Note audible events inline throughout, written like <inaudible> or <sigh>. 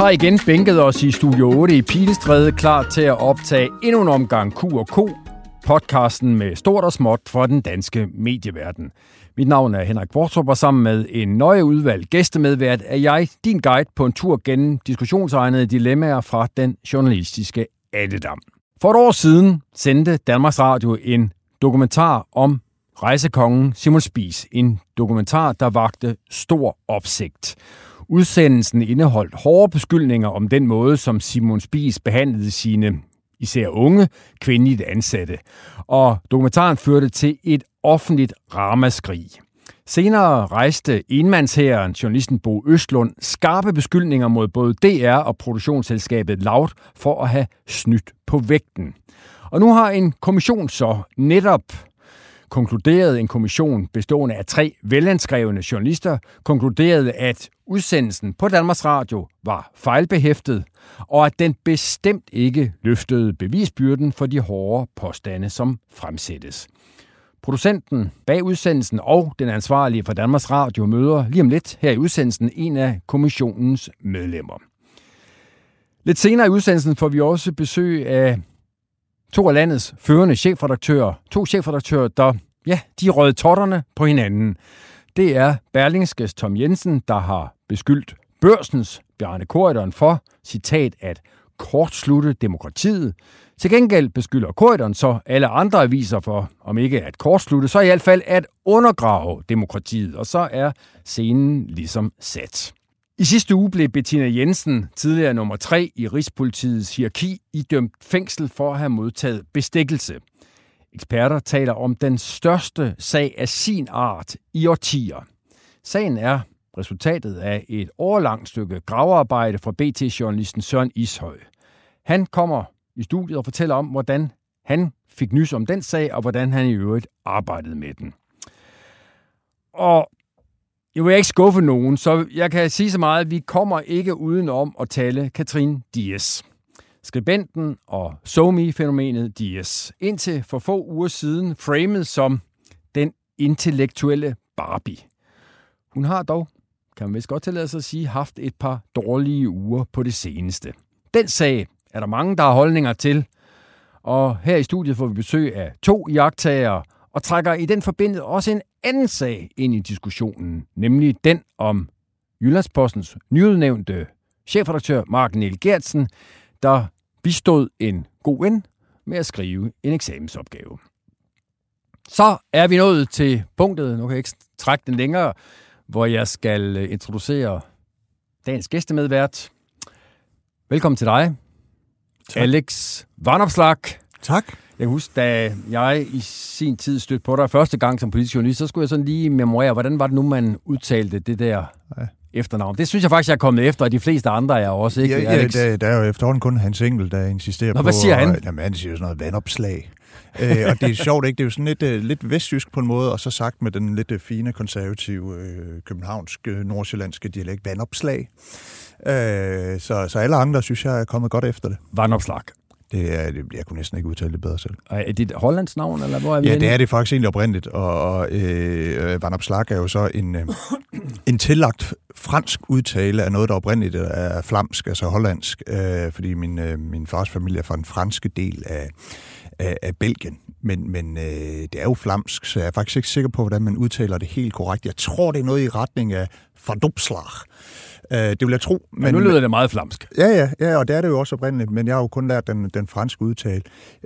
Har igen bænket os i Studio 8 i Pilestræde, klar til at optage endnu en omgang Q&K, podcasten med stort og småt for den danske medieverden. Mit navn er Henrik Bortrup, og sammen med en nøje udvalgt gæstemedvært er jeg din guide på en tur gennem diskussionsegnede dilemmaer fra den journalistiske Adedam. For et år siden sendte Danmarks Radio en dokumentar om rejsekongen Simon Spies. En dokumentar, der vagte stor opsigt. Udsendelsen indeholdt hårde beskyldninger om den måde, som Simon Spies behandlede sine især unge kvindeligt ansatte. Og dokumentaren førte til et offentligt ramaskrig. Senere rejste enmandsherren, journalisten Bo Østlund, skarpe beskyldninger mod både DR og produktionsselskabet Loud for at have snydt på vægten. Og nu har en kommission så netop konkluderede en kommission bestående af tre velanskrevne journalister, konkluderede, at udsendelsen på Danmarks Radio var fejlbehæftet, og at den bestemt ikke løftede bevisbyrden for de hårde påstande, som fremsættes. Producenten bag udsendelsen og den ansvarlige for Danmarks Radio møder lige om lidt her i udsendelsen en af kommissionens medlemmer. Lidt senere i udsendelsen får vi også besøg af to af landets førende chefredaktører. To chefredaktører, der, ja, de røde totterne på hinanden. Det er Berlingskes Tom Jensen, der har beskyldt børsens Bjarne Korridoren for, citat, at kortslutte demokratiet. Til gengæld beskylder Korridoren så alle andre aviser for, om ikke at kortslutte, så i hvert fald at undergrave demokratiet. Og så er scenen ligesom sat. I sidste uge blev Bettina Jensen, tidligere nummer 3 i Rigspolitiets hierarki, idømt fængsel for at have modtaget bestikkelse. Eksperter taler om den største sag af sin art i årtier. Sagen er resultatet af et årlangt stykke gravearbejde fra BT-journalisten Søren Ishøj. Han kommer i studiet og fortæller om, hvordan han fik nys om den sag, og hvordan han i øvrigt arbejdede med den. Og jeg vil ikke skuffe nogen, så jeg kan sige så meget, at vi kommer ikke udenom at tale Katrin Dias. Skribenten og somi-fænomenet Dias. Indtil for få uger siden framet som den intellektuelle Barbie. Hun har dog, kan man vist godt tillade sig at sige, haft et par dårlige uger på det seneste. Den sag er der mange, der har holdninger til, og her i studiet får vi besøg af to jagttagere, og trækker i den forbindelse også en anden sag ind i diskussionen, nemlig den om Jyllandspostens nyudnævnte chefredaktør Mark Niel Gertsen, der bistod en god ven med at skrive en eksamensopgave. Så er vi nået til punktet, nu kan jeg ikke trække den længere, hvor jeg skal øh, introducere dagens gæstemedvært. Velkommen til dig, tak. Alex Varnopslag. Tak. Jeg kan huske, da jeg i sin tid stødte på dig første gang som politisk journalist, så skulle jeg sådan lige memorere, hvordan var det nu, man udtalte det der ja. efternavn. Det synes jeg faktisk, jeg er kommet efter, og de fleste andre er også, ikke? Ja, ja der, der er jo efterhånden kun Hans Engel, der insisterer Nå, på... hvad siger han? Og, jamen, han siger sådan noget vandopslag. øh, og det er sjovt, ikke? Det er jo sådan lidt, uh, lidt vestjysk på en måde, og så sagt med den lidt uh, fine, konservative, uh, københavnske, nordsjællandske dialekt, vandopslag. Uh, så, så alle andre, synes jeg, er kommet godt efter det. Vandopslag. Det er, det, jeg kunne næsten ikke udtale det bedre selv. Er det et hollands navn, eller hvor er vi Ja, henne? det er det faktisk egentlig oprindeligt, og, og øh, Van Opslag er jo så en, øh, en tillagt fransk udtale af noget, der oprindeligt er flamsk, altså hollandsk, øh, fordi min, øh, min fars familie er fra den franske del af, af, af Belgien. Men, men øh, det er jo flamsk, så jeg er faktisk ikke sikker på, hvordan man udtaler det helt korrekt. Jeg tror, det er noget i retning af fordupslag. Øh, det vil jeg tro. Men, men nu lyder det meget flamsk. Ja, ja, ja, og det er det jo også oprindeligt, men jeg har jo kun lært den, den franske udtale.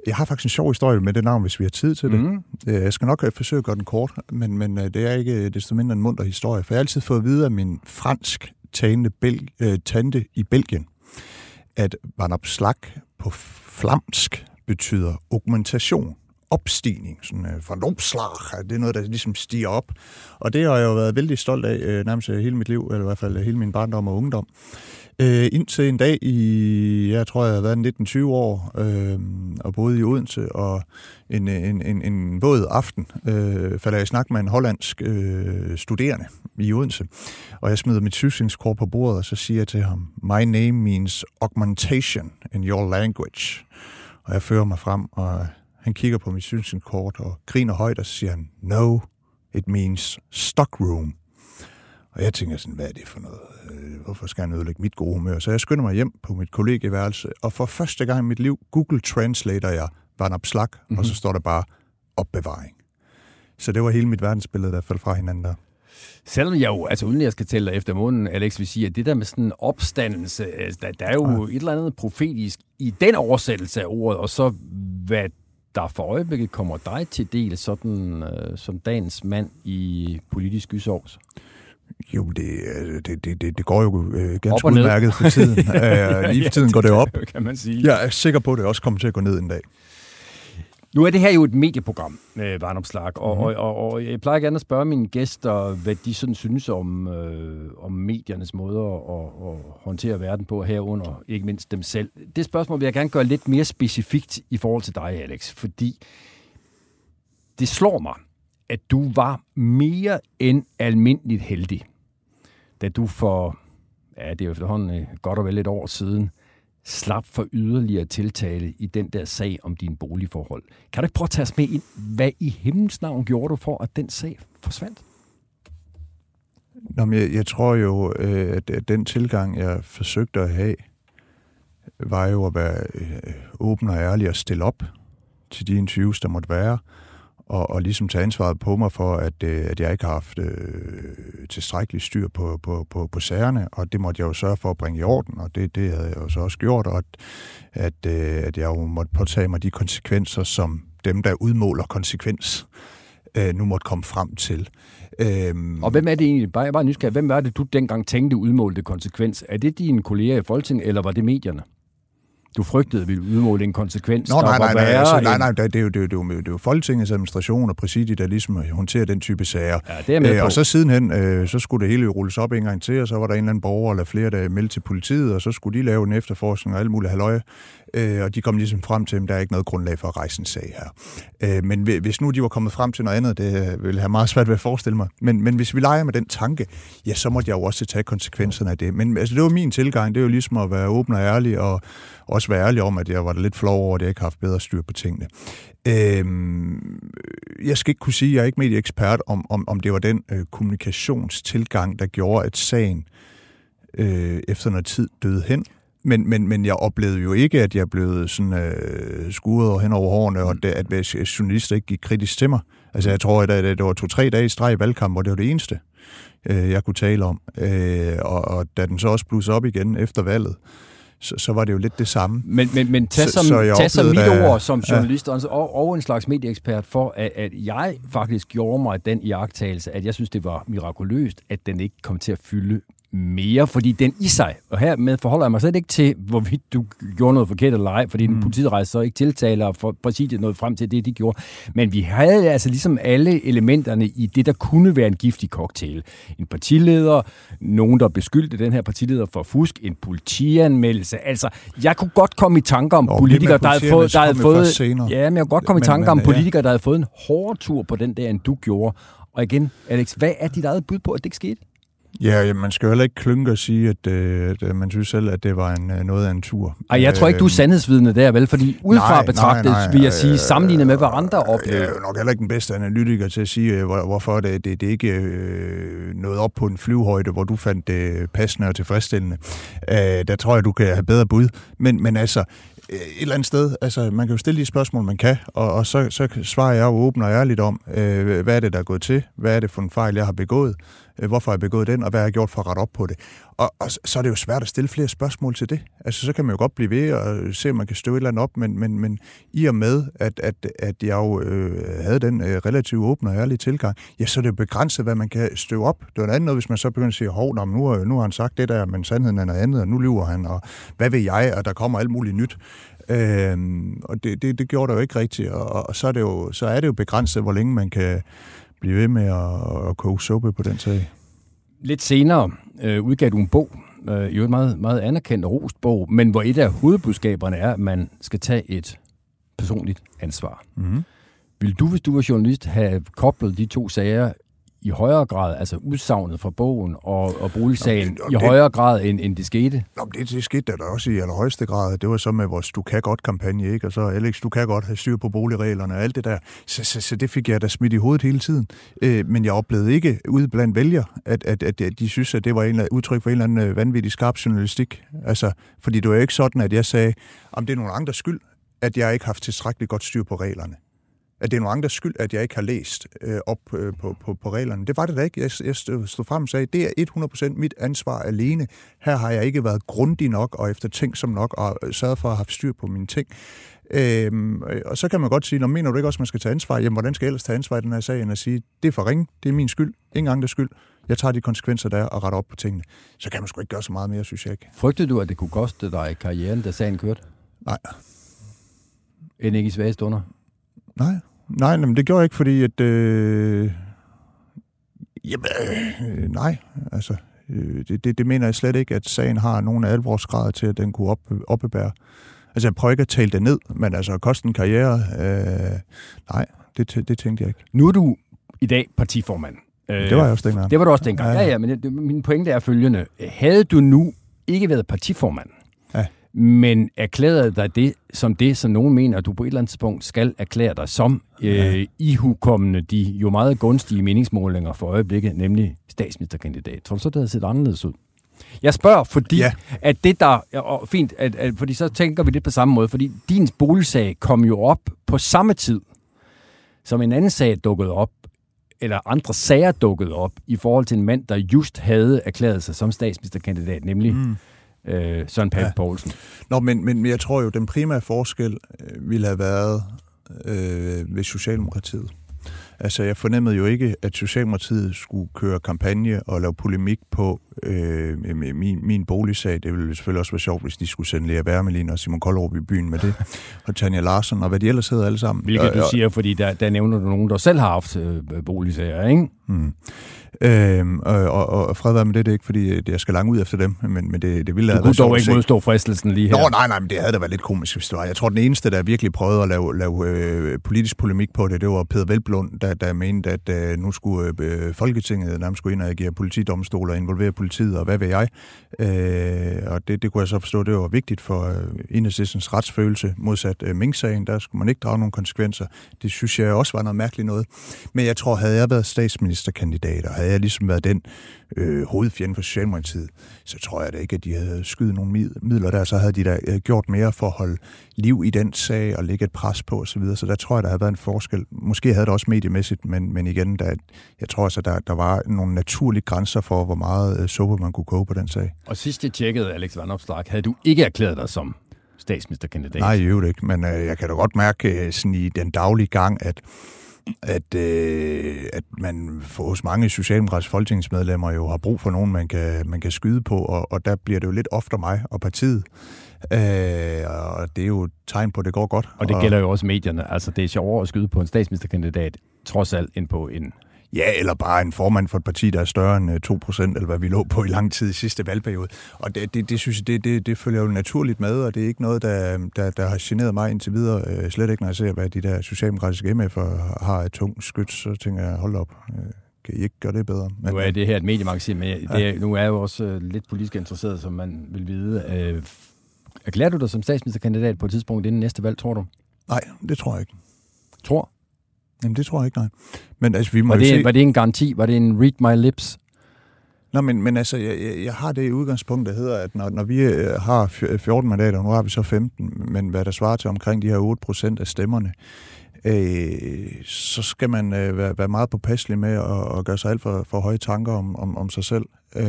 Jeg har faktisk en sjov historie med det navn, hvis vi har tid til det. Mm. Jeg skal nok forsøge at gøre den kort, men, men øh, det er ikke desto mindre en munter historie, for jeg har altid fået at vide af min fransk talende bel, øh, tante i Belgien, at vanopslag på flamsk betyder augmentation opstigning, sådan øh, fra opslag, det er noget, der ligesom stiger op. Og det har jeg jo været vældig stolt af, øh, nærmest øh, hele mit liv, eller i hvert fald øh, hele min barndom og ungdom. Øh, indtil en dag i, jeg tror, jeg har været 19-20 år, øh, og boede i Odense, og en, øh, en, en, en våd aften øh, falder jeg i snak med en hollandsk øh, studerende i Odense, og jeg smider mit sygesikringskort på bordet, og så siger jeg til ham, My name means augmentation in your language. Og jeg fører mig frem, og han kigger på mit sygesikringskort og griner højt, og så siger han, No, it means stockroom. Og jeg tænker sådan, hvad er det for noget? Øh, hvorfor skal han ødelægge mit gode humør? Så jeg skynder mig hjem på mit kollegeværelse, og for første gang i mit liv Google Translator jeg Van Slag, mm-hmm. og så mhm. står der bare opbevaring. Så det var hele mit verdensbillede, der faldt fra hinanden der. Selvom jeg jo, altså uden jeg skal tælle efter munden, Alex vil sige, at det der med sådan en opstandelse, altså, der, der er jo ja. et eller andet profetisk i den oversættelse af ordet, og så hvad der for øjeblikket kommer dig til del sådan, øh, som dagens mand i politisk gysovs. Jo, det, det, det, det, det går jo øh, ganske udmærket for tiden. uh, <laughs> lige for tiden går det op. Kan man sige. Jeg er sikker på, at det også kommer til at gå ned en dag. Nu er det her jo et medieprogram, øh, Varnopslag, og, mm-hmm. og, og, og jeg plejer gerne at spørge mine gæster, hvad de sådan synes om, øh, om mediernes måder at, at håndtere verden på herunder, ikke mindst dem selv. Det spørgsmål vil jeg gerne gøre lidt mere specifikt i forhold til dig, Alex, fordi det slår mig, at du var mere end almindeligt heldig, da du for, ja, det er jo efterhånden øh, godt og vel et år siden, slap for yderligere tiltale i den der sag om dine boligforhold. Kan du ikke prøve at tage os med ind? Hvad i himlens navn gjorde du for, at den sag forsvandt? Nå, men jeg, jeg tror jo, øh, at den tilgang, jeg forsøgte at have, var jo at være øh, åben og ærlig og stille op til de interviews, der måtte være og, og ligesom tage ansvaret på mig for, at, øh, at jeg ikke har haft øh, tilstrækkeligt styr på, på, på, på sagerne, og det måtte jeg jo sørge for at bringe i orden, og det, det havde jeg jo så også gjort, og at, at, øh, at jeg jo måtte påtage mig de konsekvenser, som dem, der udmåler konsekvens, øh, nu måtte komme frem til. Øhm, og hvem er det egentlig, bare, bare nysgerrig, hvem var det, du dengang tænkte udmålte konsekvens? Er det dine kolleger i Folketinget, eller var det medierne? Du frygtede ville udmåle en konsekvens, Nå, nej, nej, nej, altså, nej, nej, det er, jo, det, er jo, det, er jo, det er jo Folketingets administration og præsidiet, der ligesom håndterer den type sager. Ja, det er med øh, Og så sidenhen, øh, så skulle det hele jo rulles op en gang til, og så var der en eller anden borger eller flere, der meldte til politiet, og så skulle de lave en efterforskning og alt muligt halvøje. Øh, og de kom ligesom frem til, at der er ikke noget grundlag for at rejse en sag her. Øh, men hvis nu de var kommet frem til noget andet, det øh, ville have meget svært ved at forestille mig. Men, men hvis vi leger med den tanke, ja, så måtte jeg jo også tage konsekvenserne af det. Men altså, det var min tilgang, det er jo ligesom at være åben og ærlig, og også være ærlig om, at jeg var lidt flov over, at jeg ikke har haft bedre styr på tingene. Øh, jeg skal ikke kunne sige, at jeg er ikke medieekspert, om, om, om det var den øh, kommunikationstilgang, der gjorde, at sagen øh, efter noget tid døde hen. Men, men, men jeg oplevede jo ikke, at jeg blev sådan øh, skuret hen over hårene, og det, at journalister ikke gik kritisk til mig. Altså jeg tror, at det var to-tre dage i streg i valgkamp, hvor det var det eneste, øh, jeg kunne tale om. Øh, og, og da den så også blussede op igen efter valget, så, så var det jo lidt det samme. Men, men, men tag som, så, så tag som mit da, ord som journalist ja. og, og en slags medieekspert for, at, at jeg faktisk gjorde mig den iagttagelse, at jeg synes, det var mirakuløst, at den ikke kom til at fylde mere, fordi den i sig, og her med forholder jeg mig slet ikke til, hvorvidt du gjorde noget forkert eller ej, fordi mm. den politiet rejste så ikke tiltaler, for præcis noget frem til det, de gjorde. Men vi havde altså ligesom alle elementerne i det, der kunne være en giftig cocktail. En partileder, nogen, der beskyldte den her partileder for fusk, en politianmeldelse. Altså, jeg kunne godt komme i tanker om Nå, politikere, der havde fået... Der havde fået ja, men jeg kunne godt komme men, i tanker men, om politikere, ja. der havde fået en hårdere tur på den der, end du gjorde. Og igen, Alex, hvad er dit eget bud på, at det ikke skete? Ja, man skal jo heller ikke klynke og sige, at, øh, at øh, man synes selv, at det var en, øh, noget af en tur. Ej, jeg tror ikke, du er sandhedsvidende der, vel? Fordi udefra betragtet, nej, nej, vil jeg sige, sammenlignet med, hvad andre oplever. Jeg er nok heller ikke den bedste analytiker til at sige, hvor, hvorfor det, det, det ikke øh, nåede op på en flyvehøjde, hvor du fandt det passende og tilfredsstillende. Øh, der tror jeg, du kan have bedre bud. Men, men altså, et eller andet sted, altså man kan jo stille de spørgsmål, man kan, og, og så, så svarer jeg jo åbent og ærligt om, øh, hvad er det, der er gået til? Hvad er det for en fejl, jeg har begået? Øh, hvorfor har jeg begået den, og hvad har jeg gjort for at rette op på det? Og, og så er det jo svært at stille flere spørgsmål til det. Altså, så kan man jo godt blive ved og se, om man kan støve et eller andet op, men, men, men i og med, at, at, at jeg jo øh, havde den øh, relativt åbne og ærlige tilgang, ja, så er det jo begrænset, hvad man kan støve op. Det er noget andet, hvis man så begynder at sige, hov, nå, nu, nu har han sagt det der, men sandheden er noget andet, og nu lyver han, og hvad vil jeg, og der kommer alt muligt nyt. Øhm, og det, det, det gjorde det jo ikke rigtigt, og, og så, er det jo, så er det jo begrænset, hvor længe man kan blive ved med at, at koge suppe på den sag. Lidt senere øh, udgav du en bog, øh, jo et meget, meget anerkendt og rost bog, men hvor et af hovedbudskaberne er, at man skal tage et personligt ansvar. Mm-hmm. Vil du, hvis du var journalist, have koblet de to sager i højere grad, altså udsagnet fra bogen og, og boligsagen, Nå, det- i det- højere grad, end, end det skete? Nå, det, det skete der da også i allerhøjeste grad. Det var så med vores Du kan godt-kampagne, ikke? Og så Alex, du kan godt have styr på boligreglerne og alt det der. Så, så, så det fik jeg da smidt i hovedet hele tiden. Øh, men jeg oplevede ikke ude blandt vælgere, at, at, at, at de synes, at det var en eller udtryk for en eller anden øh, vanvittig skarp journalistik. Altså, fordi det var jo ikke sådan, at jeg sagde, om det er nogle andres skyld, at jeg ikke har haft tilstrækkeligt godt styr på reglerne. At det er nogle andres skyld, at jeg ikke har læst øh, op øh, på, på, på reglerne. Det var det da ikke. Jeg, jeg stod frem og sagde, det er 100% mit ansvar alene. Her har jeg ikke været grundig nok og eftertænksom nok og sørget for at have styr på mine ting. Øhm, og så kan man godt sige, når mener du ikke også, at man skal tage ansvar? Jamen, hvordan skal jeg ellers tage ansvar i den her sag, end at sige, det er for ringe, det er min skyld, ingen andres skyld. Jeg tager de konsekvenser, der er, og retter op på tingene. Så kan man sgu ikke gøre så meget mere, synes jeg ikke. Frygtede du, at det kunne koste dig karrieren, da sagen kørte? Nej. End ikke i svage stunder? Nej, nej, men det gjorde jeg ikke, fordi at... Øh, jamen, øh, nej, altså... Øh, det, det, det mener jeg slet ikke, at sagen har nogen alvorsgrad til, at den kunne op, oppebære. Altså, jeg prøver ikke at tale det ned, men altså, at koste en karriere... Øh, nej, det, det tænkte jeg ikke. Nu er du i dag partiformand. Øh, Det var jeg også dengang. Det var du også dengang. Ja, Ja, ja. men det, min pointe er følgende. Havde du nu ikke været partiformand. Men erklærede dig det som det, som nogen mener, at du på et eller andet tidspunkt skal erklære dig som, øh, ihukommende de jo meget gunstige meningsmålinger for øjeblikket, nemlig statsministerkandidat. Tror du så, det havde set anderledes ud? Jeg spørger, fordi Ja. at det der, og fint, at, at, fordi så tænker vi lidt på samme måde, fordi din boligsag kom jo op på samme tid, som en anden sag dukkede op, eller andre sager dukkede op, i forhold til en mand, der just havde erklæret sig som statsministerkandidat, nemlig mm. Øh, Søren Pape Ja. Poulsen. Nå, men, men jeg tror jo, den primære forskel øh, ville have været øh, ved Socialdemokratiet. Altså, jeg fornemmede jo ikke, at Socialdemokratiet skulle køre kampagne og lave polemik på øh, min, min boligsag. Det ville selvfølgelig også være sjovt, hvis de skulle sende Lea Wermelin og Simon Koldrup i byen med det. <laughs> Og Tanja Larsen og hvad de ellers hedder alle sammen. Hvilket du siger, fordi der, der nævner du nogen, der selv har haft øh, boligsager, ikke? Mm. Øhm, og, og, og fred være med det, det er ikke fordi, at jeg skal lange ud efter dem, men, men det, det ville Du have kunne været sjovt dog ikke modstå fristelsen lige her. Nå, nej, nej, men det havde da været lidt komisk, hvis det var. Jeg tror, den eneste, der virkelig prøvede at lave, lave øh, politisk polemik på det, det var Peter Velblund, der, der mente, at øh, nu skulle øh, Folketinget nærmest gå ind og agere politidomstol og involvere politiet, og hvad ved jeg. Øh, og det, det kunne jeg så forstå, det var vigtigt for øh, enhedslistens retsfølelse, modsat øh, Mink-sagen, der skulle man ikke drage nogen konsekvenser. Det synes jeg også var noget mærkeligt noget. Men jeg tror, havde jeg været statsministerkandidat, og havde jeg ligesom været den øh, hovedfjende for Socialdemokratiet, så tror jeg da ikke, at de havde skydet nogle mid- midler der, så havde de da øh, gjort mere for at holde liv i den sag og lægge et pres på osv., så, videre. så der tror jeg, der havde været en forskel. Måske havde det også mediemæssigt, men, men igen, der, jeg tror altså, der, der var nogle naturlige grænser for, hvor meget øh, suppe man kunne koge på den sag. Og sidst jeg tjekkede, Alex Van Opslark, havde du ikke erklæret dig som statsministerkandidat. Nej, i øvrigt ikke, men øh, jeg kan da godt mærke øh, sådan i den daglige gang, at at, øh, at man for, hos mange socialdemokratiske folketingsmedlemmer jo har brug for nogen, man kan, man kan skyde på, og, og der bliver det jo lidt ofte mig og partiet. Øh, og det er jo et tegn på, at det går godt. Og det gælder jo også medierne. Altså, det er sjovere at skyde på en statsministerkandidat, trods alt, end på en... Ja, eller bare en formand for et parti, der er større end øh, 2 procent, eller hvad vi lå på i lang tid i sidste valgperiode. Og det, det, det synes jeg, det, det, det følger jo naturligt med, og det er ikke noget, der, der, der har generet mig indtil videre. Øh, slet ikke, når jeg ser, hvad de der socialdemokratiske MF'er har et tungt skyt, så tænker jeg, hold op, øh, kan I ikke gøre det bedre? Nu er det her et mediemagasin, men det er, nu er jeg jo også øh, lidt politisk interesseret, som man vil vide. Øh, erklærer du dig som statsministerkandidat på et tidspunkt inden næste valg, tror du? Nej, det tror jeg ikke. Tror? Jamen, det tror jeg ikke, nej. Men altså, vi må Var det, se... var det en garanti? Var det en read my lips? Nå, men, men altså, jeg, jeg, har det udgangspunkt, der hedder, at når, når vi øh, har fj- 14 mandater, nu har vi så 15, men hvad der svarer til omkring de her 8 procent af stemmerne, øh, så skal man øh, være, være meget påpasselig med at, at gøre sig alt for, for høje tanker om, om, om sig selv. Øh,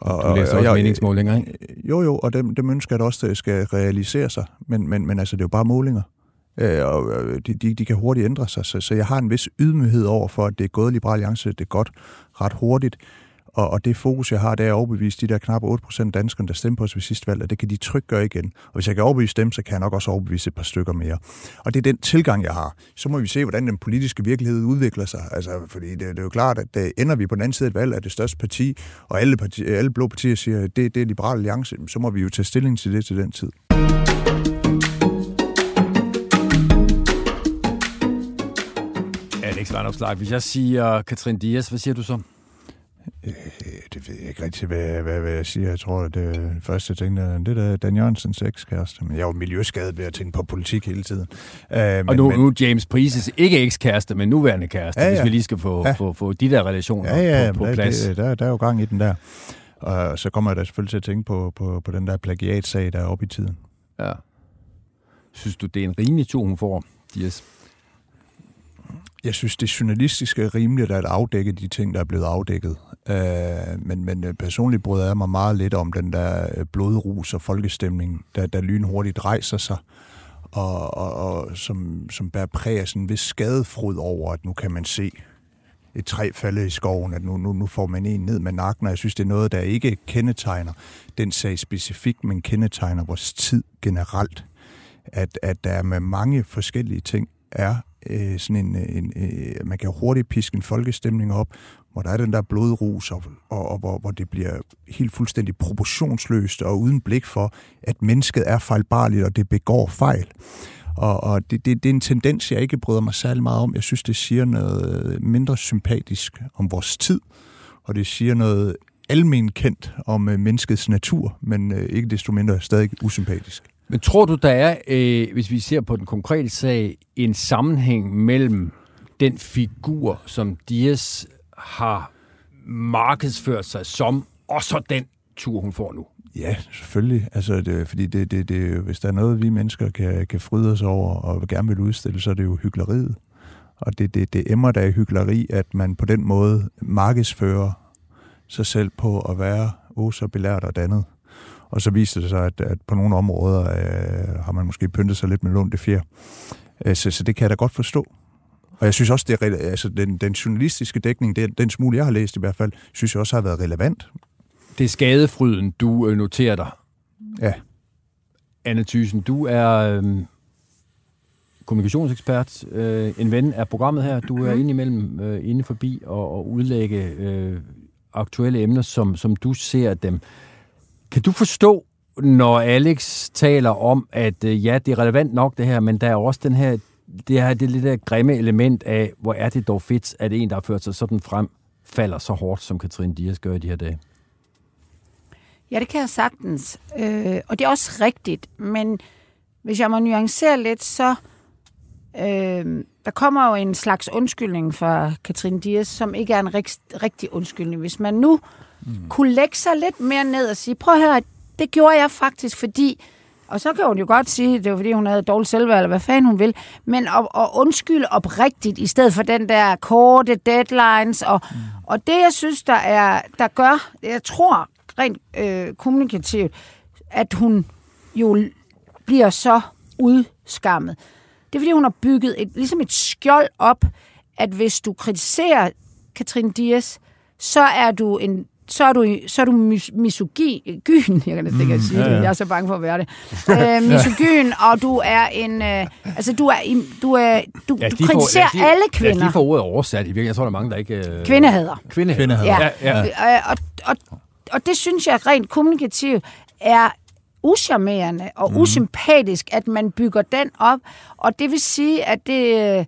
og, Du læser også meningsmålinger, ikke? Jo, jo, og dem, dem ønsker jeg også, at skal realisere sig. Men, men, men altså, det er jo bare målinger. Øh, og de, de, de kan hurtigt ændre sig. Så, så jeg har en vis ydmyghed over for, at det er gået Liberal Alliance, det er godt ret hurtigt. Og, og det fokus, jeg har, det er at overbevise de der knap 8% danskere, der stemte på os ved sidste valg, at det kan de trygt gøre igen. Og hvis jeg kan overbevise dem, så kan jeg nok også overbevise et par stykker mere. Og det er den tilgang, jeg har. Så må vi se, hvordan den politiske virkelighed udvikler sig. Altså, fordi det, det er jo klart, at det ender vi på den anden side af et valg af det største parti, og alle, parti, alle blå partier siger, at det, det er Liberale Alliance, så må vi jo tage stilling til det til den tid. Alex Vandopslag, hvis jeg siger Katrin Dias, hvad siger du så? Øh, det ved jeg ikke rigtig, hvad, hvad, hvad jeg siger. Jeg tror, at det første, jeg tænkte, det er Dan Jørgensens ekskæreste. Men jeg er jo miljøskadet ved at tænke på politik hele tiden. Uh, men, og nu, men, nu James Prices ikke ekskæreste, men nuværende kæreste, ja, ja. hvis vi lige skal få, ja. få, få de der relationer ja, ja, på, på der, plads. Det, der, der er jo gang i den der. Og så kommer jeg da selvfølgelig til at tænke på, på, på den der plagiatsag, der er oppe i tiden. Ja. Synes du, det er en rimelig tur, hun får, Dias? Jeg synes, det journalistiske er rimeligt at afdække de ting, der er blevet afdækket. Øh, men, men øh, personligt bryder jeg mig meget lidt om den der øh, blodrus og folkestemning, der, der lynhurtigt rejser sig, og, og, og som, som bærer præg af sådan en vis skadefrod over, at nu kan man se et træ falde i skoven, at nu, nu, nu får man en ned med nakken, og jeg synes, det er noget, der ikke kendetegner den sag specifikt, men kendetegner vores tid generelt. At, at der med mange forskellige ting er øh, sådan en, øh, en, øh, man kan hurtigt piske en folkestemning op, hvor der er den der blodrus, og, og, og hvor, hvor det bliver helt fuldstændig proportionsløst og uden blik for, at mennesket er fejlbarligt, og det begår fejl. Og, og det, det, det er en tendens, jeg ikke bryder mig særlig meget om. Jeg synes, det siger noget mindre sympatisk om vores tid, og det siger noget almen kendt om øh, menneskets natur, men øh, ikke desto mindre stadig usympatisk. Men tror du, der er, øh, hvis vi ser på den konkrete sag, en sammenhæng mellem den figur, som Dias har markedsført sig som, og så den tur, hun får nu? Ja, selvfølgelig. Altså, det, fordi det, det, det, hvis der er noget, vi mennesker kan, kan fryde os over og gerne vil udstille, så er det jo hyggeleriet. Og det, det, det emmer der i hyggeleri, at man på den måde markedsfører sig selv på at være oh, så belært og dannet. Og så viser det sig, at, at på nogle områder øh, har man måske pyntet sig lidt med lånte fjer. Øh, så, så det kan jeg da godt forstå. Og jeg synes også, det er, altså, den, den journalistiske dækning, den, den smule, jeg har læst i hvert fald, synes jeg også har været relevant. Det er skadefryden, du øh, noterer dig. Ja. Anne Thysen, du er øh, kommunikationsekspert, øh, en ven af programmet her. Du er mhm. indimellem øh, inde forbi og, og udlægge øh, aktuelle emner, som, som du ser dem. Kan du forstå, når Alex taler om, at øh, ja, det er relevant nok det her, men der er også den her, det her det lidt af grimme element af, hvor er det dog fedt, at en, der har ført sig sådan frem, falder så hårdt, som Katrine Dias gør i de her dage? Ja, det kan jeg sagtens. Øh, og det er også rigtigt. Men hvis jeg må nuancere lidt, så øh, der kommer jo en slags undskyldning fra Katrine Dias, som ikke er en rigt, rigtig undskyldning. Hvis man nu mm. kunne lægge sig lidt mere ned og sige, prøv at høre, det gjorde jeg faktisk, fordi... Og så kan hun jo godt sige, det var fordi, hun havde dårligt selvværd, eller hvad fanden hun vil. Men at, at undskylde oprigtigt, i stedet for den der korte deadlines. Og, mm. og det, jeg synes, der, er, der gør, jeg tror rent øh, kommunikativt, at hun jo bliver så udskammet. Det er fordi, hun har bygget et, ligesom et skjold op, at hvis du kritiserer Katrine Dias, så er du en så er du, så er du mis, misogyn, jeg kan næsten ikke mm, sige ja, ja. det, jeg er så bange for at være det, øh, <laughs> misogyn, og du er en, øh, altså du er, du er, du, ja, du kritiserer får, ja, de, alle kvinder. Ja, de får ordet oversat i virkeligheden, jeg tror, der er mange, der ikke... Øh, Kvindehader. Kvindehader. Ja. ja, ja. Øh, og, og, og det synes jeg rent kommunikativt er uschammerende og mm. usympatisk, at man bygger den op. Og det vil sige, at det...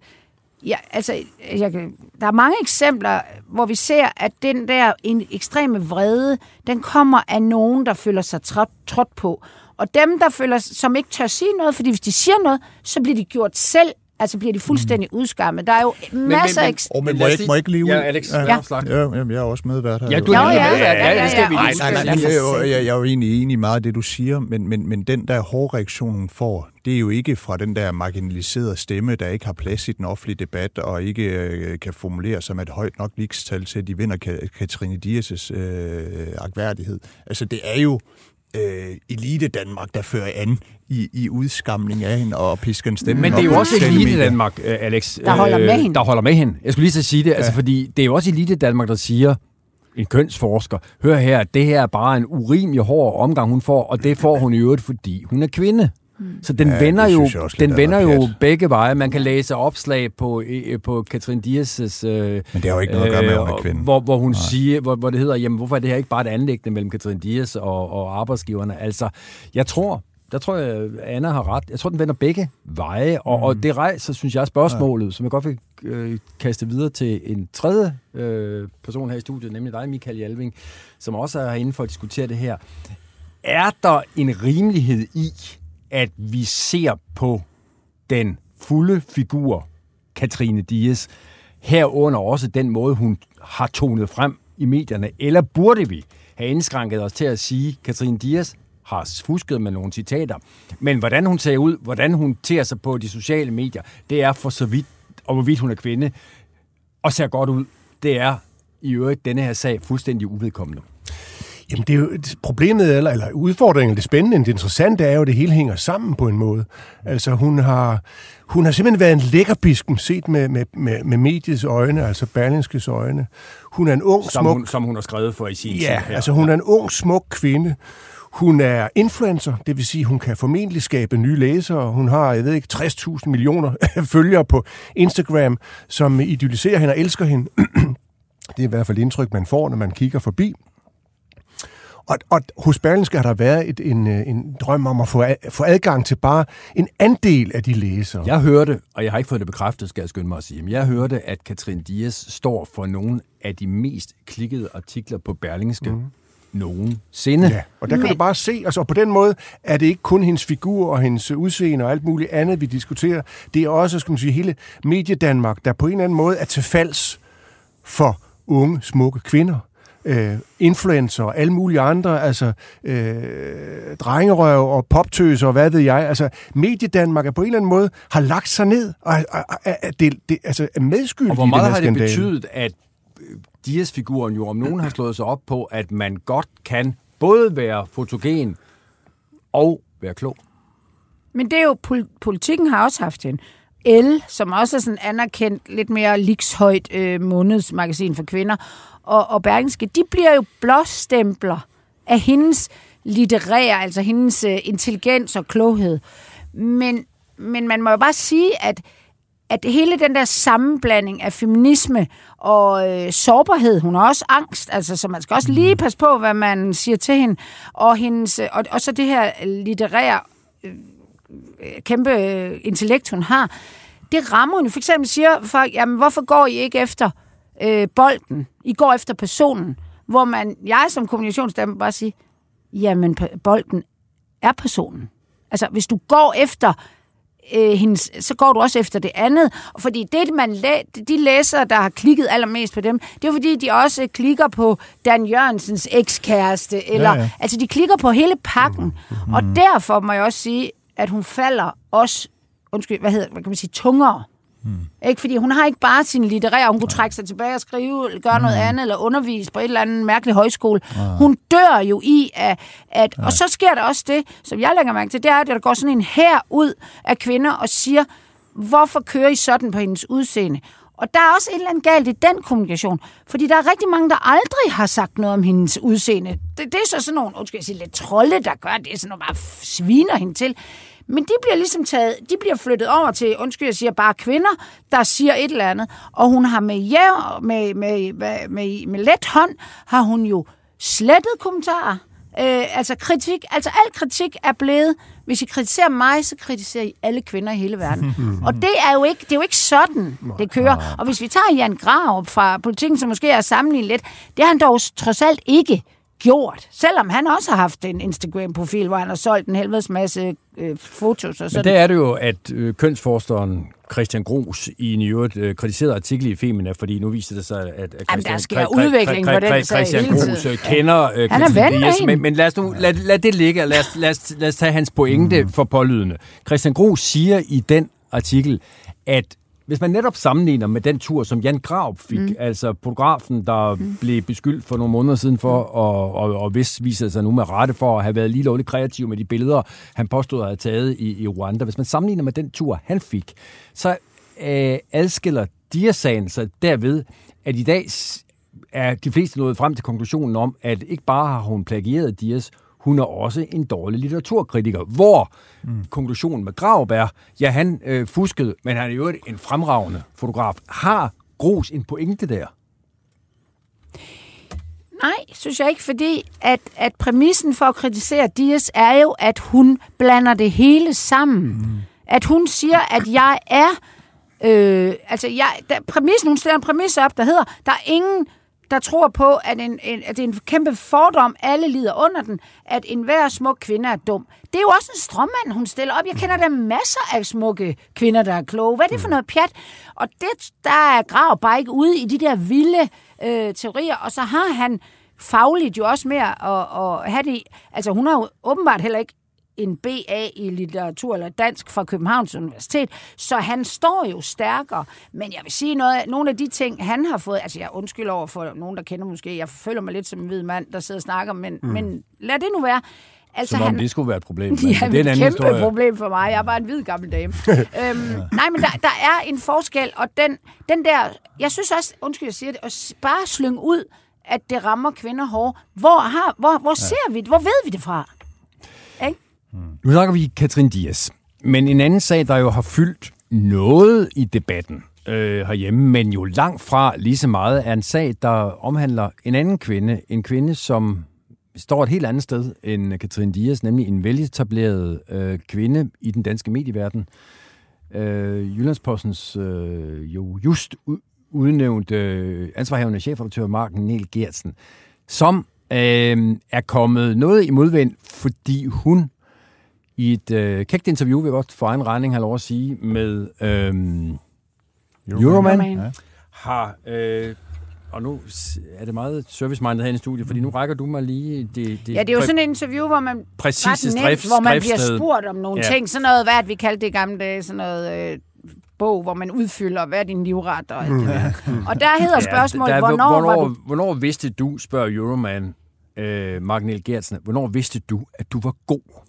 Ja, altså, jeg, der er mange eksempler, hvor vi ser, at den der en ekstreme vrede, den kommer af nogen, der føler sig trådt, trådt på. Og dem, der føler, som ikke tør sige noget, fordi hvis de siger noget, så bliver de gjort selv Altså bliver de fuldstændig mm. udskammet. Der er jo masser af... Men, men, men, må, jeg ikke, må jeg ikke lige ud? Ja, Alex. Ja, ja. ja. Jamen, jeg er også medvært her. Ja, du er ja, ja, medvært. Ja, ja, ja, det skal vi lige. Nej, nej, nej, jeg, jeg, jeg, jeg er jo egentlig enig i meget af det, du siger, men, men, men den der hårde reaktion, hun får, det er jo ikke fra den der marginaliserede stemme, der ikke har plads i den offentlige debat, og ikke øh, kan formulere sig med et højt nok likstal til, at de vinder Katrine Dias' øh, agtværdighed. Altså, det er jo øh, elite Danmark, der fører an i, i udskamning af hende og pisker en stemme. Men det er jo også elite Danmark, Alex. Der holder med hende. Der holder med hende. Jeg skulle lige så sige det, altså, ja. altså, fordi det er jo også elite Danmark, der siger, en kønsforsker, hør her, det her er bare en urimelig hård omgang, hun får, og det får hun i øvrigt, fordi hun er kvinde. Mm. Så den Ja, vender jo, også den er vender jo pjat. begge veje. Man kan læse opslag på, øh, på Katrin Dias' øh, Men det har jo ikke noget at gøre med, at hun er øh, kvinde. Hvor, hvor hun siger, hvor, hvor det hedder, jamen hvorfor er det her ikke bare et anlæggende mellem Katrin Dias og, og arbejdsgiverne? Altså, jeg tror, der tror jeg, Anna har ret. Jeg tror, den vender begge veje, og, mm. og det rejser, synes jeg, spørgsmålet, ja. som jeg godt vil øh, kaste videre til en tredje øh, person her i studiet, nemlig dig, Michael Jalving, som også er herinde for at diskutere det her. Er der en rimelighed i, at vi ser på den fulde figur, Katrine Dias, herunder også den måde, hun har tonet frem i medierne, eller burde vi have indskrænket os til at sige, at Katrine Dias har fusket med nogle citater, men hvordan hun ser ud, hvordan hun tager sig på de sociale medier, det er for så vidt, og hvorvidt hun er kvinde, og ser godt ud, det er i øvrigt denne her sag fuldstændig uvedkommende. Jamen, det er jo problemet, eller, eller udfordringen, det spændende, det interessante er jo, at det hele hænger sammen på en måde. Altså, hun har, hun har simpelthen været en lækkerbisken set med, med, med, med mediets øjne, altså Berlingskes øjne. Hun er en ung, Som, smuk... hun, som hun har skrevet for i sin tid. Ja, altså hun er en ung, smuk kvinde. Hun er influencer, det vil sige, hun kan formentlig skabe nye læsere. Hun har, jeg ved ikke, 60.000 millioner <laughs> følgere på Instagram, som idylliserer hende og elsker hende. <clears throat> det er i hvert fald indtryk, man får, når man kigger forbi. Og, og hos Berlingske har der været et, en, øh, en drøm om at få, ad, få adgang til bare en andel af de læsere. Jeg hørte, og jeg har ikke fået det bekræftet, skal jeg skynde mig at sige, men jeg hørte, at Katrin Dias står for nogle af de mest klikkede artikler på Berlingske mm. nogensinde. Ja, og der kan du bare se, altså og på den måde er det ikke kun hendes figur og hendes udseende og alt muligt andet, vi diskuterer. Det er også, skal man sige, hele Mediedanmark, der på en eller anden måde er til falds for unge, smukke kvinder. Øh, influencer og alle mulige andre, altså øh, drengerøv og poptøser og hvad ved jeg. Altså Mediedanmark er på en eller anden måde har lagt sig ned og er, er, er, det, det, altså er medskyldig Og hvor i den meget har det skandale. betydet, at øh, Dias-figuren jo om nogen har slået sig op på, at man godt kan både være fotogen og være klog? Men det er jo, pol- politikken har også haft en L, som også er sådan anerkendt lidt mere likshøjt øh, månedsmagasin for kvinder, og, og Berlingske, de bliver jo blåstempler af hendes litterære, altså hendes øh, intelligens og kloghed. Men, men man må jo bare sige, at at hele den der sammenblanding af feminisme og øh, sårbarhed, hun har også angst, altså så man skal også lige passe på, hvad man siger til hende, og, hendes, øh, og, og så det her litterære øh, kæmpe øh, intellekt, hun har, det rammer hun. For eksempel siger folk, jamen hvorfor går I ikke efter øh, bolden? I går efter personen. Hvor man, jeg som kommunikationsdame bare sige, jamen bolden er personen. Altså hvis du går efter øh, hendes, så går du også efter det andet. Og fordi det, man læ- de læsere, der har klikket allermest på dem, det er fordi, de også klikker på Dan Jørgensens ekskæreste, eller ja, ja. altså de klikker på hele pakken. Mm-hmm. Og derfor må jeg også sige, at hun falder også, undskyld, hvad hedder, hvad kan man sige, tungere. Hmm. Ikke? Fordi hun har ikke bare sin litterære, hun kunne trække sig tilbage og skrive, eller gøre noget andet, eller undervise på et eller andet mærkelig højskole. Hun dør jo i, at, at og så sker der også det, som jeg lægger mærke til, det er, at der går sådan en her ud af kvinder og siger, hvorfor kører I sådan på hendes udseende? Og der er også et eller andet galt i den kommunikation, fordi der er rigtig mange, der aldrig har sagt noget om hendes udseende. Det, det er så sådan nogle, undskyld, jeg sige, lidt trolde, der gør det, sådan nogle bare sviner hende til. Men de bliver ligesom taget, de bliver flyttet over til, undskyld, jeg siger bare kvinder, der siger et eller andet. Og hun har med, ja, med, med, med, med, med let hånd, har hun jo slettet kommentarer. Øh, altså kritik, altså al kritik er blevet, hvis I kritiserer mig, så kritiserer I alle kvinder i hele verden. <laughs> og det er jo ikke, det er jo ikke sådan, det kører. Og hvis vi tager Jan Grav fra politikken, som måske er sammenlignet lidt, det har han dog trods alt ikke gjort. Selvom han også har haft en Instagram-profil, hvor han har solgt en helvedes masse øh, fotos og Men sådan. det er det jo, at øh, kønsforskeren Christian Gros i en i øvrigt øh, kritiseret artikel i Femina, fordi nu viser det sig, at, at Christian, der sker udvikling på den sag Christian hele Gros øh, kender øh, Han er ven hende. men, men lad, os nu, lad, lad det ligge, og lad os, lad, os, lad os tage hans pointe mm. for pålydende. Christian Gros siger i den artikel, at hvis man netop sammenligner med den tur, som Jan Grav fik, mm. altså fotografen, der mm. blev beskyldt for nogle måneder siden for, og, og, og hvis viser sig nu med rette for at have været lige lovligt kreativ med de billeder, han påstod at have taget i, i Rwanda. Hvis man sammenligner med den tur, han fik, så øh, adskiller Diasagen sig derved, at i dag er de fleste nået frem til konklusionen om, at ikke bare har hun plagieret Dias, hun er også en dårlig litteraturkritiker. Hvor mm. konklusionen med Gravberg, ja, han øh, fuskede, men han er jo en fremragende fotograf. Har Gros en pointe der? Nej, synes jeg ikke, fordi at, at præmissen for at kritisere Dias er jo, at hun blander det hele sammen. Mm. At hun siger, at jeg er... Øh, altså, jeg, der, præmissen, hun stiller en præmis op, der hedder, der er ingen der tror på, at, en, en, at det er en kæmpe fordom, alle lider under den, at enhver smuk kvinde er dum. Det er jo også en strømmand, hun stiller op. Jeg kender der masser af smukke kvinder, der er kloge. Hvad er det for noget pjat? Og det, der er Grav bare ikke ude i de der vilde øh, teorier, og så har han fagligt jo også mere at, at have det Altså, hun har jo åbenbart heller ikke en BA i litteratur eller dansk fra Københavns Universitet, så han står jo stærkere. Men jeg vil sige noget, nogle af de ting, han har fået, altså jeg undskylder over for nogen, der kender måske, jeg føler mig lidt som en hvid mand, der sidder og snakker, men, mm. men lad det nu være. Altså, Som om han, det skulle være et problem. <laughs> Men ja, det er en kæmpe historie. problem for mig. Jeg er bare en hvid gammel dame. <laughs> øhm, ja. Nej, men der, der er en forskel, og den, den der... Jeg synes også, undskyld, jeg siger det, at bare slynge ud, at det rammer kvinder hårdt. Hvor, har, hvor, hvor ja. ser vi det? Hvor ved vi det fra? Mm. Nu snakker vi Katrin Dias. Men en anden sag, der jo har fyldt noget i debatten øh, herhjemme, men jo langt fra lige så meget, er en sag, der omhandler en anden kvinde. En kvinde, som står et helt andet sted end Katrin Dias, nemlig en veletableret øh, kvinde i den danske medieverden. Øh, Jyllandspostens øh, jo just udnævnt øh, ansvarhavende chefredaktør Marken Niel Gertsen, som øh, er kommet noget i modvind, fordi hun i et øh, kægt interview, vil jeg godt for egen regning have lov at sige, med øh, Euroman, Euroman. Ja. har... Øh, og nu er det meget service-minded her i studiet, fordi nu rækker du mig lige... Det, det, ja, det er jo sådan et interview, hvor man, præcis nemt, hvor man bliver spurgt om nogle ja. ting. Sådan noget, hvad vi kaldte det i gamle dage, sådan noget... Øh, bog, hvor man udfylder, hvad er din livret og alt det der. Og der hedder spørgsmålet, ja, der, hvornår, hvornår, var du... Hvornår vidste du, spørger Euroman, øh, Mark Niel Gertsen, hvornår vidste du, at du var god?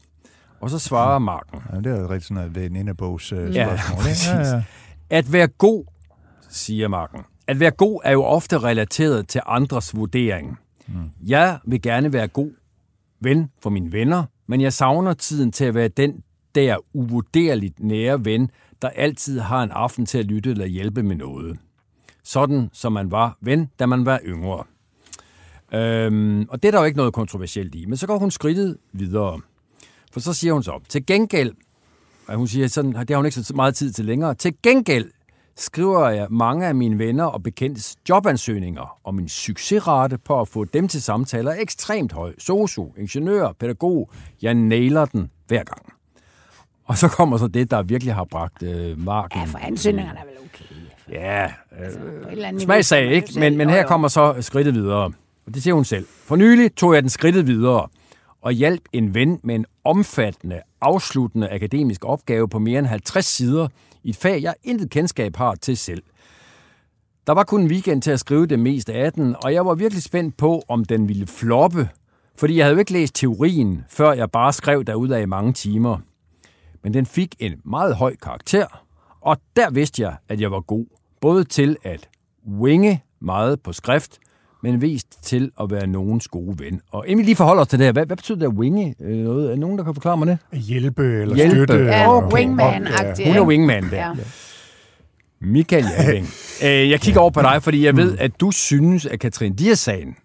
Og så svarer Marken. Ja, det er jo rigtig sådan noget venindebogs øh, spørgsmål. <laughs> Ja, ja, ja. At være god, siger Marken, at være god er jo ofte relateret til andres vurdering. Mm. Jeg vil gerne være god ven for mine venner, men jeg savner tiden til at være den der uvurderligt nære ven, der altid har en aften til at lytte eller hjælpe med noget. Sådan som man var ven, da man var yngre. Øhm, og det er der jo ikke noget kontroversielt i. Men så går hun skridtet videre. For så siger hun så, til gengæld, og hun siger sådan, det har hun ikke så meget tid til længere, til gengæld skriver jeg mange af mine venner og bekendtes jobansøgninger, og min succesrate på at få dem til samtaler er ekstremt høj. Sosu, ingeniør, pædagog, jeg nailer den hver gang. Og så kommer så det, der virkelig har bragt øh, marken. Ja, for ansøgningerne er vel okay. Ja, øh, altså, smagsag, ikke? Men, men her kommer så skridtet videre. Og det siger hun selv. For nylig tog jeg den skridtet videre og hjalp en ven med en omfattende, afsluttende akademisk opgave på mere end 50 sider i et fag, jeg intet kendskab har til selv. Der var kun en weekend til at skrive det meste af den, og jeg var virkelig spændt på, om den ville floppe, fordi jeg havde jo ikke læst teorien, før jeg bare skrev derudad af mange timer. Men den fik en meget høj karakter, og der vidste jeg, at jeg var god, både til at winge meget på skrift, men vist til at være nogens gode ven. Og inden vi lige forholder os til det her, hvad, hvad betyder det at winge? Øh, noget? Er nogen, der kan forklare mig det? Hjælpe eller Hjælpe. støtte. Ja, og, wingman-agtigt. Hun er wingman der. Ja. Michael Javing, <laughs> øh, jeg kigger over på dig, fordi jeg ved, mm. at du synes, at Katrin Dias-sagen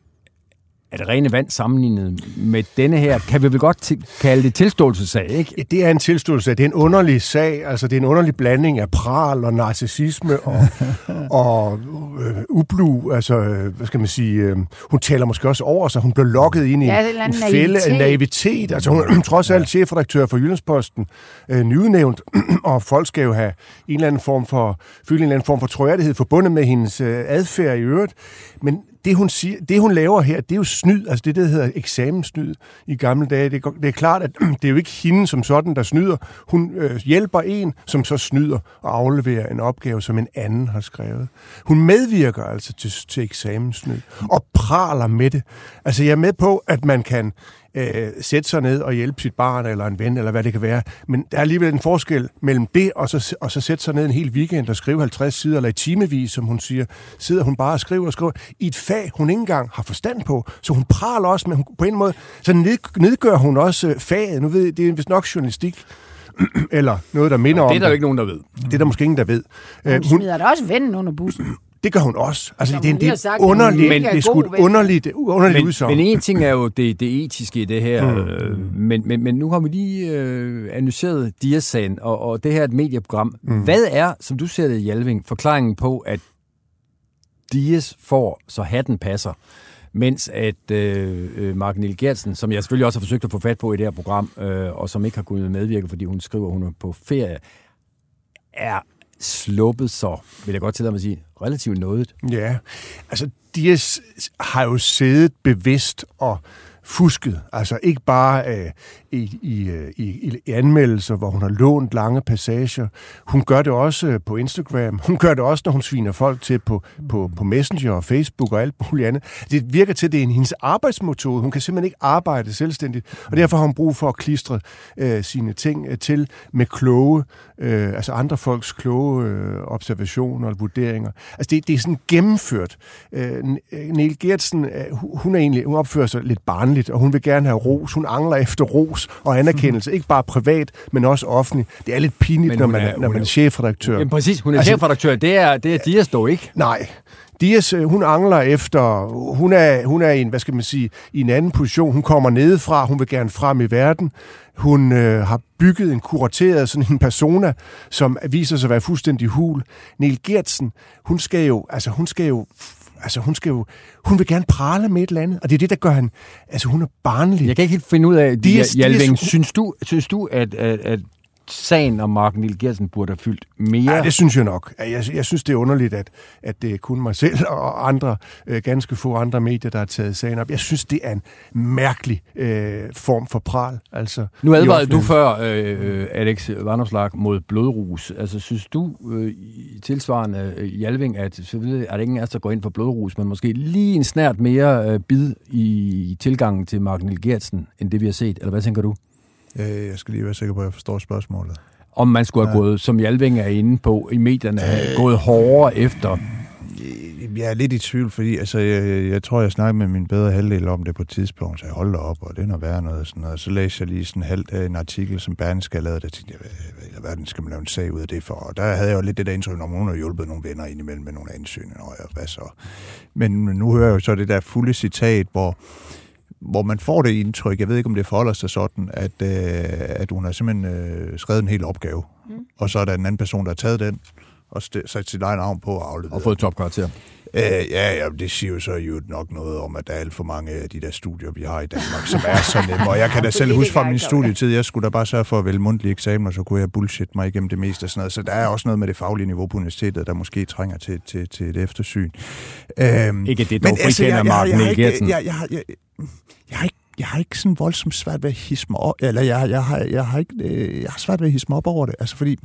er det rene vand sammenlignet med denne her, kan vi vel godt kalde det tilståelsessag, ikke? Ja, det er en tilståelsessag. Det er en underlig sag. Altså, det er en underlig blanding af pral og narcissisme og, <laughs> og øh, ublu. Altså, øh, hvad skal man sige? Øh, hun taler måske også over sig. Hun blev lokket ind i ja, en, fælde af naivitet. Altså, hun er <clears throat> trods alt chefredaktør for Jyllandsposten, øh, nyudnævnt, <clears throat> og folk skal jo have en eller anden form for, føle en eller anden form for troværdighed forbundet med hendes øh, adfærd i øvrigt. Men det hun, siger, det, hun laver her, det er jo snyd, altså det, der hedder eksamenssnyd i gamle dage. Det, det er klart, at <clears throat> det er jo ikke hende som sådan, der snyder. Hun øh, hjælper en, som så snyder og afleverer en opgave, som en anden har skrevet. Hun medvirker altså til, til eksamenssnyd og praler med det. Altså jeg er med på, at man kan øh, sætte sig ned og hjælpe sit barn eller en ven, eller hvad det kan være. Men der er alligevel en forskel mellem det, og så, og så sætte sig ned en hel weekend og skrive 50 sider, eller i timevis, som hun siger, sidder hun bare og skriver og skriver, i et fag, hun ikke engang har forstand på. Så hun praler også, men hun, på en måde, så ned, nedgør hun også øh, faget. Nu ved jeg, det er vist nok journalistik, <clears throat> eller noget, der minder om Det er der jo ikke nogen, der ved. Det er der måske ingen, der ved. Hun Øh, smider da også vennen under bussen. Det gør hun også. Altså, Som det er, det lige er har et sagt, underligt, men er det er sgu underligt, underligt Men, udsagn. men en ting er jo det, det etiske i det her, mm. øh, men, men, men nu har vi lige øh, analyseret Dias-sagen, og, og det her er et medieprogram. Mm. Hvad er, som du ser det, Hjalving, forklaringen på, at Dias får, så hatten passer, mens at øh, øh, Mark Niel Gertsen, som jeg selvfølgelig også har forsøgt at få fat på i det her program, øh, og som ikke har kunnet medvirke, fordi hun skriver, at hun er på ferie, er sluppet så, vil jeg godt tillade mig at sige, relativt noget. Ja, altså Dias har jo siddet bevidst og fusket. Altså ikke bare øh, i, i, øh, i, i anmeldelser, hvor hun har lånt lange passager. Hun gør det også øh, på Instagram. Hun gør det også, når hun sviner folk til på, på, på Messenger og Facebook og alt muligt andet. Det virker til, at det er en hendes arbejdsmetode. Hun kan simpelthen ikke arbejde selvstændigt, og derfor har hun brug for at klistre øh, sine ting øh, til med kloge, øh, altså andre folks kloge øh, observationer og vurderinger. Altså det, det er sådan gennemført. Øh, Niel Gertsen, øh, hun er egentlig, hun opfører sig lidt barnligt, og hun vil gerne have ros. Hun angler efter ros og anerkendelse, ikke bare privat, men også offentligt. Det er lidt pinligt, når man, er- er, når man er- chefredaktør. Jamen præcis, hun er Altså- chefredaktør. Det er, det er Dias dog ikke. Nej. Dias, øh, hun angler efter, hun er, hun er i en, hvad skal man sige, i en anden position. Hun kommer nedefra, hun vil gerne frem i verden. Hun øh, har bygget en kurateret sådan en persona, som viser sig at være fuldstændig hul. Niel Gertsen, hun skal jo, altså hun skal jo, altså hun skal jo, hun vil gerne prale med et eller andet, og det er det, der gør han, altså hun er barnlig. Jeg kan ikke helt finde ud af, Dias- Dias, Hjalving, synes du, synes du at, at, at sagen om Mark Niel Gertsen burde have fyldt mere? Ja, det synes jeg nok. Jeg, jeg synes, det er underligt, at, at det er kun mig selv og andre, øh, ganske få andre medier, der har taget sagen op. Jeg synes, det er en mærkelig øh, form for pral. Altså, Nu i advarede du før, øh, Alex Vanderslag, mod blodrus. Altså, synes du øh, i tilsvarende øh, Hjalving, at selvfølgelig er det ingen af os, der går ind for blodrus, men måske lige en snært mere øh, bid i tilgangen til Mark Niel Gertsen, end det vi har set? Eller hvad tænker du? Øh, jeg skal lige være sikker på, at jeg forstår spørgsmålet. Om man skulle have Ja. gået, som Hjalving er inde på i medierne, have gået hårdere efter Jeg er lidt i tvivl, fordi altså, jeg, jeg tror, jeg snakkede med min bedre halvdel om det på et tidspunkt, så jeg holdt op, og det er noget værre noget. og Sådan noget. Så læste jeg lige sådan halvt af en artikel, som Berlingske havde lavet, der tænkte jeg, hvad, hvad verden skal man lave en sag ud af det for? Og der havde jeg jo lidt det der indtryk, om hun har hjulpet nogle venner indimellem med nogle ansøgninger, og hvad så? Men nu hører jeg jo så det der fulde citat, hvor hvor man får det indtryk, jeg ved ikke, om det forholder sig sådan, at, øh, at hun har simpelthen øh, skrevet en hel opgave, mm. og så er der en anden person, der har taget den, og sat sit egen navn på og afleveret. og fået topkarakter. Øh, ja, ja, det siger jo så jo nok noget om, at der er alt for mange af de der studier, vi har i Danmark, som er så nemme. Og jeg kan <laughs> da selv huske fra min studietid, jeg skulle da bare sørge for at vælge mundtlige eksamener, så kunne jeg bullshit mig igennem det meste og sådan noget. Så der er også noget med det faglige niveau på universitetet, der måske trænger til, til, til et eftersyn. Øhm, Ikke det dog frikender Mark jeg, Niel jeg, Gertsen. jeg, jeg, jeg, jeg, jeg, har ikke jeg har ikke sådan voldsomt svært ved at hisse mig op, eller jeg, jeg, har, jeg, har ikke, øh, jeg har svært ved at hisse mig op over det, altså fordi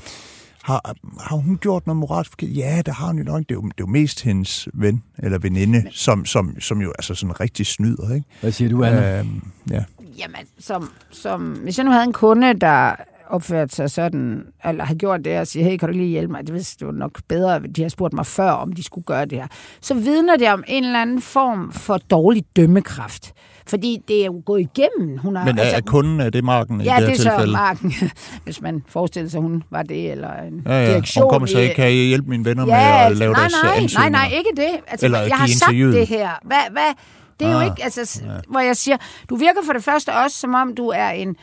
har, har hun gjort noget moralsk forkert? Ja, det har hun jo nok. Det er jo, det er jo mest hendes ven eller veninde, som, som, som jo altså sådan rigtig snyder, ikke? Hvad siger du, Anna? Øhm, ja. Jamen, som, som, hvis jeg nu havde en kunde, der opførte sig sådan, eller havde gjort det, og siger, hey, kan du lige hjælpe mig? Det, vidste, det var nok bedre, de har spurgt mig før, om de skulle gøre det her. Så vidner det om en eller anden form for dårlig dømmekraft. Fordi det er jo gået igennem. Hun har, Men er, er kunden, er det marken i Ja, det her det er så marken, <laughs> hvis man forestiller sig, hun var det, eller en Ja, ja. direktion. Hun kommer så i- ikke, kan I hjælpe mine venner Ja, med at altså, lave nej, deres nej, nej, ansøgninger? nej, ikke det. Altså, Eller jeg har sagt det her. Hvad, hvad, det er jo Ah, ikke, altså, ja. hvor jeg siger, du virker for det første også, som om du er en,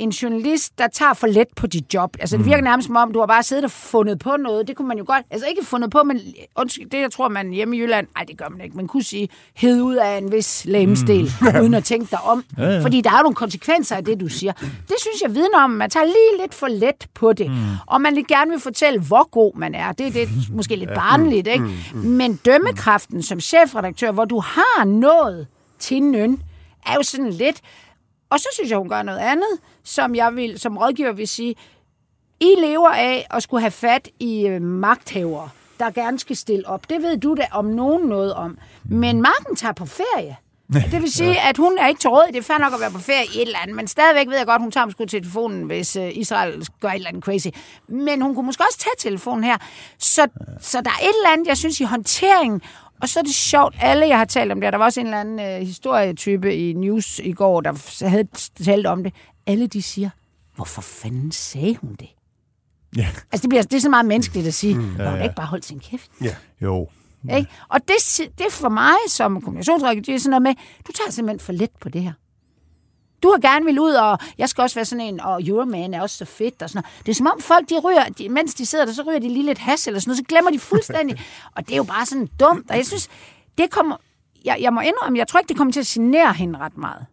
en journalist, der tager for let på dit job. Altså, det Mm. virker nærmest som om, du har bare siddet og fundet på noget. Det kunne man jo godt, altså ikke fundet på, men undskyld, det jeg tror, man hjemme i Jylland, nej, det gør man ikke, man kunne sige, hed ud af en vis lemstil, mm. <laughs> uden at tænke dig om. Ja, ja. Fordi der er nogle konsekvenser af det, du siger. Det synes jeg vidner om, man tager lige lidt for let på det. Mm. Og man gerne vil fortælle, hvor god man er. Det er det, <laughs> måske lidt barnligt, ikke? Men dømmekraften som chefredaktør, hvor du har noget til nøn, er jo sådan lidt... Og så synes jeg, hun gør noget andet, som jeg vil, som rådgiver vil sige, I lever af at skulle have fat i øh, magthavere, der gerne skal stille op. Det ved du da om nogen noget om. Men magten tager på ferie. <laughs> Det vil sige, at hun er ikke til råd. Det er fair nok at være på ferie i et eller andet, men stadigvæk ved jeg godt, hun tager måske telefonen, hvis uh, Israel gør et eller andet crazy. Men hun kunne måske også tage telefonen her. Så, så der er et eller andet, jeg synes, i håndteringen, og så er det sjovt, alle jeg har talt om det, der var også en eller anden uh, historietype i News i går, der havde talt om det. Alle de siger, hvorfor fanden sagde hun det? Ja. Altså, det, bliver, det er så meget menneskeligt at sige, mm, ja, ja. ikke bare holdt sin kæft? Ja. Jo. Ja. Ikke? Og det, det for mig som kommunikationsrådgiver, det er sådan noget med, du tager simpelthen for let på det her. Du har gerne vil ud, og jeg skal også være sådan en, og Euroman er også så fedt, og sådan noget. Det er som om folk, de ryger, de, mens de sidder der, så ryger de lige lidt has eller sådan noget, så glemmer de fuldstændig. <laughs> og det er jo bare sådan dumt, og jeg synes, det kommer, jeg, jeg må indrømme, jeg tror ikke, det kommer til at signere hende ret meget.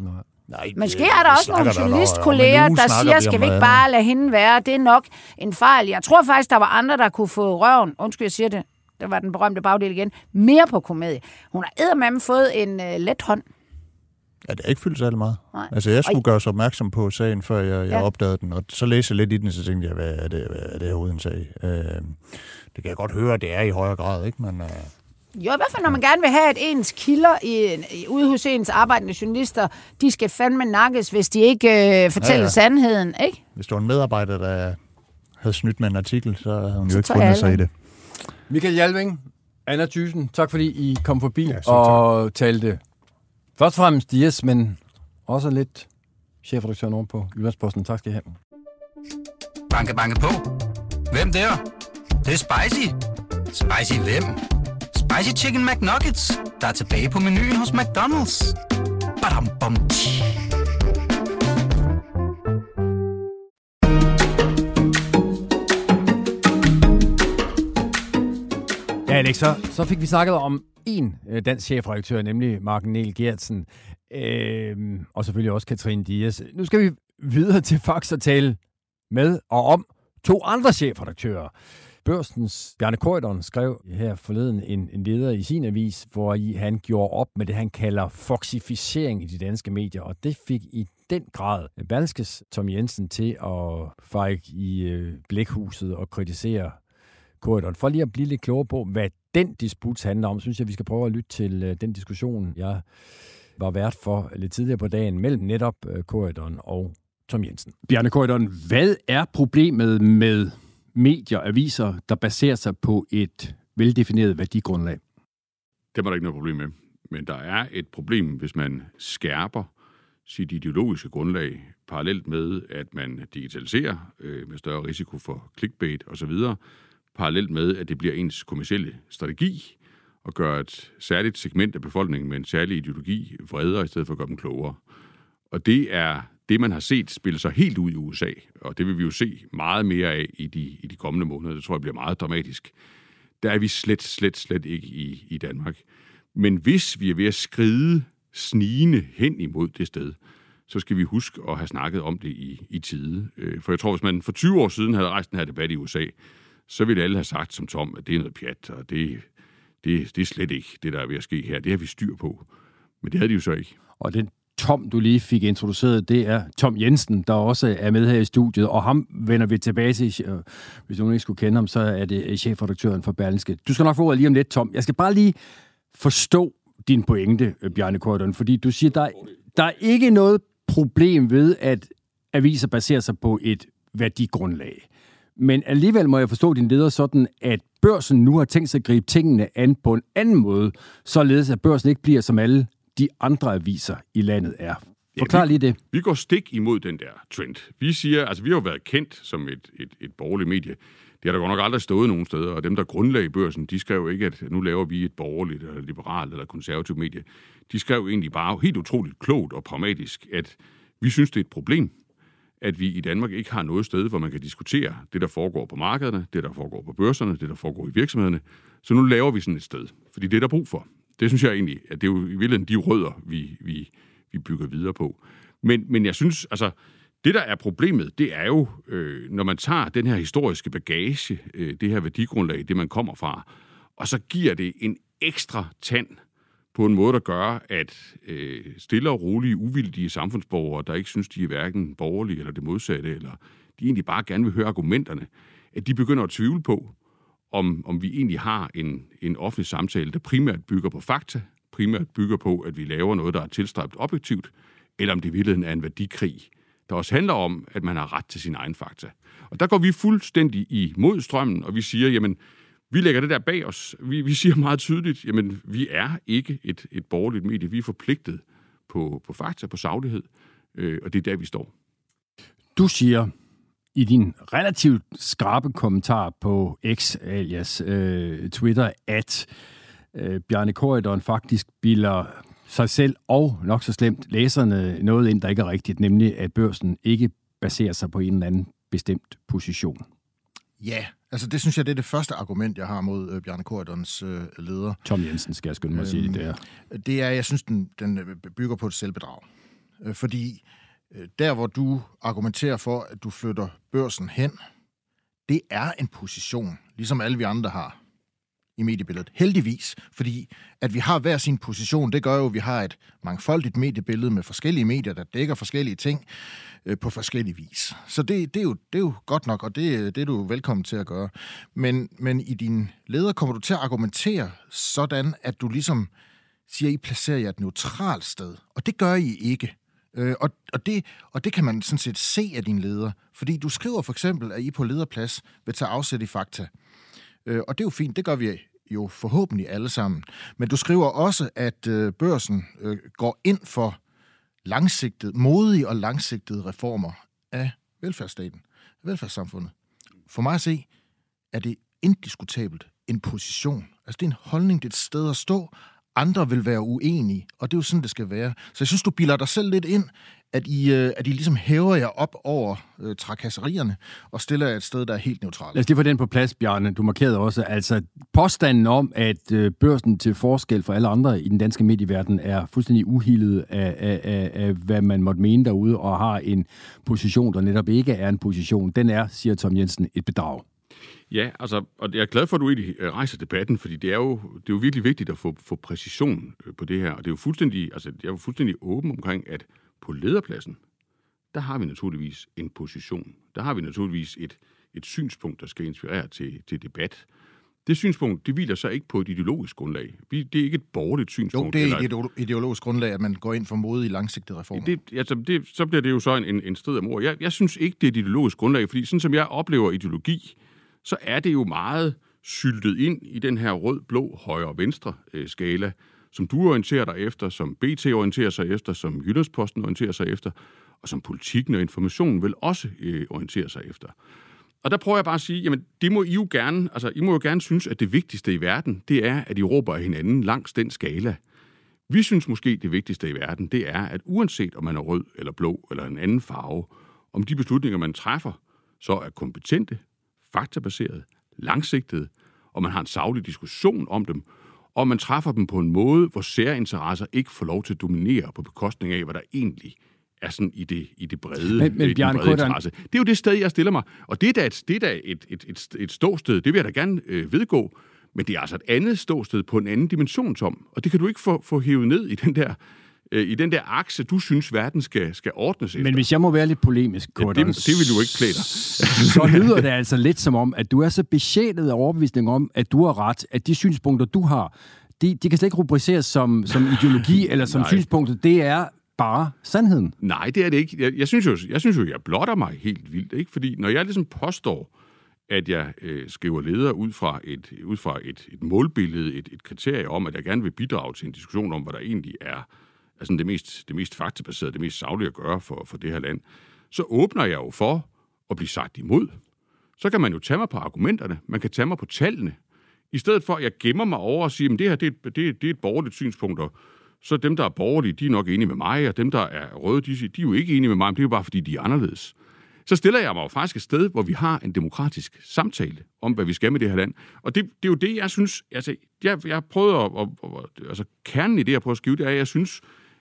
Nej. Nej, Måske er der også nogle journalistkolleger, der, der siger, skal vi ikke bare lade hende være? Det er nok en fejl. Jeg tror faktisk, der var andre, der kunne få røven, undskyld, jeg siger det, der var den berømte bagdel igen, mere på komedie. Hun har eddermame fået en uh, let hånd. Ja, det er ikke fyldt særlig meget. Nej. Altså, jeg skulle gøre sig opmærksom på sagen, før jeg, jeg ja. opdagede den, og så læste jeg lidt i den, så tænkte jeg, hvad er det, hvad er det overhovedet en sag? Øh, det kan jeg godt høre, at det er i højere grad, ikke? Men, øh, jo, i hvert fald, når man gerne vil have, at ens kilder i, i, ude hos ens arbejdende journalister, de skal fandme nakkes, hvis de ikke øh, fortæller ja, ja. sandheden, ikke? Hvis du var en medarbejder, der havde snydt med en artikel, så havde hun så jo ikke fundet sig i det. Michael Jalving, Anna Thyssen, tak fordi I kom forbi ja, og talte først og fremmest Dias, men også lidt chefredaktøren over på Jyllandsposten. Tak skal I have. Banke, banke på. Hvem der? Det, det er spicy. Spicy hvem? Spicy Chicken McNuggets, der er tilbage på menuen hos McDonald's. Badum, bom, Ja, Alex, så, så fik vi snakket om en øh, dansk chefredaktør, nemlig Mark Niel Gertsen, øh, og selvfølgelig også Katrine Dias. Nu skal vi videre til Fax og tale med og om to andre chefredaktører. Børsens Bjarne Korydon skrev her forleden en, en leder i sin avis, hvor i han gjorde op med det, han kalder foxificering i de danske medier, og det fik i den grad Berlskes Tom Jensen til at fejke i øh, blækhuset og kritisere Korydon. For lige at blive lidt klogere på, hvad den disput handler om, synes jeg, vi skal prøve at lytte til øh, den diskussion, jeg var vært for lidt tidligere på dagen mellem netop øh, Korydon og Tom Jensen. Bjarne Korydon, hvad er problemet med medier, aviser, der baserer sig på et veldefineret værdigrundlag? Det var der ikke noget problem med. Men der er et problem, hvis man skærper sit ideologiske grundlag parallelt med, at man digitaliserer øh, med større risiko for clickbait osv., parallelt med, at det bliver ens kommersielle strategi at gøre et særligt segment af befolkningen med en særlig ideologi vredere, i stedet for at gøre dem klogere. Og det er det, man har set spille sig helt ud i USA, og det vil vi jo se meget mere af i de, i de kommende måneder, det tror jeg bliver meget dramatisk, der er vi slet, slet, slet ikke i, i Danmark. Men hvis vi er ved at skride snigende hen imod det sted, så skal vi huske at have snakket om det i, i tide. Øh, for jeg tror, hvis man for 20 år siden havde rejst den her debat i USA, så ville alle have sagt som Tom, at det er noget pjat, og det, det, det er slet ikke det, der er ved at ske her. Det har vi styr på. Men det havde de jo så ikke. Og den Tom, du lige fik introduceret, det er Tom Jensen, der også er med her i studiet, og ham vender vi tilbage til. Øh, hvis nogen ikke skulle kende ham, så er det øh, chefredaktøren for Berlingske. Du skal nok få ordet lige om lidt, Tom. Jeg skal bare lige forstå din pointe, øh, Bjarne Korydon, fordi du siger, der, der er ikke noget problem ved, at aviser baserer sig på et værdigrundlag. Men alligevel må jeg forstå din leder sådan, at børsen nu har tænkt sig at gribe tingene an på en anden måde, således at børsen ikke bliver som alle de andre aviser i landet er. Forklar ja, vi, lige det. Vi går stik imod den der trend. Vi siger, altså vi har jo været kendt som et, et, et borgerligt medie. Det har der godt nok aldrig stået nogen steder, og dem, der grundlagde børsen, de skrev ikke, at nu laver vi et borgerligt, eller liberalt, eller konservativt medie. De skrev egentlig bare helt utroligt klogt og pragmatisk, at vi synes, det er et problem, at vi i Danmark ikke har noget sted, hvor man kan diskutere det, der foregår på markederne, det, der foregår på børserne, det, der foregår i virksomhederne. Så nu laver vi sådan et sted, fordi det er der brug for. Det synes jeg egentlig, at det er jo i virkeligheden de rødder, vi, vi, vi bygger videre på. Men, men jeg synes, altså, det der er problemet, det er jo, øh, når man tager den her historiske bagage, øh, det her værdigrundlag, det man kommer fra, og så giver det en ekstra tand på en måde, der gør, at øh, stille og rolige, uvildige samfundsborgere, der ikke synes, de er hverken borgerlige eller det modsatte, eller de egentlig bare gerne vil høre argumenterne, at de begynder at tvivle på, om, om vi egentlig har en, en offentlig samtale, der primært bygger på fakta, primært bygger på, at vi laver noget, der er tilstræbt objektivt, eller om det i virkeligheden er en værdikrig, der også handler om, at man har ret til sin egen fakta. Og der går vi fuldstændig imod strømmen, og vi siger, jamen, vi lægger det der bag os. Vi, vi siger meget tydeligt, jamen, vi er ikke et, et borgerligt medie. Vi er forpligtet på, på fakta, på saglighed, øh, og det er der, vi står. Du siger i din relativt skarpe kommentar på X alias øh, Twitter, at øh, Bjarne Korydon faktisk bilder sig selv og nok så slemt læserne noget ind, der ikke er rigtigt, nemlig at børsen ikke baserer sig på en eller anden bestemt position. Ja, altså det synes jeg, det er det første argument, jeg har mod øh, Bjarne Korydons øh, leder. Tom Jensen skal jeg skynde mig at sige det er. Det er, jeg synes, den, den øh, bygger på et selvbedrag. Øh, fordi øh, der, hvor du argumenterer for, at du flytter børsen hen, det er en position, ligesom alle vi andre har i mediebilledet. Heldigvis, fordi at vi har hver sin position, det gør jo, at vi har et mangfoldigt mediebillede med forskellige medier, der dækker forskellige ting øh, på forskellige vis. Så det, det, er jo, det er jo godt nok, og det, det er du velkommen til at gøre. Men, men i din leder kommer du til at argumentere sådan, at du ligesom siger, at I placerer jer et neutralt sted. Og det gør I ikke. Øh, og, og, det, og det kan man sådan set se af din leder. Fordi du skriver for eksempel, at I på lederplads vil tage afsæt i fakta. Øh, og det er jo fint, det gør vi jo forhåbentlig alle sammen. Men du skriver også, at øh, børsen øh, går ind for langsigtede, modige og langsigtede reformer af velfærdsstaten, velfærdssamfundet. For mig at se, er det indiskutabelt en position. Altså det er en holdning, det er et sted at stå. Andre vil være uenige, og det er jo sådan, det skal være. Så jeg synes, du bilder dig selv lidt ind, at I, øh, at I ligesom hæver jer op over øh, trakasserierne og stiller jer et sted, der er helt neutralt. Lad os lige få den på plads, Bjarne. Du markerede også, altså påstanden om, at øh, børsen til forskel for alle andre i den danske medieverden er fuldstændig uhildet af, af, af, af, hvad man måtte mene derude, og har en position, der netop ikke er en position. Den er, siger Tom Jensen, et bedrag. Ja, altså, og jeg er glad for, at du egentlig øh, rejser debatten, fordi det er jo, det er jo virkelig vigtigt at få, få præcision øh, på det her, og det er jo fuldstændig, altså, jeg er jo fuldstændig åben omkring, at på lederpladsen, der har vi naturligvis en position. Der har vi naturligvis et, et synspunkt, der skal inspirere til, til debat. Det synspunkt, det hviler så ikke på et ideologisk grundlag. Det er ikke et borgerligt synspunkt. Jo, det er et ideologisk grundlag, at man går ind for mod i langsigtede reformer. Det, altså, det, så bliver det jo så en, en strid af mor. Jeg, jeg synes ikke, det er et ideologisk grundlag, fordi sådan som jeg oplever ideologi, så er det jo meget syltet ind i den her rød-blå højre-venstre-skala. Øh, som du orienterer dig efter, som BT orienterer sig efter, som Jyllandsposten orienterer sig efter, og som politikken og informationen vil også øh, orientere sig efter. Og der prøver jeg bare at sige, jamen det må I jo gerne, altså I må jo gerne synes, at det vigtigste i verden, det er, at I råber af hinanden langs den skala. Vi synes måske, det vigtigste i verden, det er, at uanset om man er rød eller blå eller en anden farve, om de beslutninger, man træffer, så er kompetente, faktabaseret, langsigtede, og man har en savlig diskussion om dem, og man træffer dem på en måde, hvor særinteresser ikke får lov til at dominere på bekostning af, hvad der egentlig er sådan i det, i det brede, men, men, Bjarne brede interesse. Det er jo det sted, jeg stiller mig. Og det er da et, det er da et, et, et, et ståsted, det vil jeg da gerne øh, vedgå, men det er altså et andet ståsted på en anden dimension, Tom. Og det kan du ikke få, få hævet ned i den der øh, i den der akse, du synes, verden skal, skal ordnes efter. Men hvis jeg må være lidt polemisk, ja, det, det vil du ikke klæde dig. så lyder det altså lidt som om, at du er så besjælet af overbevisning om, at du har ret, at de synspunkter, du har, de, de kan slet ikke rubriceres som, som ideologi <laughs> eller som synspunkter. Det er bare sandheden. Nej, det er det ikke. Jeg, jeg, synes, jo, jeg synes jo, jeg blotter mig helt vildt. Ikke? Fordi når jeg ligesom påstår, at jeg øh, skriver leder ud fra et, ud fra et, et målbillede, et, et kriterie om, at jeg gerne vil bidrage til en diskussion om, hvad der egentlig er altså det mest, det mest faktabaserede, det mest savlige at gøre for, for det her land, så åbner jeg jo for at blive sagt imod. Så kan man jo tage mig på argumenterne, man kan tage mig på tallene, i stedet for, at jeg gemmer mig over og siger, at det her det er, det, det er et borgerligt synspunkt, og så dem, der er borgerlige, de er nok enige med mig, og dem, der er røde, de, de er jo ikke enige med mig, men det er jo bare, fordi de er anderledes. Så stiller jeg mig jo faktisk et sted, hvor vi har en demokratisk samtale om, hvad vi skal med det her land. Og det, det er jo det, jeg synes, altså, jeg, jeg prøver at, at, at, altså, kernen i det, jeg prøver at skrive, det er, at jeg synes,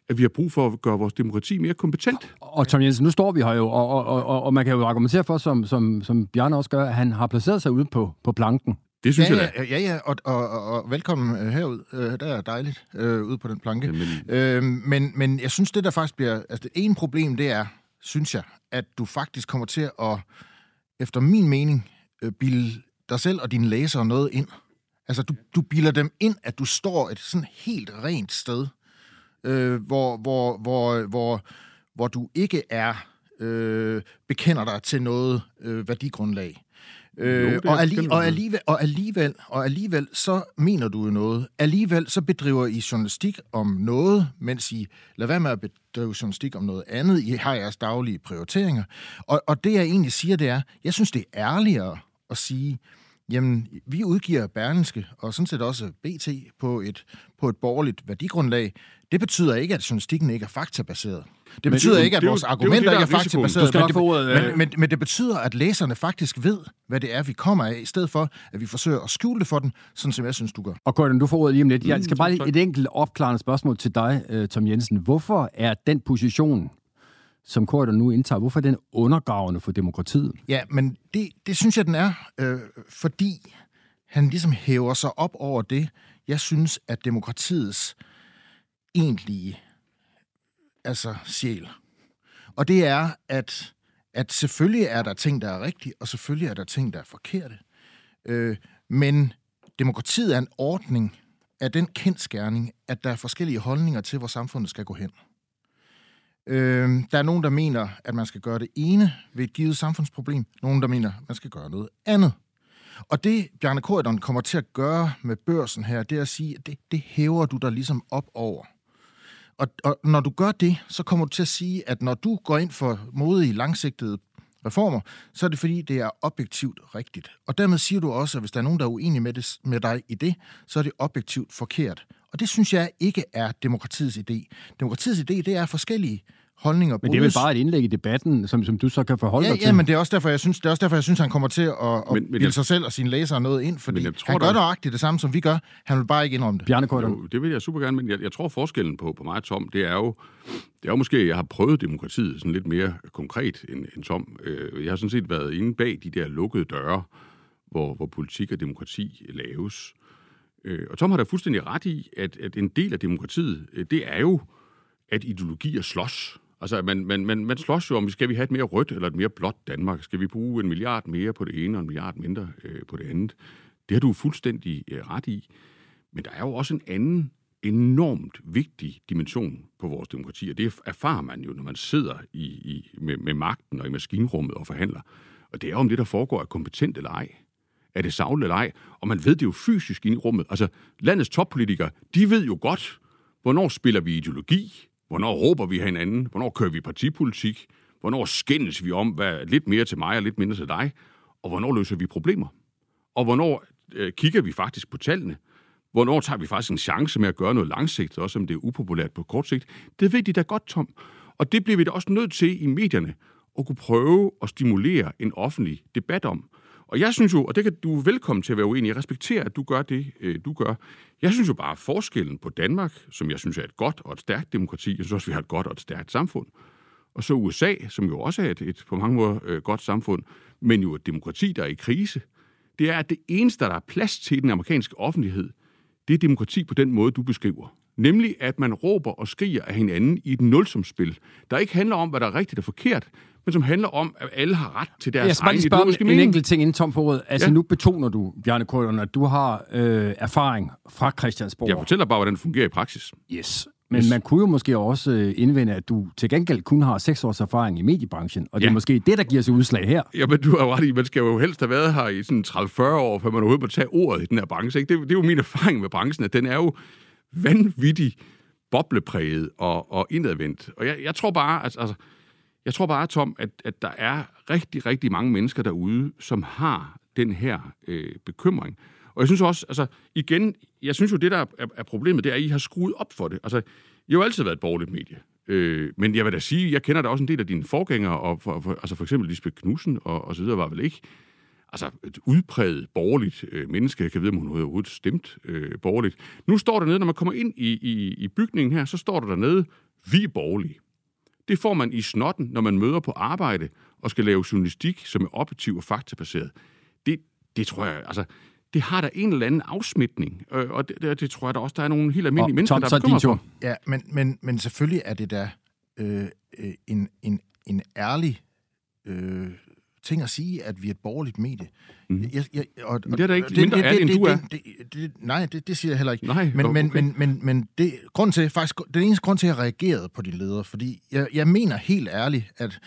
at vi har brug for at gøre vores demokrati mere kompetent. Og Tom Jensen, nu står vi her jo, og, og, og, og man kan jo argumentere for, som, som, som Bjarne også gør, at han har placeret sig ude på, på planken. Det synes ja, jeg da. Ja, ja, og, og, og, og velkommen øh, herud. Øh, der er dejligt øh, ude på den planke. Jamen. Øh, men, men jeg synes, det der faktisk bliver... Altså, det ene problem, det er, synes jeg, at du faktisk kommer til at, efter min mening, øh, bilde dig selv og dine læsere noget ind. Altså, du, du bilder dem ind, at du står et sådan helt rent sted, øh, hvor, hvor, hvor, hvor, hvor du ikke er øh, bekender dig til noget øh, værdigrundlag. Øh, og, alli- og, alligevel, og, alligevel, og alligevel, så mener du jo noget. Alligevel, så bedriver I journalistik om noget, mens I lader være med at bedrive journalistik om noget andet. I har jeres daglige prioriteringer. Og, og det, jeg egentlig siger, det er, jeg synes, det er ærligere at sige, jamen, vi udgiver Berlingske, og sådan set også BT, på et, på et borgerligt værdigrundlag. Det betyder ikke, at journalistikken ikke er faktabaseret. Det det betyder er jo- ikke, at det vores det er argumenter det, der ikke er er risikoen. faktabaseret. Skal men det- ordet, men, øh. men, men det betyder, at læserne faktisk ved, hvad det er, vi kommer af, i stedet for, at vi forsøger at skjule det for dem, sådan som jeg synes, du gør. Og Gordon, du får ordet lige om lidt. Jeg skal Mm, bare tak. lige et enkelt opklarende spørgsmål til dig, øh, Tom Jensen. Hvorfor er den position, som Korydon nu indtager, hvorfor er den undergravende for demokratiet? Ja, men det, det synes jeg, den er, øh, fordi han ligesom hæver sig op over det, jeg synes, at demokratiets egentlige altså sjæl. Og det er, at, at selvfølgelig er der ting, der er rigtige, og selvfølgelig er der ting, der er forkerte. Øh, men demokratiet er en ordning af den kendskærning, at der er forskellige holdninger til, hvor samfundet skal gå hen. Øh, der er nogen, der mener, at man skal gøre det ene ved et givet samfundsproblem. Nogen, der mener, at man skal gøre noget andet. Og det, Bjarne Korydon kommer til at gøre med børsen her, det er at sige, at det, det hæver du dig ligesom op over. Og, og når du gør det, så kommer du til at sige, at når du går ind for modige, langsigtede reformer, så er det fordi, det er objektivt rigtigt. Og dermed siger du også, at hvis der er nogen, der er uenige med, det, med dig i det, så er det objektivt forkert. Og det synes jeg ikke er demokratiets idé. Demokratiets idé, det er forskellige holdninger. Men det er vel bare et indlæg i debatten, som, som du så kan forholde Ja, dig til. ja, men det er også derfor, jeg synes, det er også derfor, jeg synes, han kommer til at, at Men- men bilde jeg- sig selv og sine læsere noget ind, fordi jeg tror, han gør nøjagtigt det samme, som vi gør. Han vil bare ikke indrømme det. Bjarne. Jo, det vil jeg super gerne, men jeg, jeg tror forskellen på, på mig og Tom, det er jo, det er jo måske, at jeg har prøvet demokratiet sådan lidt mere konkret end, end Tom. Øh, Jeg har sådan set været inde bag de der lukkede døre, hvor, hvor politik og demokrati laves. Øh, Og Tom har da fuldstændig ret i, at, at en del af demokratiet, øh, det er jo, at ideologier slås. Altså, man, man, man, man slås jo om, skal vi have et mere rødt eller et mere blåt Danmark? Skal vi bruge en milliard mere på det ene og en milliard mindre øh, på det andet? Det har du fuldstændig øh, ret i. Men der er jo også en anden enormt vigtig dimension på vores demokrati, og det erfarer man jo, når man sidder i, i, med, med magten og i maskinrummet og forhandler. Og det er jo, om det, der foregår, er kompetent eller ej. Er det savlet eller ej? Og man ved det jo fysisk ind i rummet. Altså, landets toppolitikere, de ved jo godt, hvornår spiller vi ideologi, hvornår råber vi hinanden, hvornår kører vi partipolitik, hvornår skændes vi om, hvad er lidt mere til mig og lidt mindre til dig, og hvornår løser vi problemer. Og hvornår øh, kigger vi faktisk på tallene? Hvornår tager vi faktisk en chance med at gøre noget langsigtet, også om det er upopulært på kort sigt? Det ved de da godt, Tom. Og det bliver vi da også nødt til i medierne, at kunne prøve at stimulere en offentlig debat om. Og jeg synes jo, og det kan du er velkommen til at være uenig, jeg respekterer, at du gør det, øh, du gør. Jeg synes jo bare, at forskellen på Danmark, som jeg synes er et godt og et stærkt demokrati, jeg synes også, vi har et godt og et stærkt samfund, og så USA, som jo også er et, et på mange måder øh, godt samfund, men jo et demokrati, der er i krise, det er, at det eneste, der er plads til i den amerikanske offentlighed, det er demokrati på den måde, du beskriver. Nemlig, at man råber og skriger af hinanden i et nulsumspil, der ikke handler om, hvad der er rigtigt og forkert, men som handler om, at alle har ret til deres Jeg skal bare lige spørge ideologiske om en enkelt ting inden Tom ordet. Altså Ja. nu betoner du, Bjarne Korydon, at du har øh, erfaring fra Christiansborg. Jeg fortæller bare, hvordan det fungerer i praksis. Yes. Men man kunne jo måske også øh, indvende, at du til gengæld kun har seks års erfaring i mediebranchen, og det er Ja. måske det, der giver sig udslag her. Jamen, du har ret i, man skal jo helst have været her i sådan 30-40 år, før man overhovedet må tage ordet i den her branche. Ikke? Det, det er jo min erfaring med branchen, at den er jo vanvittig boblepræget og, og indadvendt. Og jeg, jeg tror bare, altså, altså, jeg tror bare, Tom, at, at der er rigtig, rigtig mange mennesker derude, som har den her øh, bekymring. Og jeg synes også, altså igen, jeg synes jo, det der er, er problemet, det er, at I har skruet op for det. Altså, I har jo altid været et borgerligt medie. Øh, men jeg vil da sige, jeg kender da også en del af dine forgængere, og for, for, altså for eksempel Lisbeth Knudsen og, og så videre, var vel ikke altså et udpræget borgerligt øh, menneske. Jeg kan vide, om hun overhovedet stemt øh, borgerligt. Nu står der nede, når man kommer ind i, i, i bygningen her, så står der dernede, vi er borgerlige. Det får man i snotten, når man møder på arbejde og skal lave journalistik, som er objektiv og faktabaseret. Det, det tror jeg, altså, det har der en eller anden afsmitning, øh, og det, det, det tror jeg da også, der er nogle helt almindelige Og mennesker, Tom, der er bekymret for. Ja, men, men, men selvfølgelig er det da øh, øh, en, en, en ærlig øh, ting at sige, at vi er et borgerligt medie. Mm. Jeg, jeg, og, og, det er da ikke mindre ærligt, end du er. Det, det, det, nej, det, det siger jeg heller ikke. Nej, men, okay. men, men, men, men det, grund til, faktisk, den eneste grund til, at jeg reagerede på din leder, fordi jeg, jeg mener helt ærligt, at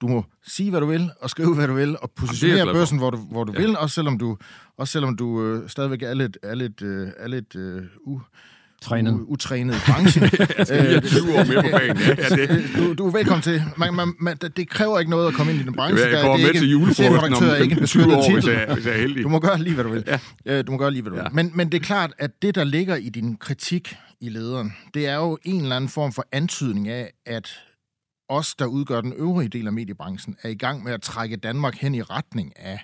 du må sige, hvad du vil, og skrive, hvad du vil, og positionere børsen, hvor du, hvor du ja. vil, også selvom du, også selvom du øh, stadigvæk er lidt, er lidt, øh, er lidt øh, u, Trænet. U, utrænet i branchen. <laughs> jeg skal lige have 20 år mere på banen. Ja, ja, det. <laughs> Du, du er velkommen til. Man, man, man, det kræver ikke noget at komme ind i den branche. Jeg kommer det er med ikke, til julefrokosten om er ikke en 20 år, hvis titel. jeg, hvis jeg er heldig. Du må gøre lige, hvad du vil. Ja. Øh, Du må gøre lige, hvad du Ja. vil. Men, men det er klart, at det, der ligger i din kritik i lederen, det er jo en eller anden form for antydning af, at os, der udgør den øvrige del af mediebranchen, er i gang med at trække Danmark hen i retning af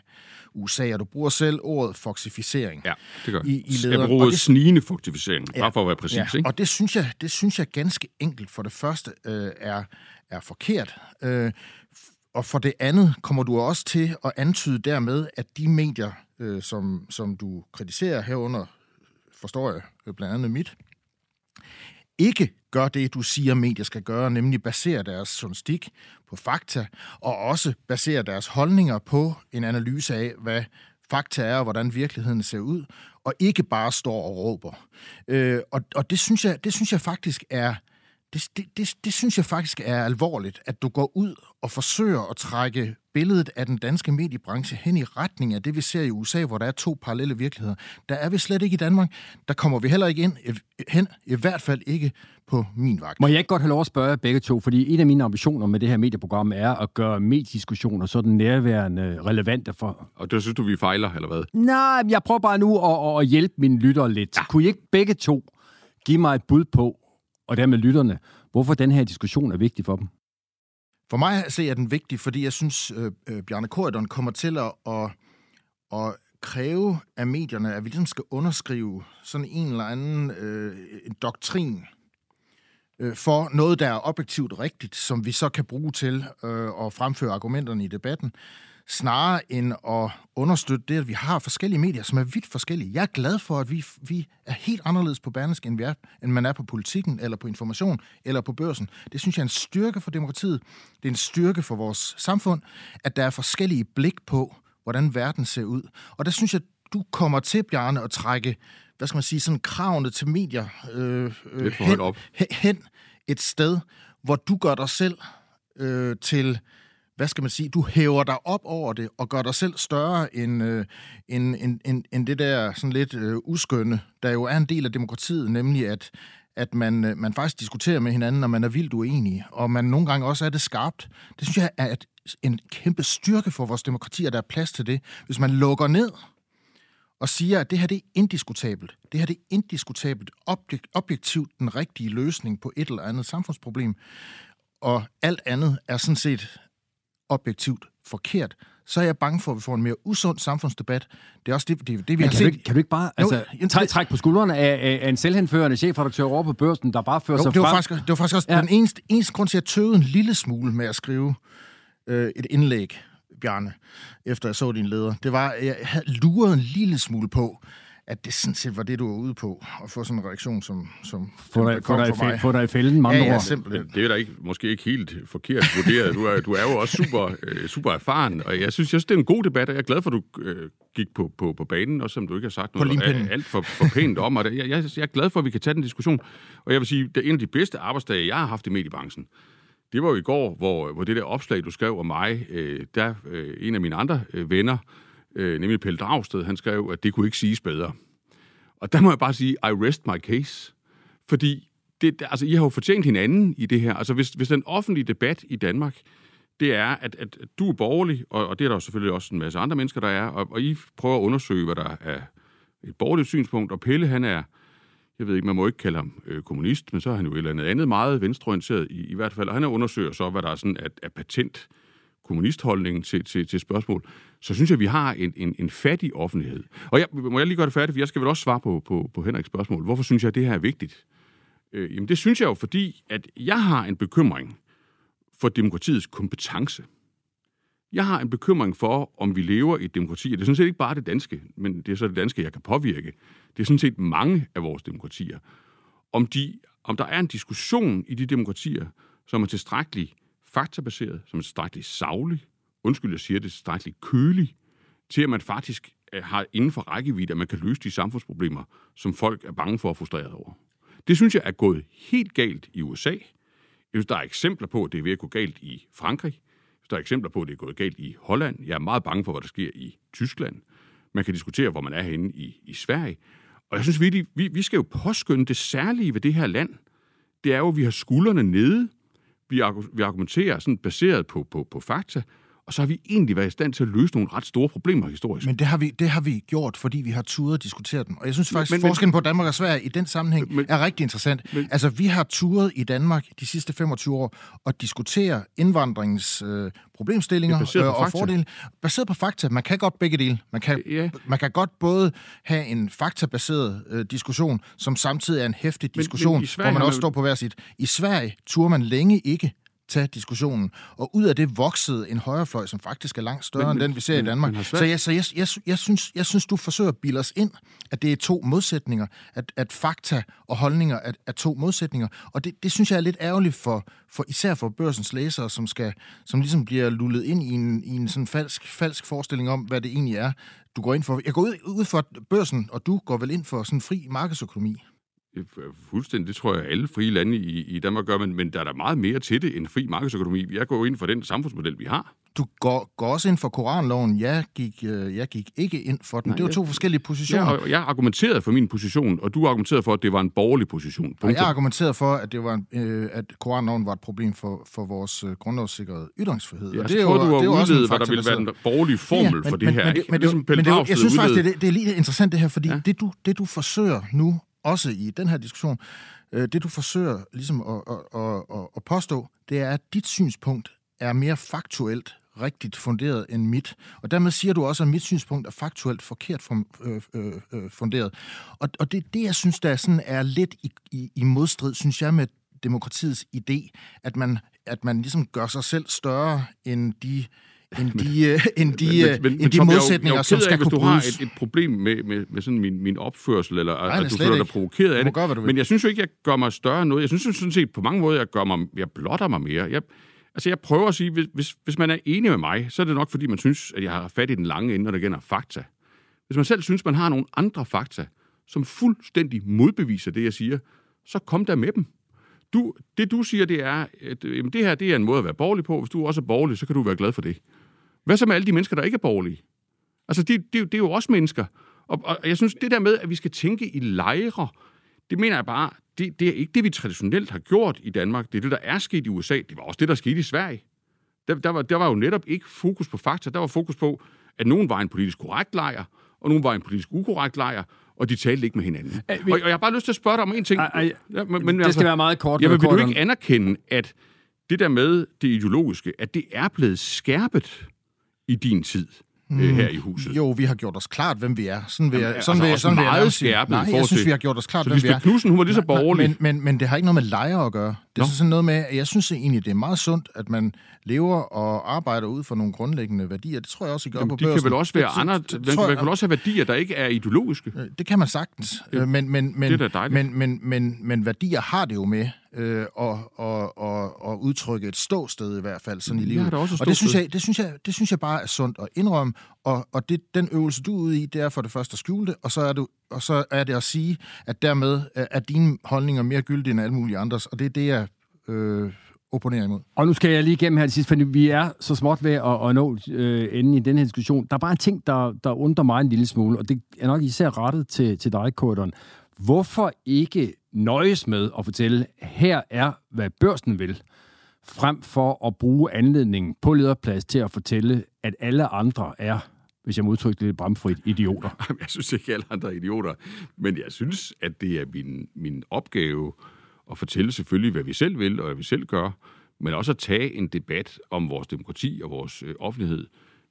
USA, og du bruger selv ordet foxificering. Ja, det gør I- i lederen. Jeg bruger Og det, det- snigende funktificering, Ja. bare for at være præcis. Ja, ikke? og det synes, jeg, det synes jeg ganske enkelt for det første øh, er, er forkert. Øh, og for det andet kommer du også til at antyde dermed, at de medier, øh, som, som du kritiserer herunder, forstår jeg øh, blandt andet mit, ikke gør det, du siger, medier skal gøre, nemlig basere deres journalistik på fakta, og også basere deres holdninger på en analyse af, hvad fakta er, og hvordan virkeligheden ser ud, og ikke bare står og råber. Øh, og og det, synes jeg, det synes jeg faktisk er det, det, det, det synes jeg faktisk er alvorligt, at du går ud og forsøger at trække billedet af den danske mediebranche hen i retning af det, vi ser i USA, hvor der er to parallelle virkeligheder. Der er vi slet ikke i Danmark. Der kommer vi heller ikke ind hen, i hvert fald ikke på min vagt. Må jeg ikke godt have lov at spørge begge to, fordi en af mine ambitioner med det her medieprogram er at gøre mediediskussioner sådan nærværende relevante for... Og det synes du, vi fejler, eller hvad? Nej, jeg prøver bare nu at, at hjælpe mine lyttere lidt. Ja. Kunne I ikke begge to give mig et bud på, og dermed lytterne, hvorfor den her diskussion er vigtig for dem? For mig at se er den vigtig, fordi jeg synes, øh, øh, Bjarne Korydon kommer til at, at, at kræve af medierne, at vi ligesom skal underskrive sådan en eller anden øh, en doktrin øh, for noget, der er objektivt rigtigt, som vi så kan bruge til øh, at fremføre argumenterne i debatten, snarere end at understøtte det, at vi har forskellige medier, som er vidt forskellige. Jeg er glad for, at vi, vi er helt anderledes på Berlingske, end, vi er, end man er på politikken, eller på information, eller på børsen. Det synes jeg er en styrke for demokratiet. Det er en styrke for vores samfund, at der er forskellige blik på, hvordan verden ser ud. Og der synes jeg, du kommer til, Bjarne, at trække, hvad skal man sige, sådan kravene til medier øh, øh, hen, op. hen et sted, hvor du gør dig selv øh, til, hvad skal man sige, du hæver dig op over det, og gør dig selv større end, øh, end, end, end, end det der sådan lidt øh, uskønne, der jo er en del af demokratiet, nemlig at, at man, øh, man faktisk diskuterer med hinanden, når man er vildt uenig, og man nogle gange også er det skarpt. Det synes jeg er et, en kæmpe styrke for vores demokrati, at der er plads til det. Hvis man lukker ned og siger, at det her det er indiskutabelt. Det her det er indiskutabelt objekt, objektivt den rigtige løsning på et eller andet samfundsproblem, og alt andet er sådan set objektivt forkert, så er jeg bange for, at vi får en mere usund samfundsdebat. Det er også det, det, det vi Men har kan, set. du ikke, kan du ikke bare Jo, altså, jamen, træk, træk på skuldrene af, af, en selvhenførende chefredaktør over på børsen, der bare fører Jo, sig det, var frem? faktisk, det var faktisk også ja. den eneste, eneste grund til, at jeg tøvede en lille smule med at skrive øh, et indlæg, Bjarne, efter jeg så din leder. Det var, at jeg havde luret en lille smule på, at det sådan set var det, du var ude på, at få sådan en reaktion, som, som Få dig, få, kom dig, i fra fæ- mig. få dig i fælden, med Ja, ja, simpelthen. Det er da ikke, måske ikke helt forkert vurderet. Du er, du er jo også super, øh, super erfaren, og jeg synes, jeg synes, det er en god debat, og jeg er glad for, at du øh, gik på, på, på banen, også som du ikke har sagt noget øh, alt for, for pænt om. Og det, jeg, jeg, jeg er glad for, at vi kan tage den diskussion. Og jeg vil sige, det er en af de bedste arbejdsdage, jeg har haft i mediebranchen. Det var jo i går, hvor, hvor det der opslag, du skrev om mig, øh, der øh, en af mine andre øh, venner, øh, nemlig Pelle Dragsted, han skrev, at det kunne ikke siges bedre. Og der må jeg bare sige, I rest my case. Fordi det, altså, I har jo fortjent hinanden i det her. Altså, hvis, hvis den offentlige debat i Danmark, det er, at, at, at du er borgerlig, og, og det er der jo selvfølgelig også en masse andre mennesker, der er, og, og I prøver at undersøge, hvad der er et borgerligt synspunkt, og Pelle, han er, jeg ved ikke, man må ikke kalde ham øh, kommunist, men så er han jo et eller andet andet meget venstreorienteret i, i hvert fald, og han undersøger så, hvad der er sådan at, at patent kommunistholdningen til, til, til spørgsmål, så synes jeg, vi har en, en, en fattig offentlighed. Og jeg, må jeg lige gøre det færdigt, for jeg skal vel også svare på, på, på Henriks spørgsmål. Hvorfor synes jeg, at det her er vigtigt? Øh, jamen det synes jeg jo, fordi at jeg har en bekymring for demokratiets kompetence. Jeg har en bekymring for, om vi lever i et demokrati, og det er sådan set ikke bare det danske, men det er så det danske, jeg kan påvirke. Det er sådan set mange af vores demokratier. Om, de, om der er en diskussion i de demokratier, som er tilstrækkeligt faktabaseret, som er tilstrækkeligt savlig, undskyld, jeg siger det, tilstrækkeligt kølig, til at man faktisk øh, har inden for rækkevidde, at man kan løse de samfundsproblemer, som folk er bange for at frustreret over. Det synes jeg er gået helt galt i USA. Jeg synes, der er eksempler på, at det er ved at gå galt i Frankrig. Der er eksempler på, at det er gået galt i Holland. Jeg er meget bange for, hvad der sker i Tyskland. Man kan diskutere, hvor man er henne i, i Sverige. Og jeg synes, vi, vi, vi skal jo påskynde det særlige ved det her land. Det er jo, at vi har skuldrene nede. Vi, vi argumenterer sådan baseret på, på, på fakta og så har vi egentlig været i stand til at løse nogle ret store problemer historisk. Men det har vi, det har vi gjort, fordi vi har turet at diskutere dem. Og jeg synes faktisk, men, men, forskellen på Danmark og Sverige i den sammenhæng men, er rigtig interessant. Men, altså, vi har turet i Danmark de sidste 25 år og diskutere indvandringens øh, problemstillinger øh, og fordele. Baseret på fakta. Man kan godt begge dele. Man kan, ja. man kan godt både have en faktabaseret øh, diskussion, som samtidig er en hæftig diskussion, men, men hvor man også står på hver sit. I Sverige turer man længe ikke tage diskussionen. Og ud af det voksede en højrefløj, som faktisk er langt større men, end den, vi ser men, i Danmark. Men, så jeg, så jeg, jeg, jeg, synes, jeg synes, du forsøger at bilde os ind, at det er to modsætninger, at, at fakta og holdninger er, er to modsætninger. Og det, det synes jeg er lidt ærgerligt for, for især for børsens læsere, som, skal, som ligesom bliver lullet ind i en, i en sådan falsk, falsk forestilling om, hvad det egentlig er, du går ind for. Jeg går ud, ud for børsen, og du går vel ind for sådan fri markedsøkonomi. Fuldstændig, det tror jeg, alle frie lande i, i Danmark gør, men, men der er der meget mere til det end fri markedsøkonomi. Jeg går ind for den samfundsmodel, vi har. Du går, går også ind for koranloven. Jeg gik, øh, jeg gik ikke ind for den. Nej, det var to jeg, forskellige positioner. Jeg, jeg argumenterede for min position, og du argumenterede for, at det var en borgerlig position. Og jeg argumenterede for, at, det var en, øh, at koranloven var et problem for, for vores øh, grundlovssikrede ytringsfrihed. Ja, og det er jo, du har udledet, hvad der ville være en borgerlig formel ja, men, for det her. Men, men, men, men det, jeg synes faktisk, det, det er lige interessant det her, fordi ja. det, du, det du forsøger nu også i den her diskussion, øh, det du forsøger ligesom at, at, at, at påstå, det er, at dit synspunkt er mere faktuelt rigtigt funderet end mit. Og dermed siger du også, at mit synspunkt er faktuelt forkert øh, øh, øh, funderet. Og, og det det, jeg synes, der sådan er lidt i, i, i modstrid, synes jeg, med demokratiets idé, at man, at man ligesom gør sig selv større end de <laughs> end de, øh, end de, men, øh, men, end de modsætninger, jeg, jeg som skal af, kunne Hvis du har et, et problem med, med, med sådan min, min opførsel, eller Nej, at du føler dig provokeret af det, gøre, men jeg synes jo ikke, jeg gør mig større end noget. Jeg synes jo sådan set på mange måder, jeg gør mig, jeg blotter mig mere. Jeg, altså jeg prøver at sige, hvis, hvis, hvis man er enig med mig, så er det nok, fordi man synes, at jeg har fat i den lange ende, når det gælder fakta. Hvis man selv synes, man har nogle andre fakta, som fuldstændig modbeviser det, jeg siger, så kom der med dem. Du, det du siger, det er, at jamen, det her det er en måde at være borgerlig på. Hvis du også er borgerlig, så kan du være glad for det. Hvad så med alle de mennesker, der ikke er borgerlige? Altså, det, det, det er jo også mennesker. Og, og jeg synes, det der med, at vi skal tænke i lejre, det mener jeg bare, det, det er ikke det, vi traditionelt har gjort i Danmark. Det er det, der er sket i USA. Det var også det, der skete i Sverige. Der, der, var, der var jo netop ikke fokus på fakta. Der var fokus på, at nogen var en politisk korrekt lejr, og nogen var en politisk ukorrekt lejr, og de talte ikke med hinanden. Æ, vi... og, og jeg har bare lyst til at spørge dig om en ting. Ej, ej, ja, men, men, det altså, skal være meget kort. Jamen, vil du ikke anerkende, at det der med det ideologiske, at det er blevet skærpet i din tid? mm. her i huset. Jo, vi har gjort os klart, hvem vi er. Sådan vil, Jamen, sådan altså vil, sådan meget skærpet Nej, jeg synes, vi har gjort os klart, så hvem vi er. Knudsen, hun var lige så borgerlig. Men, men, men det har ikke noget med lejre at gøre. Det er sådan noget med, at jeg synes egentlig, det er meget sundt, at man lever og arbejder ud for nogle grundlæggende værdier. Det tror jeg også, I gør Jamen, på de børsen. kan vel også være andre, man kan også have værdier, der ikke er ideologiske. Øh, det kan man sagtens. Ja. Øh, men, men, men, det er men, men, men, men værdier har det jo med øh, og, og, og, og udtrykke et ståsted i hvert fald sådan i livet. Ja, og det synes, jeg, det, synes jeg, det synes jeg bare er sundt at indrømme, og, og det, den øvelse, du er ude i, det er for det første at skjule det, og så er, du, og så er det at sige, at dermed er dine holdninger mere gyldige end alle mulige andres, og det er det, jeg øh, opponerer imod. Og nu skal jeg lige igennem her til sidst, fordi vi er så småt ved at, at nå øh, enden i den her diskussion. Der er bare en ting, der, der undrer mig en lille smule, og det er nok især rettet til, til dig, Korten. Hvorfor ikke nøjes med at fortælle, her er, hvad børsen vil, frem for at bruge anledningen på lederplads til at fortælle, at alle andre er, hvis jeg må udtrykke det lidt bramfrit, idioter? <laughs> Jeg synes ikke, alle andre er idioter, men jeg synes, at det er min, min opgave at fortælle selvfølgelig, hvad vi selv vil, og hvad vi selv gør, men også at tage en debat om vores demokrati og vores øh, offentlighed,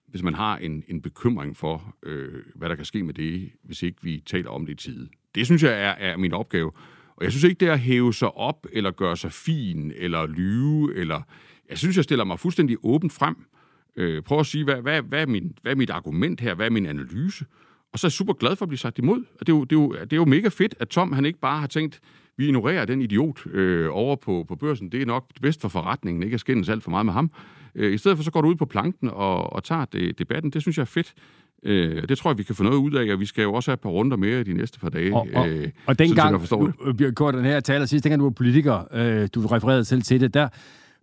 hvis man har en, en bekymring for, øh, hvad der kan ske med det, hvis ikke vi taler om det i tide. Det synes jeg er, er min opgave. Og jeg synes ikke, det er at hæve sig op, eller gøre sig fin, eller lyve, eller... Jeg synes, jeg stiller mig fuldstændig åbent frem. Øh, prøv at sige, hvad, hvad, hvad, er min, hvad er mit argument her? Hvad er min analyse? Og så er jeg super glad for at blive sagt imod. Og det er jo, det er jo, det er jo mega fedt, at Tom han ikke bare har tænkt, vi ignorerer den idiot øh, over på, på børsen. Det er nok det bedste for forretningen, ikke at skændes alt for meget med ham. Øh, I stedet for så går du ud på planken og, og tager det, debatten. Det synes jeg er fedt. Øh, det tror jeg, vi kan få noget ud af, og vi skal jo også have et par runder mere de næste par dage. Og, og, øh, og dengang, du gjorde den her taler sidst, dengang du var politiker, øh, du refererede selv til det, der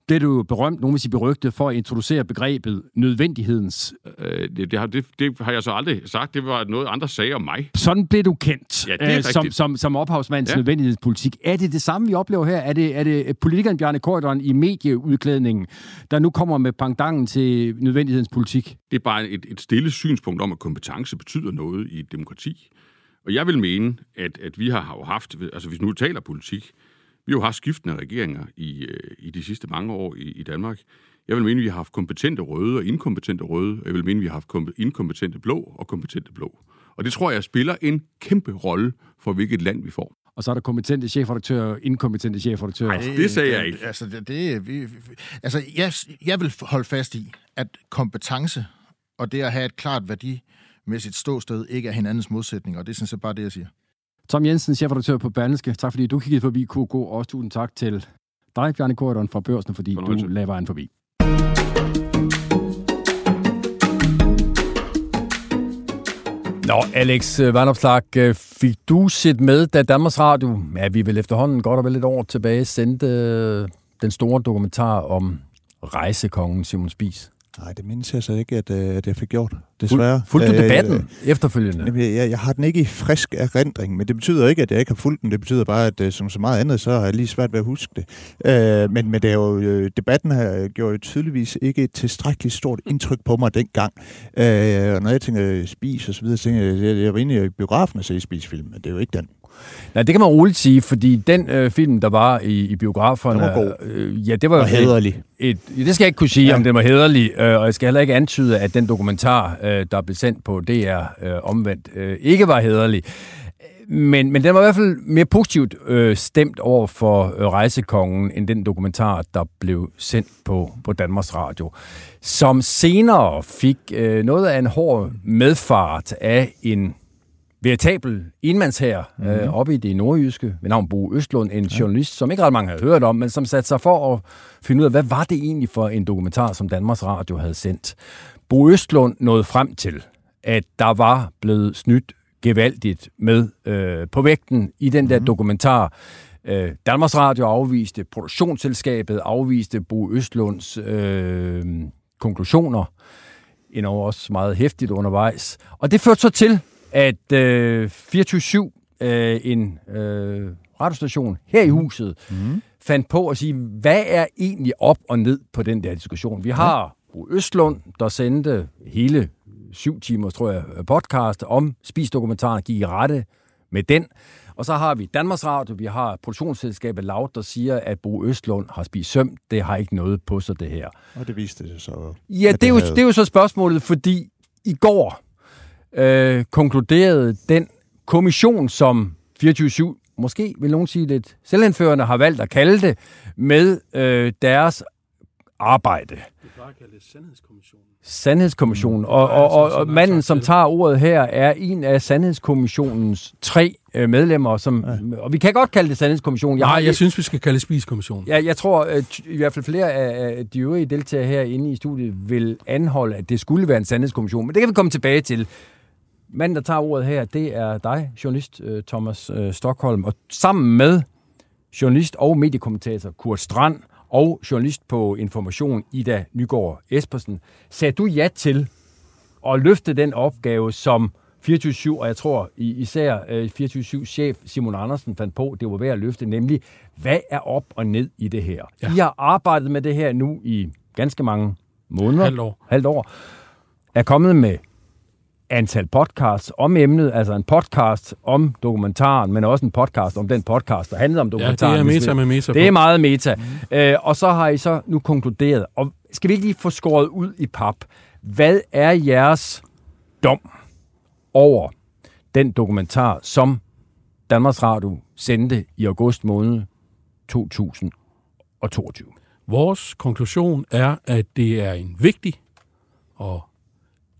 blev du berømt, nogen vil sige berygtet, for at introducere begrebet nødvendighedens. Øh, det, det, har, det, det har jeg så aldrig sagt. Det var noget, andre sagde om mig. Sådan blev du kendt ja, det er øh, som, som, som ophavsmand til ja. nødvendighedspolitik. Er det det samme, vi oplever her? Er det, er det politikeren Bjarne Korydon i medieudklædningen, der nu kommer med pangdangen til nødvendighedens politik? Det er bare et, et stille synspunkt om, at kompetence betyder noget i et demokrati. Og jeg vil mene, at, at vi har jo haft, altså hvis nu taler politik, vi har jo haft skiftende regeringer i, øh, i de sidste mange år i, i Danmark. Jeg vil mene, at vi har haft kompetente røde og inkompetente røde. Jeg vil mene, at vi har haft inkompetente blå og kompetente blå. Og det tror jeg spiller en kæmpe rolle for, hvilket land vi får. Og så er der kompetente chefredaktører og inkompetente chefredaktører. Nej, det sagde jeg ikke. Altså, det, det, vi, altså jeg, jeg vil holde fast i, at kompetence og det at have et klart værdimæssigt ståsted ikke er hinandens modsætninger, og det er sådan set bare det, jeg siger. Tom Jensen, chefredaktør på Berlingske. Tak fordi du kiggede forbi QK. Og også tusind tak til dig, Bjarne Korydon fra Børsen, fordi du lagde vejen forbi. Nå, Alex Vandopslag, øh, fik du set med, da Danmarks Radio, ja, vi vil efterhånden godt og vel et år tilbage, sendte øh, den store dokumentar om rejsekongen Simon Spies? Nej, det mindes jeg så ikke, at, øh, at jeg fik gjort, desværre. Fulgte du debatten øh, efterfølgende? Jeg, jeg, jeg har den ikke i frisk erindring, men det betyder ikke, at jeg ikke har fulgt den. Det betyder bare, at øh, som så meget andet, så har jeg lige svært ved at huske det. Øh, men, men det er jo, øh, debatten her gjorde jo tydeligvis ikke et tilstrækkeligt stort indtryk på mig dengang. Øh, og når jeg tænker spis og så videre, så tænker jeg, jeg, jeg var inde i biografen og se spisfilm, men det er jo ikke den. Nej, det kan man roligt sige, fordi den øh, film, der var i, i biograferne... Den var god. Øh, ja, det var og hederlig. Et, et, det skal jeg ikke kunne sige, ja. om den var hederlig, øh, og jeg skal heller ikke antyde, at den dokumentar, øh, der blev sendt på DR øh, omvendt, øh, ikke var hederlig. Men, men den var i hvert fald mere positivt øh, stemt over for øh, Rejsekongen, end den dokumentar, der blev sendt på, på Danmarks Radio. Som senere fik øh, noget af en hård medfart af en veritabel enmandsher mm-hmm. øh, oppe i det nordjyske ved navn Bo Østlund, en ja. journalist, som ikke ret mange havde hørt om, men som satte sig for at finde ud af, hvad var det egentlig for en dokumentar, som Danmarks Radio havde sendt. Bo Østlund nåede frem til, at der var blevet snydt gevaldigt med øh, på vægten i den der mm-hmm. dokumentar. Øh, Danmarks Radio afviste, produktionsselskabet afviste Bo Østlunds øh, konklusioner, endnu også meget hæftigt undervejs. Og det førte så til, at øh, 24-7, øh, en øh, radiostation her i mhm. huset, mm. fandt på at sige, hvad er egentlig op og ned på den der diskussion? Vi har Bro Østlund, der sendte hele syv timer, tror jeg, podcast om spisdokumentaren, gik i rette med den. Og så har vi Danmarks Radio, vi har produktionsselskabet Loud, der siger, at Bo Østlund har spist søm. Det har ikke noget på sig, det her. Og det viste sig så. Ja, det, det, er jo, det er jo så spørgsmålet, fordi i går, øh, konkluderede den kommission, som 24 måske vil nogen sige lidt selvindførende, har valgt at kalde det, med øh, deres arbejde. Det bare Sandhedskommissionen. Sandhedskommissionen. Mm. Og, og, og, og manden, som tager ordet her, er en af Sandhedskommissionens tre øh, medlemmer. Som, ja. Og vi kan godt kalde det Sandhedskommissionen. Jeg Nej, jeg synes, vi skal kalde det Spiskommissionen. Ja, jeg tror, at i hvert fald flere af de øvrige deltagere herinde i studiet vil anholde, at det skulle være en Sandhedskommission. Men det kan vi komme tilbage til. Manden, der tager ordet her, det er dig, journalist øh, Thomas øh, Stockholm, og sammen med journalist og mediekommentator Kurt Strand og journalist på Information Ida Nygaard Espersen, sagde du ja til at løfte den opgave, som 24 og jeg tror især 24-7-chef øh, Simon Andersen fandt på, det var værd at løfte, nemlig, hvad er op og ned i det her? Ja. I har arbejdet med det her nu i ganske mange måneder. Halvt år. Halvt år. Er kommet med antal podcasts om emnet, altså en podcast om dokumentaren, men også en podcast om den podcast, der handler om dokumentaren. Ja, det er meta med meta. Det er meget meta. Mm. Øh, og så har I så nu konkluderet, og skal vi ikke lige få skåret ud i pap, hvad er jeres dom over den dokumentar, som Danmarks Radio sendte i august måned 2022? Vores konklusion er, at det er en vigtig og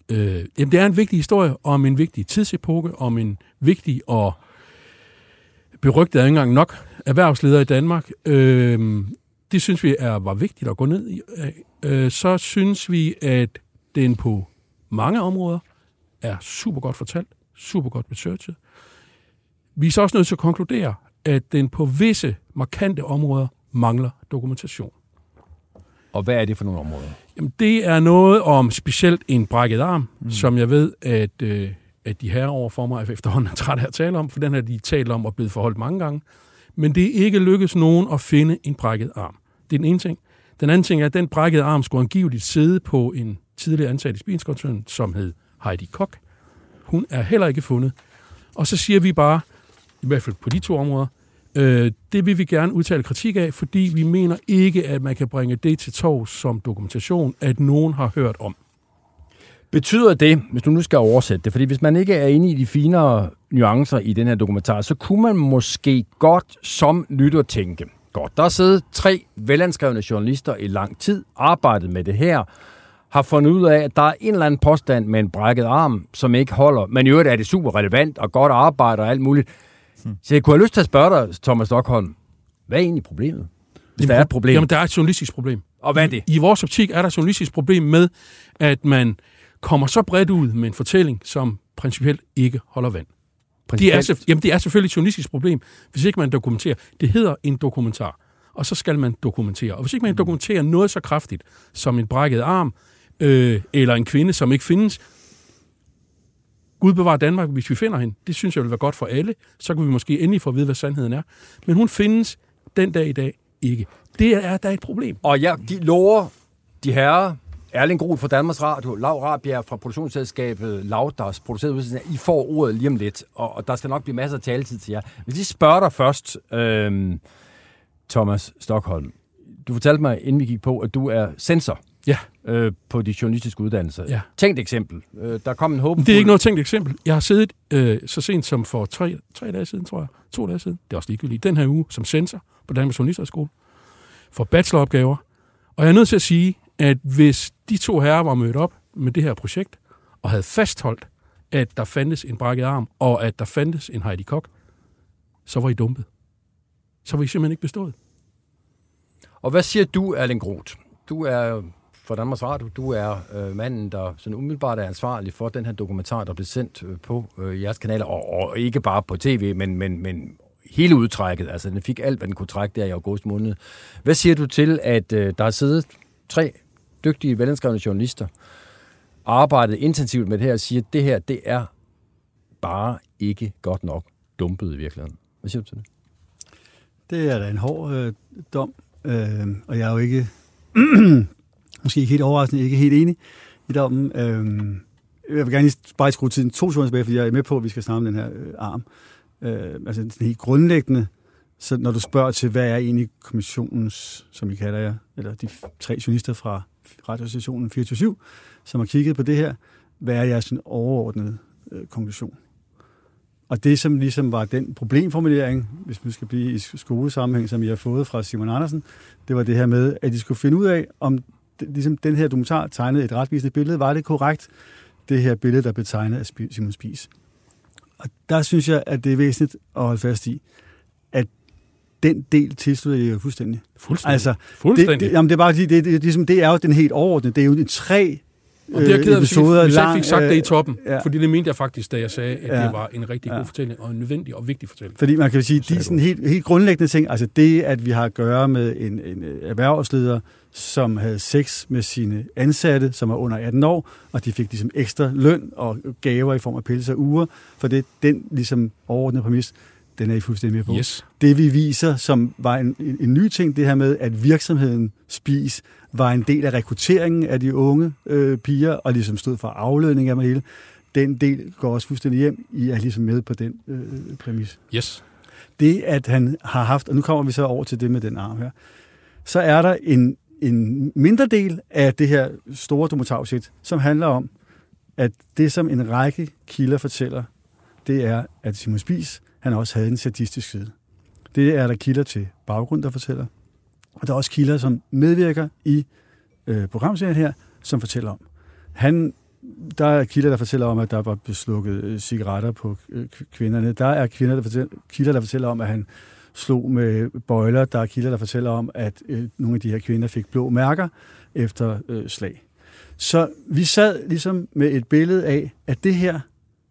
Øh, jamen, det er en vigtig historie om en vigtig tidsepoke, om en vigtig og berygtet engang nok erhvervsleder i Danmark. Øh, det synes vi er var vigtigt at gå ned i. Øh, så synes vi, at den på mange områder er super godt fortalt, super godt researchet. Vi er så også nødt til at konkludere, at den på visse markante områder mangler dokumentation. Og hvad er det for nogle områder? Jamen, det er noget om specielt en brækket arm, mm. som jeg ved, at, øh, at de her over for mig efterhånden er træt af at tale om, for den har de talt om og blevet forholdt mange gange. Men det er ikke lykkedes nogen at finde en brækket arm. Det er den ene ting. Den anden ting er, at den brækkede arm skulle angiveligt sidde på en tidligere ansat i Spinskoncernen, som hed Heidi Kok. Hun er heller ikke fundet. Og så siger vi bare, i hvert fald på de to områder, øh, det vil vi gerne udtale kritik af, fordi vi mener ikke, at man kan bringe det til tov som dokumentation, at nogen har hørt om. Betyder det, hvis du nu skal oversætte det, fordi hvis man ikke er inde i de finere nuancer i den her dokumentar, så kunne man måske godt som lytter tænke, godt, der sidder tre velanskrevne journalister i lang tid, arbejdet med det her, har fundet ud af, at der er en eller anden påstand med en brækket arm, som ikke holder, men i øvrigt er det super relevant og godt arbejde og alt muligt. Hmm. Så jeg kunne have lyst til at spørge dig, Thomas Stockholm, hvad er egentlig problemet? Hvis der er et problem. Jamen, der er et journalistisk problem. Og hvad er det? I, I vores optik er der et journalistisk problem med, at man kommer så bredt ud med en fortælling, som principielt ikke holder vand. Det er, jamen, det er selvfølgelig et journalistisk problem, hvis ikke man dokumenterer. Det hedder en dokumentar, og så skal man dokumentere. Og hvis ikke man dokumenterer noget så kraftigt som en brækket arm, øh, eller en kvinde, som ikke findes, Gud bevarer Danmark, hvis vi finder hende. Det synes jeg vil være godt for alle. Så kan vi måske endelig få at vide, hvad sandheden er. Men hun findes den dag i dag ikke. Det er der er et problem. Og jeg de lover de herrer, Erling Groth fra Danmarks Radio, Lav Rabjerg fra produktionsselskabet Lauders, produceret udsendelsen, I får ordet lige om lidt, og, og der skal nok blive masser af taletid til jer. Hvis I spørger dig først, øh, Thomas Stockholm, du fortalte mig, inden vi gik på, at du er sensor Ja. øh, på de journalistiske uddannelser. Ja. Tænkt eksempel. Øh, der kom en håb. Det er ikke noget tænkt eksempel. Jeg har siddet øh, så sent som for tre, tre dage siden, tror jeg, to dage siden, det er også ligegyldigt, den her uge som sensor på Danmarks Journalisterskole for bacheloropgaver. Og jeg er nødt til at sige, at hvis de to herrer var mødt op med det her projekt, og havde fastholdt, at der fandtes en brækket arm, og at der fandtes en Heidi Kok, så var I dumpet. Så var I simpelthen ikke bestået. Og hvad siger du, Erling Groth? Du er for Danmarks Radio. Du er øh, manden, der sådan umiddelbart er ansvarlig for den her dokumentar, der blev sendt øh, på øh, jeres kanaler, og, og ikke bare på tv, men, men, men hele udtrækket. Altså, den fik alt, hvad den kunne trække der i august måned. Hvad siger du til, at øh, der har siddet tre dygtige, velanskrevne journalister, arbejdet intensivt med det her, og siger, at det her, det er bare ikke godt nok dumpet i virkeligheden. Hvad siger du til det? Det er da en hård øh, dom, øh, og jeg er jo ikke, måske ikke helt overraskende, ikke helt enig i dommen. Øhm, jeg vil gerne lige bare skrue tiden to sekunder tilbage, fordi jeg er med på, at vi skal snakke om den her øh, arm. Øh, altså den helt grundlæggende, så når du spørger til, hvad er egentlig kommissionens, som I kalder jer, eller de tre journalister fra radiostationen 24 som har kigget på det her, hvad er jeres overordnede øh, konklusion? Og det, som ligesom var den problemformulering, hvis vi skal blive i skolesammenhæng, som I har fået fra Simon Andersen, det var det her med, at de skulle finde ud af, om ligesom den her dokumentar tegnede et retvisende billede. Var det korrekt, det her billede, der blev tegnet af Simon Spies? Og der synes jeg, at det er væsentligt at holde fast i, at den del tilslutter jeg jo fuldstændig. Fuldstændig. Altså, Fuldstændig. Det, det, jamen, det er bare det, det, det, det er jo den helt overordnede. Det er jo en tre Og det er ked af, hvis, jeg lang, fik sagt det i øh, toppen. ja. Fordi det mente jeg faktisk, da jeg sagde, at Ja. det var en rigtig god Ja. fortælling, og en nødvendig og vigtig fortælling. Fordi man kan sige, de Sagde sådan helt, helt grundlæggende ting, altså det, at vi har at gøre med en, en øh, erhvervsleder, som havde sex med sine ansatte, som var under 18 år, og de fik ligesom ekstra løn og gaver i form af pelse og uger, for det den ligesom overordnede præmis, den er I fuldstændig med på. Yes. Det vi viser, som var en, en, en ny ting, det her med, at virksomheden Spis var en del af rekrutteringen af de unge øh, piger, og ligesom stod for aflønning af dem hele, den del går også fuldstændig hjem. I er ligesom med på den øh, præmis Yes. det, at han har haft, og nu kommer vi så over til det med den arm her, så er der en, en mindre del af det her store dokumentarprojekt, som handler om, at det, som en række kilder fortæller, det er, at Simon Spies, han også havde en sadistisk side. Det er der kilder til baggrund, der fortæller. Og der er også kilder, som medvirker i øh, programserien her, som fortæller om. Han, der er kilder, der fortæller om, at der var beslukket øh, cigaretter på øh, kvinderne. Der er kvinder, der fortæller, kilder, der fortæller om, at han slog med bøjler. Der er kilder, der fortæller om, at øh, nogle af de her kvinder fik blå mærker efter øh, slag. Så vi sad ligesom med et billede af, at det her,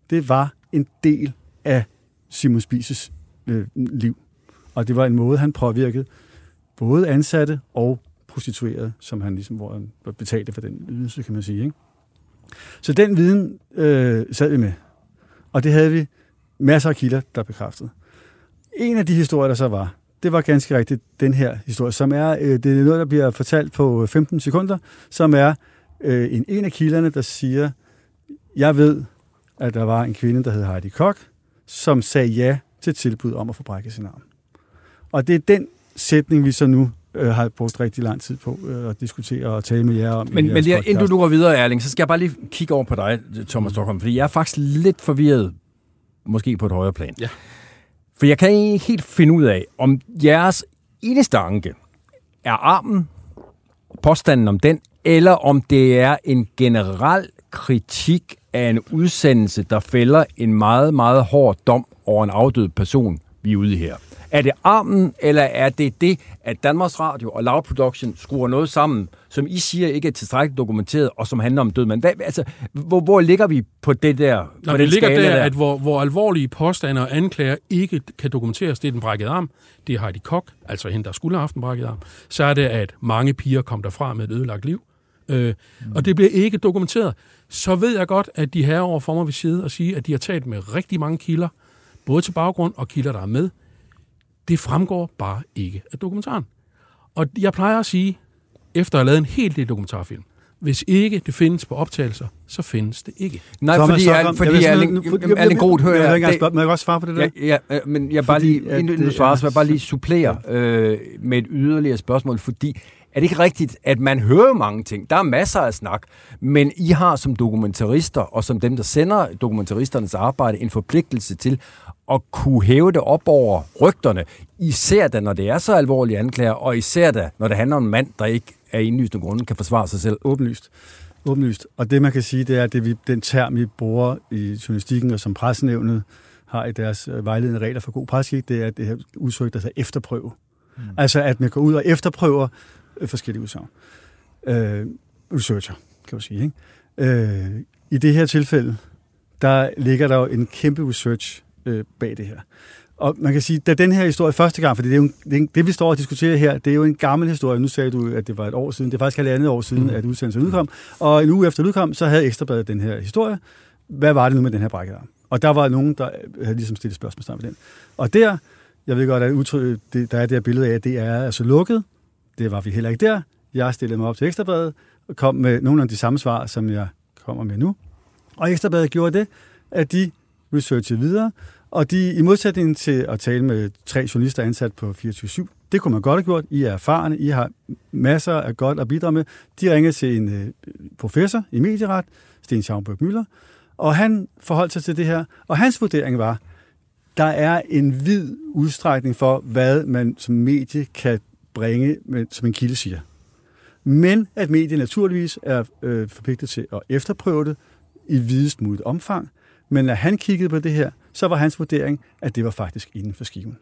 det var en del af Simon Spises øh, liv. Og det var en måde, han påvirkede både ansatte og prostituerede, som han ligesom, hvor han betalte for den ydelse, kan man sige. Ikke? Så den viden øh, sad vi med. Og det havde vi masser af kilder, der bekræftede. En af de historier, der så var, det var ganske rigtigt den her historie, som er, øh, det er noget, der bliver fortalt på 15 sekunder, som er øh, en, en af kilderne, der siger, jeg ved, at der var en kvinde, der hed Heidi Kok, som sagde ja til tilbud om at få brækket sin arm. Og det er den sætning, vi så nu øh, har brugt rigtig lang tid på øh, at diskutere og tale med jer om. Men, men det, inden du går videre, Erling, så skal jeg bare lige kigge over på dig, Thomas Stockholm, fordi jeg er faktisk lidt forvirret, måske på et højere plan. Ja. For jeg kan ikke helt finde ud af, om jeres eneste anke er armen, påstanden om den, eller om det er en generel kritik af en udsendelse, der fælder en meget, meget hård dom over en afdød person, vi er ude her. Er det armen, eller er det det, at Danmarks Radio og Loud Production skruer noget sammen, som I siger ikke er tilstrækkeligt dokumenteret, og som handler om død mand? Hvad, altså, hvor, hvor ligger vi på det der? På det den ligger skala der, at hvor, hvor alvorlige påstande og anklager ikke kan dokumenteres, det er den brækkede arm, det er Heidi Kok, altså hende, der skulle have haft en brækket arm, så er det, at mange piger kom derfra med et ødelagt liv. Øh, mm. Og det bliver ikke dokumenteret. Så ved jeg godt, at de her overfor mig vil sidde og sige, at de har talt med rigtig mange kilder, både til baggrund og kilder, der er med. Det fremgår bare ikke af dokumentaren. Og jeg plejer at sige, efter at have lavet en helt del dokumentarfilm, hvis ikke det findes på optagelser, så findes det ikke. Nej, Thomas fordi, er, fordi jeg vil Erling, Groth, hører jeg, jeg, det- jeg, må jeg godt svare på det der? Ja, ja, øh, men jeg bare Fordi lige, inden du det svarer, er- så vil jeg bare lige supplere øh, med et yderligere spørgsmål, fordi er det ikke rigtigt, at man hører mange ting? Der er masser af snak, men I har som dokumentarister, og som dem, der sender dokumentaristernes arbejde, en forpligtelse til at kunne hæve det op over rygterne, især da, når det er så alvorlige anklager, og især da, når det handler om en mand, der ikke af indlysende grunde kan forsvare sig selv. Åbenlyst. Åbenlyst. Og det, man kan sige, det er, at det, vi, den term, vi bruger i journalistikken, og som pressenævnet har i deres øh, vejledende regler for god presskik, det er det her udtryk, der hedder efterprøve. Mm. Altså, at man går ud og efterprøver øh, forskellige udsagn. Øh, researcher, kan man sige. Ikke? Øh, I det her tilfælde, der ligger der jo en kæmpe research øh, bag det her. Og man kan sige, da den her historie første gang, for det, er jo en, det, er en- det, vi står og diskuterer her, det er jo en gammel historie. Nu sagde du, at det var et år siden. Det er faktisk halvandet år siden, mm. at udsendelsen udkom. Og en uge efter udkom, så havde Ekstrabladet den her historie. Hvad var det nu med den her brækket arm? Og der var nogen, der havde ligesom stillet spørgsmålstegn ved den. Og der, jeg ved godt, at udtryk, det, der er det her billede af, at det er altså lukket. Det var vi heller ikke der. Jeg stillede mig op til Ekstrabladet og kom med nogle af de samme svar, som jeg kommer med nu. Og Ekstrabladet gjorde det, at de researchet videre, og de, i modsætning til at tale med tre journalister ansat på 24-7, det kunne man godt have gjort. I er erfarne, I har masser af godt at bidrage med. De ringede til en øh, professor i medieret, Sten Schaumburg Møller, og han forholdt sig til det her, og hans vurdering var, der er en vid udstrækning for, hvad man som medie kan bringe, med, som en kilde siger. Men at mediet naturligvis er øh, forpligtet til at efterprøve det i videst muligt omfang. Men når han kiggede på det her, så var hans vurdering, at det var faktisk inden for skiven.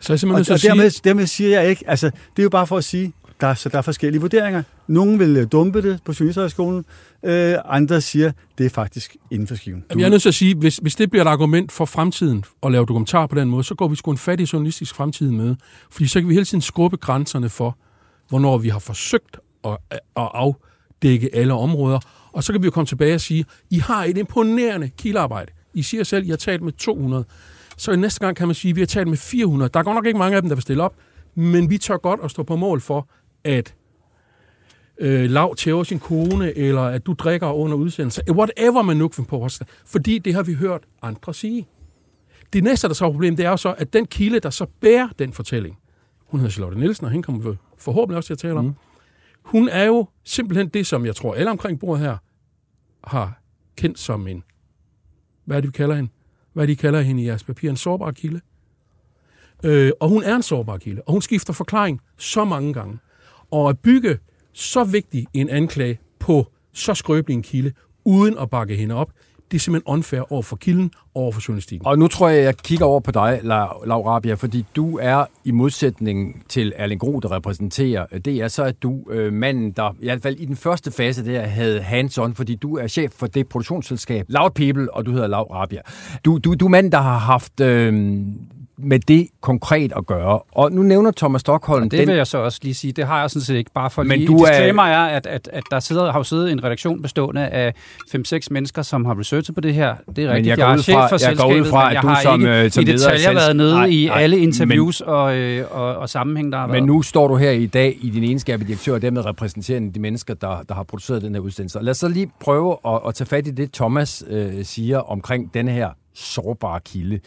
Så jeg simpelthen Og, til og at sige, dermed, dermed siger jeg ikke, altså det er jo bare for at sige, der, så der er forskellige vurderinger. Nogle vil øh, dumpe det på Journalisthøjskolen, øh, andre siger, det er faktisk inden for skiven. Jamen, jeg er nødt til at sige, hvis, hvis det bliver et argument for fremtiden at lave dokumentar på den måde, så går vi sgu en fattig journalistisk fremtid med. Fordi så kan vi hele tiden skubbe grænserne for, hvornår vi har forsøgt at, at dække alle områder. Og så kan vi jo komme tilbage og sige, I har et imponerende kildearbejde. I siger selv, I har talt med 200. Så næste gang kan man sige, at vi har talt med 400. Der er godt nok ikke mange af dem, der vil stille op, men vi tør godt at stå på mål for, at øh, lav tæver sin kone, eller at du drikker under udsendelse. Whatever man nu kan på. os. Fordi det har vi hørt andre sige. Det næste, der så er problem, det er jo så, at den kilde, der så bærer den fortælling, hun hedder Charlotte Nielsen, og hende kommer vi forhåbentlig også til at tale om, mm hun er jo simpelthen det, som jeg tror alle omkring bordet her har kendt som en, hvad er det, vi kalder hende? Hvad de kalder hende i jeres papir? En sårbar kilde. Øh, og hun er en sårbar kilde, og hun skifter forklaring så mange gange. Og at bygge så vigtig en anklage på så skrøbelig en kilde, uden at bakke hende op, det er simpelthen unfair over for kilden, over for journalistikken. Og nu tror jeg, jeg kigger over på dig, Laura Rabia, fordi du er i modsætning til Erling Gro, der repræsenterer øh, det er så, at du øh, manden, der i hvert fald i den første fase der havde hands-on, fordi du er chef for det produktionsselskab Loud People, og du hedder Laura Rabia. Du, du, du er manden, der har haft øh, med det konkret at gøre. Og nu nævner Thomas Stockholm... Og det den... vil jeg så også lige sige. Det har jeg sådan set ikke. Bare for Men lige... Du Disclaimer er, at, at, at der sidder, har jo siddet en redaktion bestående af 5-6 mennesker, som har researchet på det her. Det er rigtigt. jeg, jeg er chef for jeg selskabet, fra, men jeg har som, ikke øh, som i detaljer været nede nej, i nej, alle interviews men, og, øh, og, og sammenhæng, der har Men været. nu står du her i dag i din egenskab af direktør, og dermed repræsenterer de mennesker, der, der har produceret den her udsendelse. Lad os så lige prøve at, at tage fat i det, Thomas øh, siger omkring den her sårbare kilde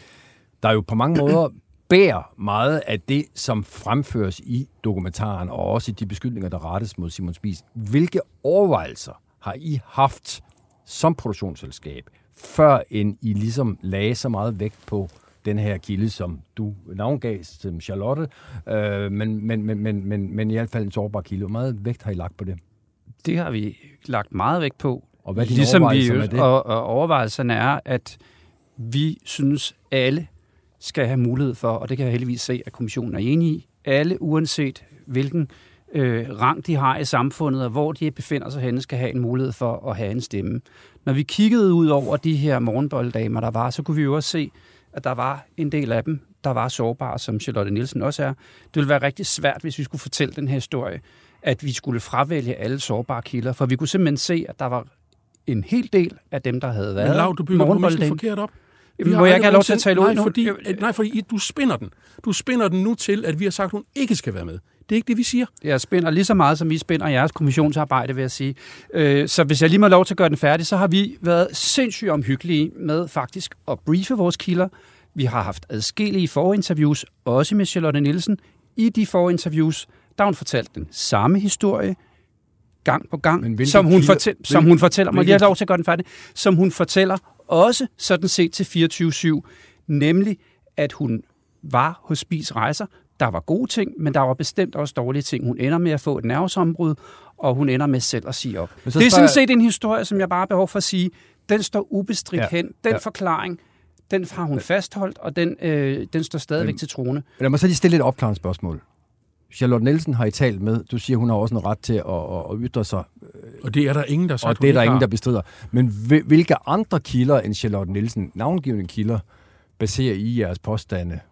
der jo på mange måder bærer meget af det, som fremføres i dokumentaren, og også i de beskyldninger, der rettes mod Simon Spies. Hvilke overvejelser har I haft som produktionsselskab, før end I ligesom lagde så meget vægt på den her kilde, som du navngav som Charlotte, øh, men, men, men, men, men, men i hvert fald en sårbar kilde. Hvor meget vægt har I lagt på det? Det har vi lagt meget vægt på. Og hvad er ligesom vi, det? Og, og overvejelserne er, at vi synes alle skal have mulighed for, og det kan jeg heldigvis se, at kommissionen er enig i, alle uanset hvilken øh, rang de har i samfundet, og hvor de befinder sig henne, skal have en mulighed for at have en stemme. Når vi kiggede ud over de her morgenbolddamer, der var, så kunne vi jo også se, at der var en del af dem, der var sårbare, som Charlotte Nielsen også er. Det ville være rigtig svært, hvis vi skulle fortælle den her historie, at vi skulle fravælge alle sårbare kilder, for vi kunne simpelthen se, at der var en hel del af dem, der havde været Men Lav, du bygger forkert op. Vi Må jeg ikke have lov til at tale nej, ud nu? Fordi, nej, fordi du spinder den. Du spinder den nu til, at vi har sagt, at hun ikke skal være med. Det er ikke det, vi siger. Jeg spinder lige så meget, som vi spinder jeres kommissionsarbejde, vil jeg sige. Øh, så hvis jeg lige må lov til at gøre den færdig, så har vi været sindssygt omhyggelige med faktisk at briefe vores kilder. Vi har haft adskillige forinterviews, også med Charlotte Nielsen. I de forinterviews, der har hun fortalt den samme historie, gang på gang, som hun, kilder, fortæl, som hun fortæller mig. Jeg har lov til at gøre den færdig. Som hun fortæller også sådan set til 24-7, nemlig at hun var hos Spis Rejser. Der var gode ting, men der var bestemt også dårlige ting. Hun ender med at få et nervesombrud, og hun ender med selv at sige op. Det er sådan set en historie, som jeg bare har behov for at sige, den står ubestridt ja, hen. Den ja. forklaring, den har hun fastholdt, og den, øh, den står stadigvæk men, til trone. Lad mig så lige stille et opklarende spørgsmål. Charlotte Nielsen har I talt med. Du siger, hun har også en ret til at, at, at ytre sig. Og det er der ingen, der sagt, Og det er der ingen, der bestrider. Men hvilke andre kilder end Charlotte Nielsen, navngivende kilder, baserer I jeres påstande på?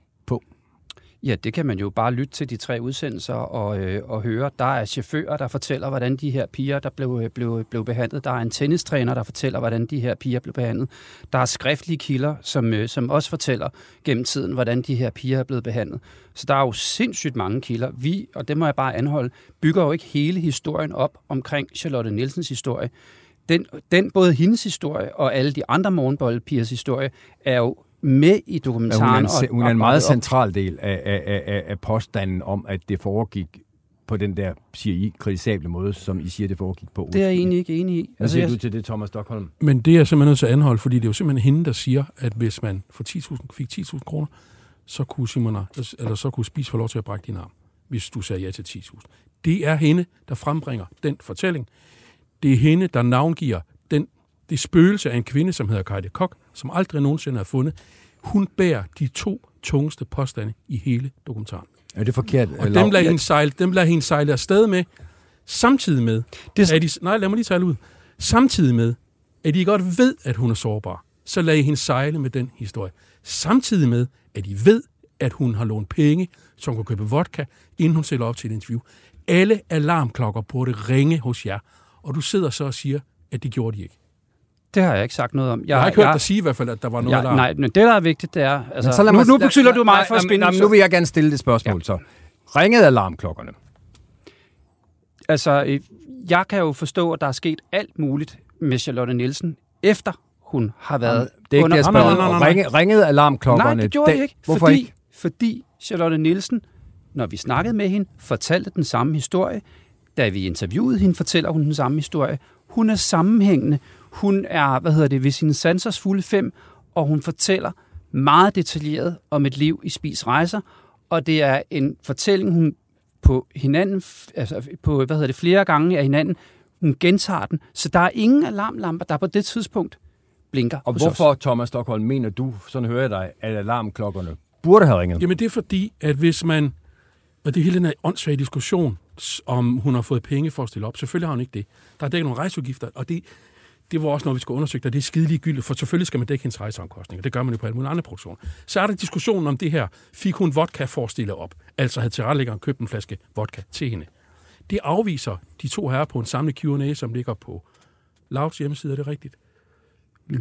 Ja, det kan man jo bare lytte til de tre udsendelser og, øh, og høre. Der er chauffører, der fortæller, hvordan de her piger, der blev, øh, blev, blev behandlet. Der er en tennistræner, der fortæller, hvordan de her piger blev behandlet. Der er skriftlige kilder, som, øh, som også fortæller gennem tiden, hvordan de her piger er blevet behandlet. Så der er jo sindssygt mange kilder. Vi, og det må jeg bare anholde, bygger jo ikke hele historien op omkring Charlotte Nielsens historie. Den, den både hendes historie og alle de andre morgenboldpigers historie er jo med i dokumentaren. Ja, hun er en, hun er en meget central del af, af, af, af påstanden om, at det foregik på den der, siger I, kritisable måde, som I siger, det foregik på. Det er jeg egentlig ikke enig i. Hvad altså, siger jeg... du til det, Thomas Stockholm? Men det er simpelthen nødt til at anholde, fordi det er jo simpelthen hende, der siger, at hvis man for 10.000, fik 10.000 kroner, så kunne, Simon, eller så kunne Spis få lov til at brække din arm, hvis du sagde ja til 10.000. Det er hende, der frembringer den fortælling. Det er hende, der navngiver den, det spøgelse af en kvinde, som hedder Kajde Kok, som aldrig nogensinde har fundet. Hun bærer de to tungeste påstande i hele dokumentaren. Er det forkert? Og dem lader, hende sejle, dem lader hende sejle afsted med, samtidig med, det... at de, nej, lad mig lige tale ud, samtidig med, at de godt ved, at hun er sårbar, så lader I hende sejle med den historie. Samtidig med, at I ved, at hun har lånt penge, som kan købe vodka, inden hun sætter op til et interview. Alle alarmklokker burde ringe hos jer, og du sidder så og siger, at det gjorde de ikke. Det har jeg ikke sagt noget om. Jeg, jeg har ikke hørt jeg, dig sige i hvert fald, at der var noget ja, alarm. Nej, men det, der er vigtigt, det er... Altså, så nu, nu betyder du mig for at spinde... nu vil jeg gerne stille det spørgsmål ja. så. Ringede alarmklokkerne? Altså, øh, jeg kan jo forstå, at der er sket alt muligt med Charlotte Nielsen, efter hun har været Jamen, det er ikke under... det, jeg spørger. Ringe, ringede alarmklokkerne? Nej, det gjorde jeg ikke. Hvorfor fordi, ikke? Fordi Charlotte Nielsen, når vi snakkede med hende, fortalte den samme historie. Da vi interviewede hende, fortæller hun den samme historie. Hun er sammenhængende. Hun er, hvad hedder det, ved sine sansers fulde fem, og hun fortæller meget detaljeret om et liv i Spis Rejser, og det er en fortælling, hun på hinanden, altså på, hvad hedder det, flere gange af hinanden, hun gentager den, så der er ingen alarmlamper, der på det tidspunkt blinker Og hvorfor, os. Thomas Stockholm, mener du, sådan hører jeg dig, at alarmklokkerne burde have ringet? Jamen det er fordi, at hvis man... Og det er hele den her åndssvage diskussion, om hun har fået penge for at stille op. Selvfølgelig har hun ikke det. Der er dækket nogle rejseudgifter, og det, det var også noget, vi skulle undersøge, og det er skide gyldigt, for selvfølgelig skal man dække hendes rejseomkostninger. Det gør man jo på alle mulige andre produktioner. Så er der diskussionen om det her. Fik hun vodka for at stille op? Altså havde tilrettelæggeren købt en flaske vodka til hende. Det afviser de to herrer på en samlet Q&A, som ligger på Louds hjemmeside, er det rigtigt?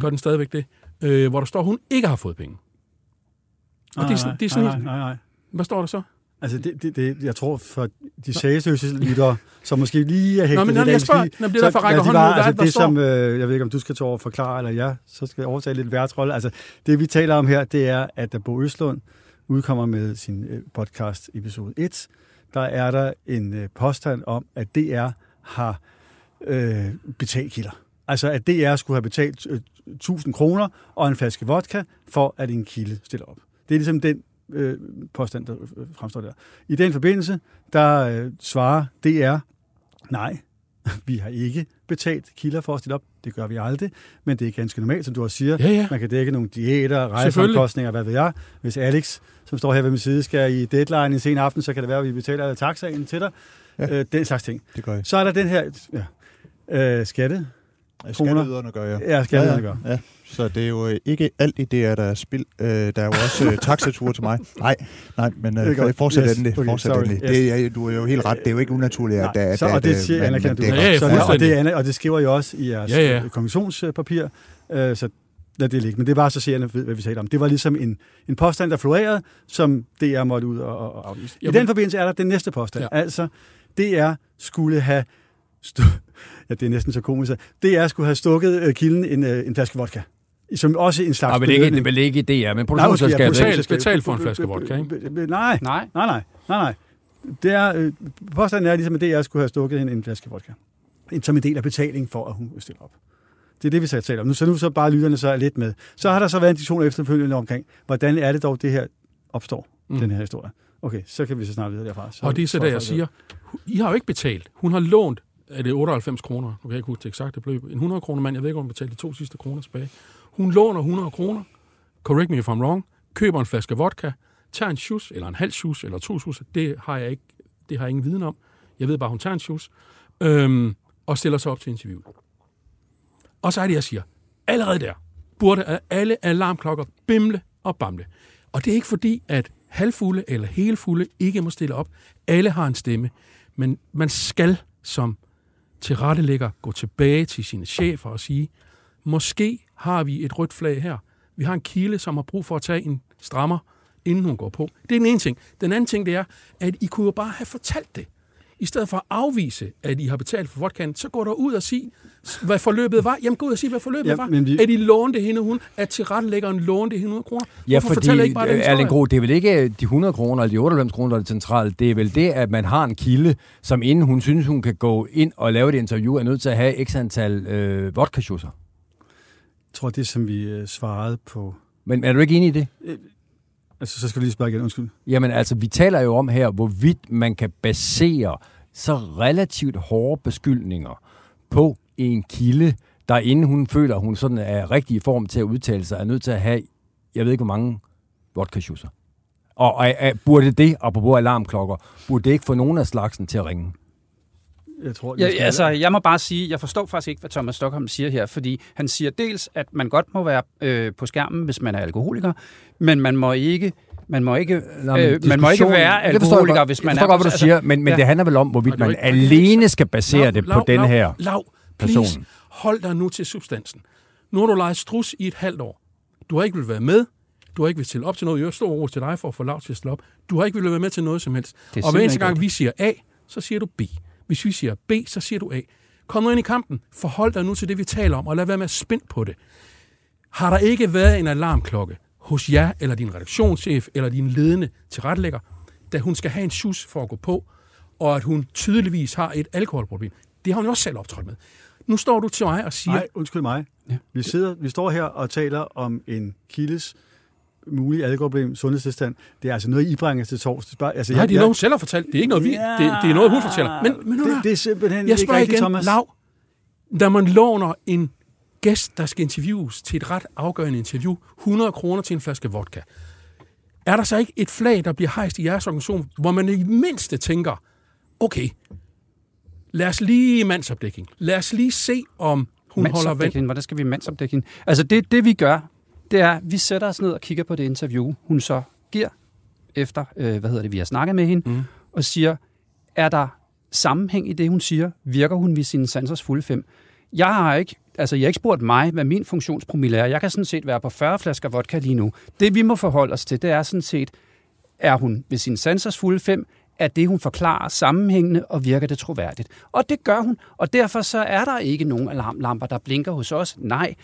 Gør den stadigvæk det? Øh, hvor der står, at hun ikke har fået penge. Og det er sådan, det er sådan nej, nej, nej, nej. Hvad står der så? Altså, det, det, det, jeg tror for de sagesløse lyttere, som måske lige er hægtet Nå, men lidt jeg spørger- måske- Nå, men det er derfor, jeg rækker hånden ud. altså, det, der det, står? som, øh, jeg ved ikke, om du skal tage over og forklare, eller jeg, så skal jeg overtage lidt værtsrolle. Altså, det vi taler om her, det er, at da Bo Østlund udkommer med sin øh, podcast episode 1, der er der en øh, påstand om, at DR har øh, betalt kilder. Altså, at DR skulle have betalt øh, 1000 kroner og en flaske vodka, for at en kilde stiller op. Det er ligesom den øh, påstand, der øh, fremstår der. I den forbindelse, der øh, svarer DR, nej, <laughs> vi har ikke betalt kilder for at stille op. Det gør vi aldrig, men det er ganske normalt, som du også siger. Ja, ja. Man kan dække nogle diæter, rejseomkostninger, hvad ved jeg. Hvis Alex, som står her ved min side, skal i deadline en sen aften, så kan det være, at vi betaler taxaen til dig. Ja. Øh, den slags ting. Det gør jeg. Så er der den her ja, øh, skatte. Skatteyderne gør jeg. Ja, skatteyderne gør. Ja, så det er jo øh, ikke alt i det, der er spild. Øh, der er jo også øh, taxature til mig. Nej, nej, men Det er øh, fortsæt Yes. endelig. Okay, Fortsæt sorry. endelig. Yes. Det, er, du er jo helt ret. Det er jo ikke unaturligt, at, Nej, at, så, at, og det siger, men- anerkender du. er Ja, ja, så, og, det, og det skriver I også i jeres Ja, ja. øh, kommissionspapir, øh, så lad det ligge. Men det er bare så seerne ved, hvad vi taler om. Det var ligesom en, en påstand, der florerede, som DR måtte ud og, og afvise. I Jamen- den forbindelse er der den næste påstand. Ja. Ja. Altså, DR skulle have... Stu- ja, det er næsten så komisk. DR skulle have stukket øh, kilden en, øh, en flaske vodka. Som også en slags Nej, men ikke, det er vel ikke DR, men ja, produktionsselskabet. Betal- produktionsselskabet. betal for en flaske vodka, ikke? Nej, Nej. nej, nej, nej, nej. Det er, øh, påstanden er ligesom, at DR skulle have stukket en, en flaske vodka. En- Som en del af betaling for, at hun vil stille op. Det er det, vi skal tale om. Nu, så nu så bare lytterne så er lidt med. Så har der så været en diskussion efterfølgende omkring, hvordan er det dog, det her opstår, Mm. mm. den her historie. Okay, så kan vi så snart videre derfra. Så Og det er så der, jeg siger, I har jo ikke betalt. Hun har lånt, er det 98 kroner, nu kan jeg ikke huske det eksakte beløb, en 100 kroner mand, jeg ved ikke, om hun betalte de to sidste kroner tilbage. Hun låner 100 kroner, correct me if I'm wrong, køber en flaske vodka, tager en shoes, eller en halv shoes, eller to shoes, det har jeg ikke, det har jeg ingen viden om. Jeg ved bare, hun tager en shoes, øhm, og stiller sig op til interview. Og så er det, jeg siger, allerede der burde alle alarmklokker bimle og bamle. Og det er ikke fordi, at halvfulde eller helfulde ikke må stille op. Alle har en stemme. Men man skal som tilrettelægger gå tilbage til sine chefer og sige, måske har vi et rødt flag her. Vi har en kilde, som har brug for at tage en strammer, inden hun går på. Det er den ene ting. Den anden ting, det er, at I kunne jo bare have fortalt det. I stedet for at afvise, at I har betalt for vodkaen, så går der ud og sig, hvad forløbet var. Jamen gå ud og sig, hvad forløbet Ja, var. men vi- At I lånte hende hun, at tilrettelæggeren lånte hende 100 kroner. Ja, Hvorfor fordi, fortæller I ikke bare den øh? Erling Gro, det er vel ikke de 100 kroner eller de 98 kroner, der er det centrale. Det er vel det, at man har en kilde, som inden hun synes, hun kan gå ind og lave et interview, er nødt til at have x antal øh, vodka -schusser. Jeg tror, det som vi øh, svarede på... Men er du ikke enig i det? Altså, så skal vi lige spørge igen, undskyld. Jamen altså, vi taler jo om her, hvorvidt man kan basere så relativt hårde beskyldninger på en kilde, der inden hun føler, at hun sådan er rigtig i form til at udtale sig, er nødt til at have, jeg ved ikke hvor mange vodka -schusser. Og, og, og burde det, apropos alarmklokker, burde det ikke få nogen af slagsen til at ringe? Jeg tror, Ja, altså, jeg må bare sige, jeg forstår faktisk ikke, hvad Thomas Stockholm siger her, fordi han siger dels, at man godt må være øh, på skærmen, hvis man er alkoholiker, men man må ikke man må ikke, Nå, øh, man må ikke være jeg alkoholiker, godt. hvis man jeg er... godt, hvad du altså, siger, men, men ja. det handler vel om, hvorvidt man ikke- alene skal basere Lav, det lav, på den lav, her Lav, please, person. hold dig nu til substansen. Nu har du leget strus i et halvt år. Du har ikke vil være med. Du har ikke vil stille op til noget. Jeg står ros til dig for at få lav til at stille op. Du har ikke vil være med til noget som helst. Det Og hver eneste gang vi siger A, så siger du B. Hvis vi siger B, så siger du A. Kom nu ind i kampen. Forhold dig nu til det, vi taler om, og lad være med at spænde på det. Har der ikke været en alarmklokke hos jer, eller din redaktionschef, eller din ledende tilrettelægger, da hun skal have en sus for at gå på, og at hun tydeligvis har et alkoholproblem? Det har hun jo også selv optrådt med. Nu står du til mig og siger, Nej, undskyld mig. Ja. Vi, sidder, vi står her og taler om en kildes mulige alkoholproblem, sundhedstilstand. Det er altså noget, I bringer til tors. Bare- Altså, nej, det er noget, hun selv har fortalt. Det er ikke noget, vi, det, det er noget, hun fortæller. Men, men det, her. det er simpelthen jeg ikke spørger rigtigt, igen, Thomas. Lav, da man låner en gæst, der skal interviews til et ret afgørende interview, 100 kroner til en flaske vodka. Er der så ikke et flag, der bliver hejst i jeres organisation, hvor man i det mindste tænker, okay, lad os lige mandsopdækning. Lad os lige se, om hun holder vand. Hvordan skal vi mandsopdækning? Altså det, det vi gør, det er, vi sætter os ned og kigger på det interview, hun så giver efter, øh, hvad hedder det, vi har snakket med hende, mm. og siger, er der sammenhæng i det, hun siger? Virker hun ved sine sansers fulde fem? Jeg har ikke, altså jeg har ikke spurgt mig, hvad min funktionspromille er. Jeg kan sådan set være på 40 flasker vodka lige nu. Det vi må forholde os til, det er sådan set, er hun ved sin sansers fulde fem, er det, hun forklarer sammenhængende, og virker det troværdigt. Og det gør hun, og derfor så er der ikke nogen alarmlamper, der blinker hos os. Nej,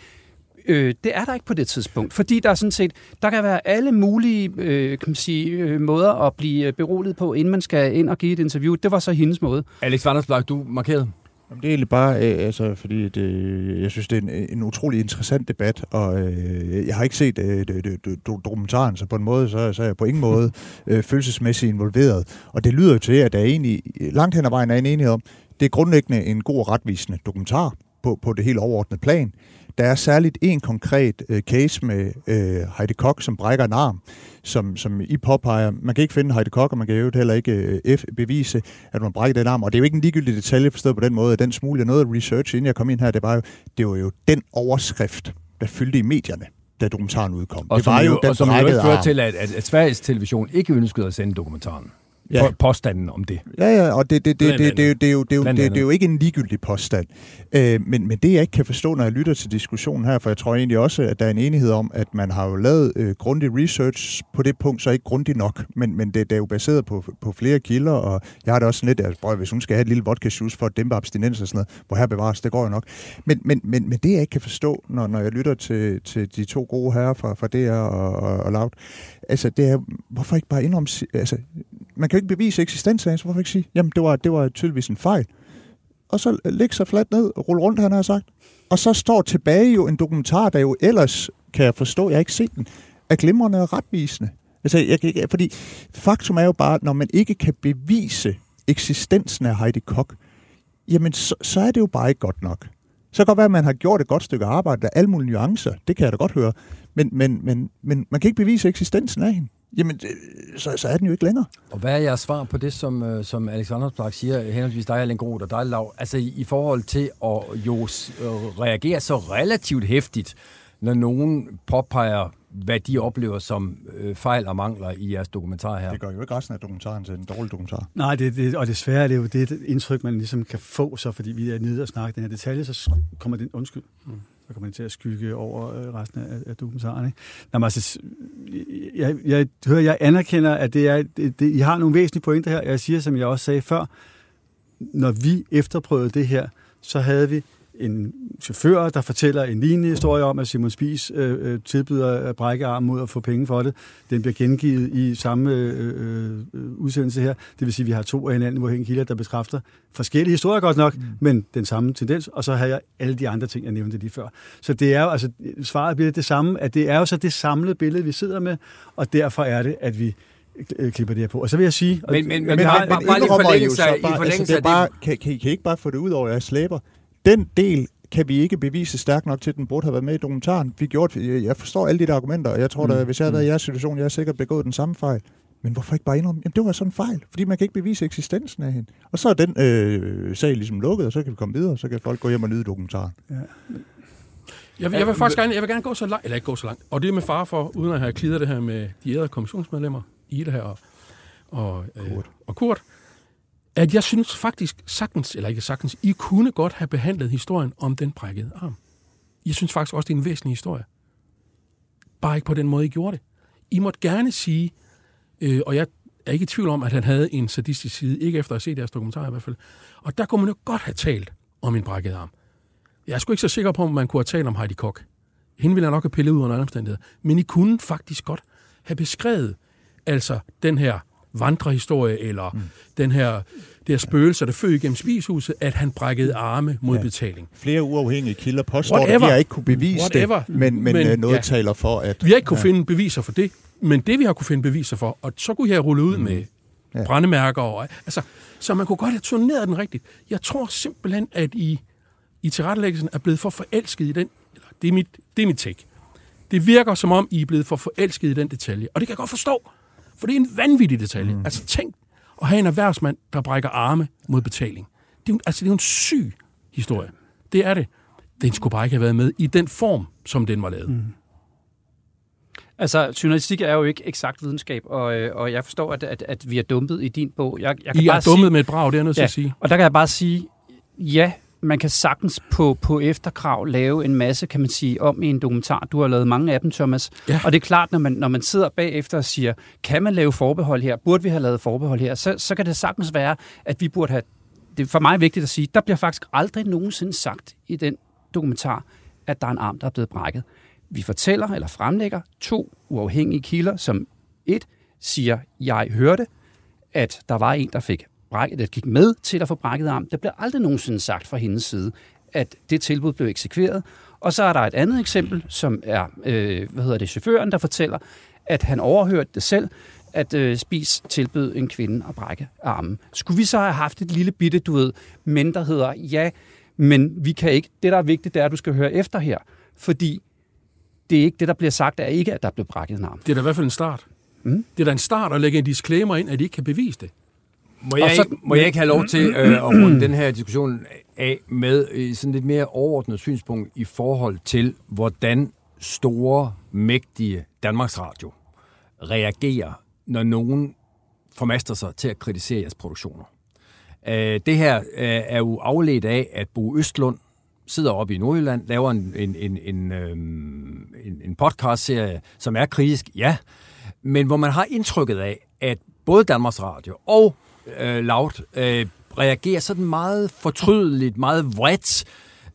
Øh, det er der ikke på det tidspunkt, fordi der er sådan set, der kan være alle mulige øh, kan man sige, øh, måder at blive beroliget på, inden man skal ind og give et interview. Det var så hendes måde. Alex Vandersblad, du markerede. Jamen, det er egentlig bare, øh, altså, fordi det, jeg synes, det er en, en utrolig interessant debat, og øh, jeg har ikke set øh, det, det, det, dokumentaren, så på en måde, så, så er jeg på ingen måde <laughs> øh, følelsesmæssigt involveret. Og det lyder jo til, at der er egentlig, langt hen ad vejen er en enighed om, det er grundlæggende en god og retvisende dokumentar på, på det helt overordnede plan. Der er særligt en konkret øh, case med øh, Heidi Koch, som brækker en arm, som, som I påpeger. Man kan ikke finde Heidi Koch, og man kan jo heller ikke øh, bevise, at man brækker den arm. Og det er jo ikke en ligegyldig detalje forstået på den måde, at den smule, jeg nåede research, inden jeg kom ind her, det var jo, det var jo den overskrift, der fyldte i medierne da dokumentaren udkom. Og det var jo, jo den og som jo førte til, at, at, at Sveriges Television ikke ønskede at sende dokumentaren. Ja. Påstanden om det. Ja, ja, og det, det, det, det, det, er jo, det, er jo, Blandt det, andet. det er jo ikke en ligegyldig påstand. Øh, men, men det, jeg ikke kan forstå, når jeg lytter til diskussionen her, for jeg tror egentlig også, at der er en enighed om, at man har jo lavet øh, grundig research på det punkt, så ikke grundig nok, men, men det, det er jo baseret på, på flere kilder, og jeg har det også lidt, at brød, hvis hun skal have et lille vodka juice for at dæmpe abstinens og sådan noget, hvor her bevares, det går jo nok. Men, men, men, men det, jeg ikke kan forstå, når, når jeg lytter til, til de to gode herrer fra, fra DR og, og, og Loud, altså det er, hvorfor ikke bare indrømme, altså man kan jo ikke bevise eksistensen af, så hvorfor ikke sige, jamen det var, det var tydeligvis en fejl. Og så lægge sig fladt ned og rulle rundt, han har sagt. Og så står tilbage jo en dokumentar, der jo ellers, kan jeg forstå, jeg har ikke set den, er glimrende og retvisende. Altså, jeg, kan ikke- fordi faktum er jo bare, at når man ikke kan bevise eksistensen af Heidi Koch, jamen så, så er det jo bare ikke godt nok. Så kan det godt være, at man har gjort et godt stykke arbejde, der er alle mulige nuancer, det kan jeg da godt høre, men, men, men, men man kan ikke bevise eksistensen af hende. Jamen, det- så, så er den jo ikke længere. Og hvad er jeres svar på det, som, øh, som Alexander Plak siger, henholdsvis dig, Erling Groth og dig, Lav, altså i, forhold til at jo øh, reagere så relativt hæftigt, når nogen påpeger, hvad de oplever som øh, fejl og mangler i jeres dokumentar her? Det gør jo ikke resten af dokumentaren til en dårlig dokumentar. Nej, det, det, og desværre er det jo det indtryk, man ligesom kan få, så fordi vi er nede og snakke den her detalje, så kommer den, undskyld, så kommer det til at skygge over øh, resten af, af dokumentaren. Ikke? Nå, men altså, jeg, jeg, hører, jeg anerkender, at det er, det, det, I har nogle væsentlige pointer her. Jeg siger, som jeg også sagde før, når vi efterprøvede det her, så havde vi en chauffør, der fortæller en lignende historie om, at Simon Spies øh, øh, tilbyder at brække arm mod at få penge for det. Den bliver gengivet i samme øh, øh, udsendelse her. Det vil sige, at vi har to af hinanden uafhængige kilder, der bekræfter forskellige historier godt nok, mm. men den samme tendens, og så har jeg alle de andre ting, jeg nævnte lige før. Så det er jo, altså, svaret bliver det samme, at det er jo så det samlede billede, vi sidder med, og derfor er det, at vi øh, klipper det her på. Og så vil jeg sige... Men- men- men vi har- har- bare- bare lige forlængelse jo så af- bare- altså, det er bare, kan, kan, I- kan I ikke bare få det ud over jeres slæber? Den del kan vi ikke bevise stærkt nok til, at den burde have været med i dokumentaren. Vi gjorde, jeg forstår alle de der argumenter, og jeg tror, at hvis jeg havde været i jeres situation, jeg har sikkert begået den samme fejl. Men hvorfor ikke bare indrømme, jamen det var sådan en fejl, fordi man kan ikke bevise eksistensen af hende. Og så er den øh, sag ligesom lukket, og så kan vi komme videre, og så kan folk gå hjem og nyde dokumentaren. Jeg vil, jeg vil faktisk gerne, jeg vil gerne gå så langt, eller ikke gå så langt, og det er med far for, uden at have klidret det her med de ærede kommissionsmedlemmer, Ida her og, og, øh, Kurt. og Kurt, at jeg synes faktisk sagtens, eller ikke sagtens, I kunne godt have behandlet historien om den brækkede arm. Jeg synes faktisk også, det er en væsentlig historie. Bare ikke på den måde, I gjorde det. I måtte gerne sige, øh, og jeg er ikke i tvivl om, at han havde en sadistisk side, ikke efter at have set deres dokumentar i hvert fald. Og der kunne man jo godt have talt om en brækket arm. Jeg er sgu ikke så sikker på, om man kunne have talt om Heidi Koch. Hende ville jeg nok have pillet ud under andre omstændigheder. Men I kunne faktisk godt have beskrevet altså den her vandrehistorie, eller mm. den her, det her spøgelse, der fød igennem spisehuset, at han brækkede arme mod Ja. betaling. Flere uafhængige kilder påstår, Whatever. at vi har ikke kunne bevise Whatever. det, men, men, Men, men noget ja. taler for, at... Vi har ikke kunne ja. finde beviser for det, men det vi har kunne finde beviser for, og så kunne jeg rulle ud mm. med Ja. brændemærker. Og, altså, så man kunne godt have turneret den rigtigt. Jeg tror simpelthen, at I i tilrettelæggelsen er blevet for forelsket i den Det er mit, det er mit take. Det virker som om, I er blevet for forelsket i den detalje. Og det kan jeg godt forstå, for det er en vanvittig detalje. Mm. Altså tænk at have en erhvervsmand, der brækker arme mod betaling. Det er, jo- altså, det er jo en syg historie. Det er det. Den skulle bare ikke have været med i den form, som den var lavet. Mm. Altså, journalistik er jo ikke eksakt videnskab, og, øh, og jeg forstår, at, at, at vi er dumpet i din bog. Jeg, jeg kan I bare er dummet sige, med et brag, det er til ja, at sige. Og der kan jeg bare sige, ja, man kan sagtens på, på efterkrav lave en masse, kan man sige, om i en dokumentar. Du har lavet mange af dem, Thomas. Ja. Og det er klart, når man, når man sidder bagefter og siger, kan man lave forbehold her? Burde vi have lavet forbehold her? Så, så kan det sagtens være, at vi burde have... Det er for mig vigtigt at sige, der bliver faktisk aldrig nogensinde sagt i den dokumentar, at der er en arm, der er blevet brækket. Vi fortæller eller fremlægger to uafhængige kilder, som et siger, jeg hørte, at der var en, der fik brækket, der gik med til at få brækket arm. Det bliver aldrig nogensinde sagt fra hendes side, at det tilbud blev eksekveret. Og så er der et andet eksempel, som er, øh, hvad hedder det, chaufføren, der fortæller, at han overhørte det selv, at øh, Spis tilbød en kvinde at brække armen. Skulle vi så have haft et lille bitte, du ved, men der hedder, ja, men vi kan ikke, det der er vigtigt, det er, at du skal høre efter her, fordi det er ikke det, der bliver sagt, er ikke, at der blev brækket en arm. Det er da i hvert fald en start. Mm. Det er da en start at lægge en disclaimer ind, at de ikke kan bevise det. Må jeg, Og så- ikke, må jeg ikke have lov til øh, at <clears throat> runde den her diskussion af med øh, sådan lidt mere overordnet synspunkt i forhold til, hvordan store, mægtige Danmarks Radio reagerer, når nogen formaster sig til at kritisere jeres produktioner. Øh, det her øh, er jo afledt af, at Bo Østlund sidder oppe i Nordjylland, laver en, en, en, en, øhm, en, en podcast-serie, som er kritisk, ja, men hvor man har indtrykket af, at både Danmarks Radio og øh, Loud øh, reagerer sådan meget fortrydeligt, meget vredt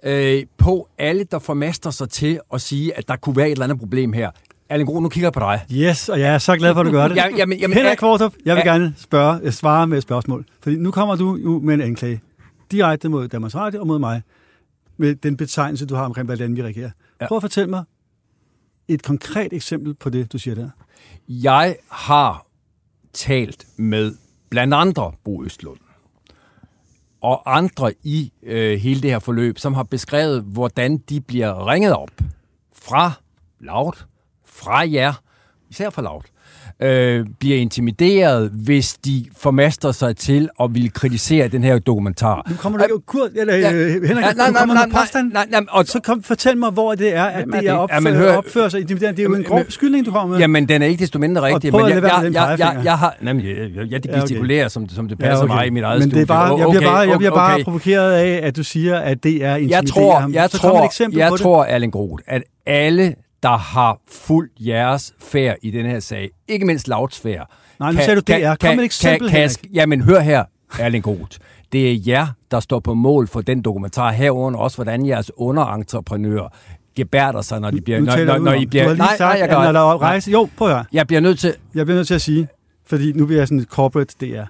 øh, på alle, der formaster sig til at sige, at der kunne være et eller andet problem her. Erling Gro, nu kigger jeg på dig. Yes, og jeg er så glad for, at du gør det. <laughs> Ja, jamen, jamen, Henrik Kvartrup, jeg vil ja. gerne spørge, svare med et spørgsmål. Fordi nu kommer du jo med en anklage direkte mod Danmarks Radio og mod mig, med den betegnelse, du har omkring, hvordan vi reagerer. Ja. Prøv at fortælle mig et konkret eksempel på det, du siger der. Jeg har talt med blandt andre Bo Østlund. Og andre i øh, hele det her forløb, som har beskrevet, hvordan de bliver ringet op fra Laut, fra jer, især fra Laut, øh, bliver intimideret, hvis de formaster sig til at ville kritisere den her dokumentar. Nu kommer du ikke... Kurt, eller, Ja. ja. Henrik, Ja, nej, nej, nej, påstand. nej, nej, nej, og- så kom, fortæl mig, hvor det er, at det er opfører, hør- opfører sig intimiderende. Det er jo en grov beskyldning, du kommer med. Jamen, den er ikke desto mindre rigtig. Men jeg, jeg, jeg, jeg, jeg, har... Jamen, jeg, jeg, jeg gestikulerer, som, som det passer mig i mit eget Men det er studie. bare, jeg bliver bare, jeg bliver bare okay. provokeret af, at du siger, at det er intimiderende. Jeg tror, jeg tror, jeg tror, Erling Groth, at alle, der har fulgt jeres færd i den her sag, ikke mindst Louds færd, Nej, nu sagde du DR. Kom med et eksempel, kan, kan, Jamen, hør her, Erling Groth. Det er jer, der står på mål for den dokumentar herunder, også hvordan jeres underentreprenører gebærder sig, når de bliver... Nu når, når, I bliver Du har lige nej, sagt, nej, jeg at kan når godt- der er rejse... Jo, prøv at høre. Jeg bliver nødt til... Jeg bliver nødt til at sige, fordi nu bliver jeg sådan et corporate DR.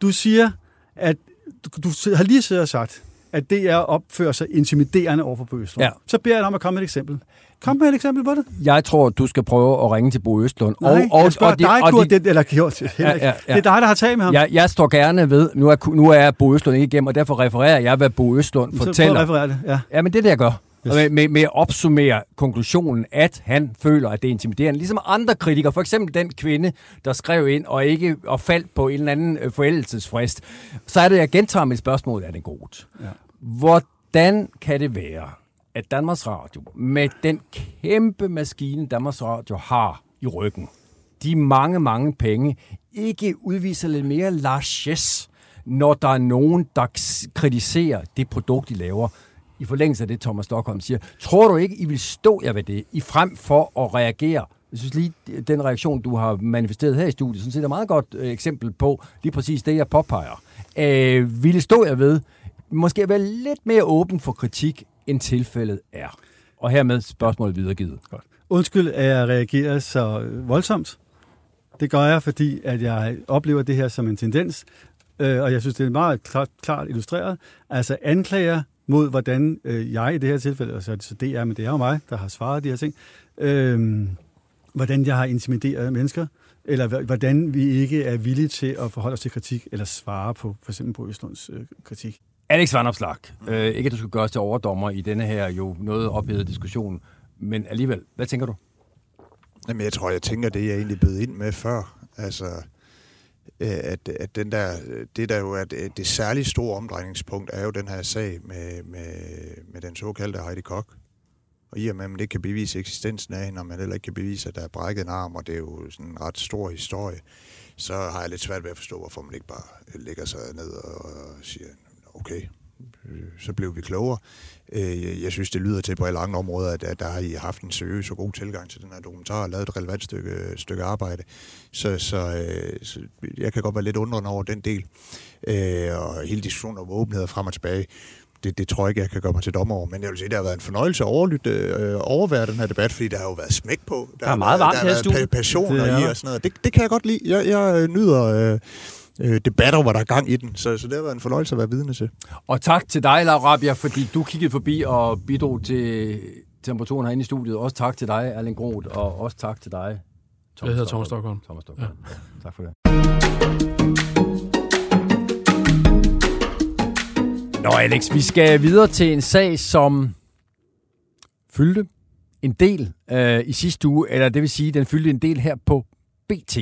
Du siger, at du, du har lige siddet og sagt, at DR opfører sig intimiderende over for Bøgestrøm. Ja. Så beder jeg dig om at komme med et eksempel. Kom med et eksempel på det. Jeg tror, du skal prøve at ringe til Bo Østlund. Nej, og, jeg spørger de- dig, og Kurt, de- det, eller Kurt, Henrik. ja, ja. Det er dig, der har talt med ham. Jeg, jeg står gerne ved, nu er, nu er Bo Østlund ikke igennem, og derfor refererer jeg, hvad Bo Østlund Så fortæller. referere det. Ja. Ja, men det er det, jeg gør. Yes. Yes. Med, med at opsummere konklusionen, at han føler, at det er intimiderende. Ligesom andre kritikere, for eksempel den kvinde, der skrev ind og ikke og faldt på en eller anden øh, forældelsesfrist. Så er det, jeg gentager mit spørgsmål, er det godt. Ja. Hvordan kan det være, at Danmarks Radio, med den kæmpe maskine, Danmarks Radio har i ryggen, de mange, mange penge, ikke udviser lidt mere largesse, når der er nogen, der kritiserer det produkt, de laver. I forlængelse af det, Thomas Stockholm siger. Tror du ikke, I vil stå jer ved det, i frem for at reagere? Jeg synes lige, den reaktion, du har manifesteret her i studiet, sådan set er et meget godt øh, eksempel på lige præcis det, jeg påpeger. Øh, ville stå jer ved, måske være lidt mere åben for kritik, end tilfældet er. Og hermed spørgsmålet videregivet. Godt. Undskyld, at jeg reagerer så øh, voldsomt. Det gør jeg, fordi at jeg oplever det her som en tendens, øh, og jeg synes, det er meget klart, klart illustreret. Altså anklager mod, hvordan øh, jeg i det her tilfælde, og så, det er, men det er jo mig, der har svaret de her ting, øh, hvordan jeg har intimideret mennesker, eller hvordan vi ikke er villige til at forholde os til kritik, eller svare på for eksempel på Østlunds øh, kritik. Alex Vandopslag, øh, ikke at du skulle gøre os til overdommer i denne her jo noget ophedede diskussion, men alligevel, hvad tænker du? Jamen, jeg tror, jeg tænker det, jeg egentlig bød ind med før. Altså, øh, at, at den der, det der jo er det, det særligt store omdrejningspunkt, er jo den her sag med, med, med den såkaldte Heidi Kok. Og i og med, at man ikke kan bevise eksistensen af hende, og man heller ikke kan bevise, at der er brækket en arm, og det er jo sådan en ret stor historie, så har jeg lidt svært ved at forstå, hvorfor man ikke bare lægger sig ned og siger, okay, så blev vi klogere. Øh, jeg synes, det lyder til på alle andre områder, at, der har I haft en seriøs og god tilgang til den her dokumentar og lavet et relevant stykke, stykke arbejde. Så, så, øh, så jeg kan godt være lidt undrende over den del. Øh, og hele diskussionen om åbenhed frem og tilbage, det, det tror jeg ikke, jeg kan gøre mig til dommer over. Men jeg vil sige, det har været en fornøjelse at overlytte, øh, overvære den her debat, fordi der har jo været smæk på. Der, der er meget varmt her i studiet. passion i og sådan noget. Det, det kan jeg godt lide. Jeg, jeg nyder... Øh, øh, debatter, hvor der er gang i den. Så, så det har været en fornøjelse at være vidne til. Og tak til dig, Laura fordi du kiggede forbi og bidrog til temperaturen herinde i studiet. Også tak til dig, Erling Groth, og også tak til dig, Thomas Jeg hedder Thomas Stockholm. Thomas Stockholm. Ja. Ja, tak for det. Nå, Alex, vi skal videre til en sag, som fyldte en del øh, i sidste uge, eller det vil sige, den fyldte en del her på BT.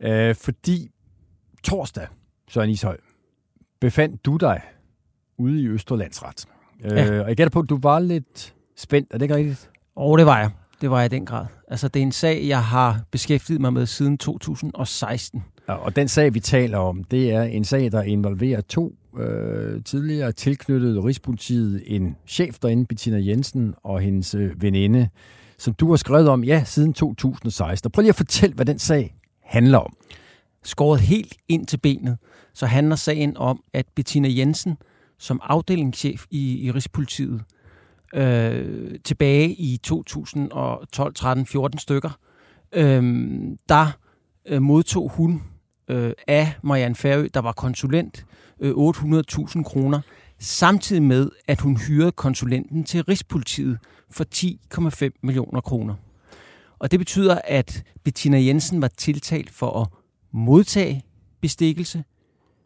Øh, fordi torsdag, Søren Ishøj, befandt du dig ude i Østerlandsret. Ja. Øh, og jeg gætter på, at du var lidt spændt. Er det ikke rigtigt? Og det var jeg. Det var jeg i den grad. Altså, det er en sag, jeg har beskæftiget mig med siden 2016. Ja, og den sag, vi taler om, det er en sag, der involverer to øh, tidligere tilknyttede Rigspolitiet, en chef derinde, Bettina Jensen, og hendes øh, veninde, som du har skrevet om, ja, siden 2016. Prøv lige at fortælle, hvad den sag handler om skåret helt ind til benet, så handler sagen om, at Bettina Jensen, som afdelingschef i, i Rigspolitiet, øh, tilbage i 2012, 13, 14 stykker, øh, der øh, modtog hun øh, af Marianne Færø, der var konsulent, øh, 800.000 kroner, samtidig med, at hun hyrede konsulenten til Rigspolitiet for 10,5 millioner kroner. Og det betyder, at Bettina Jensen var tiltalt for at modtage bestikkelse,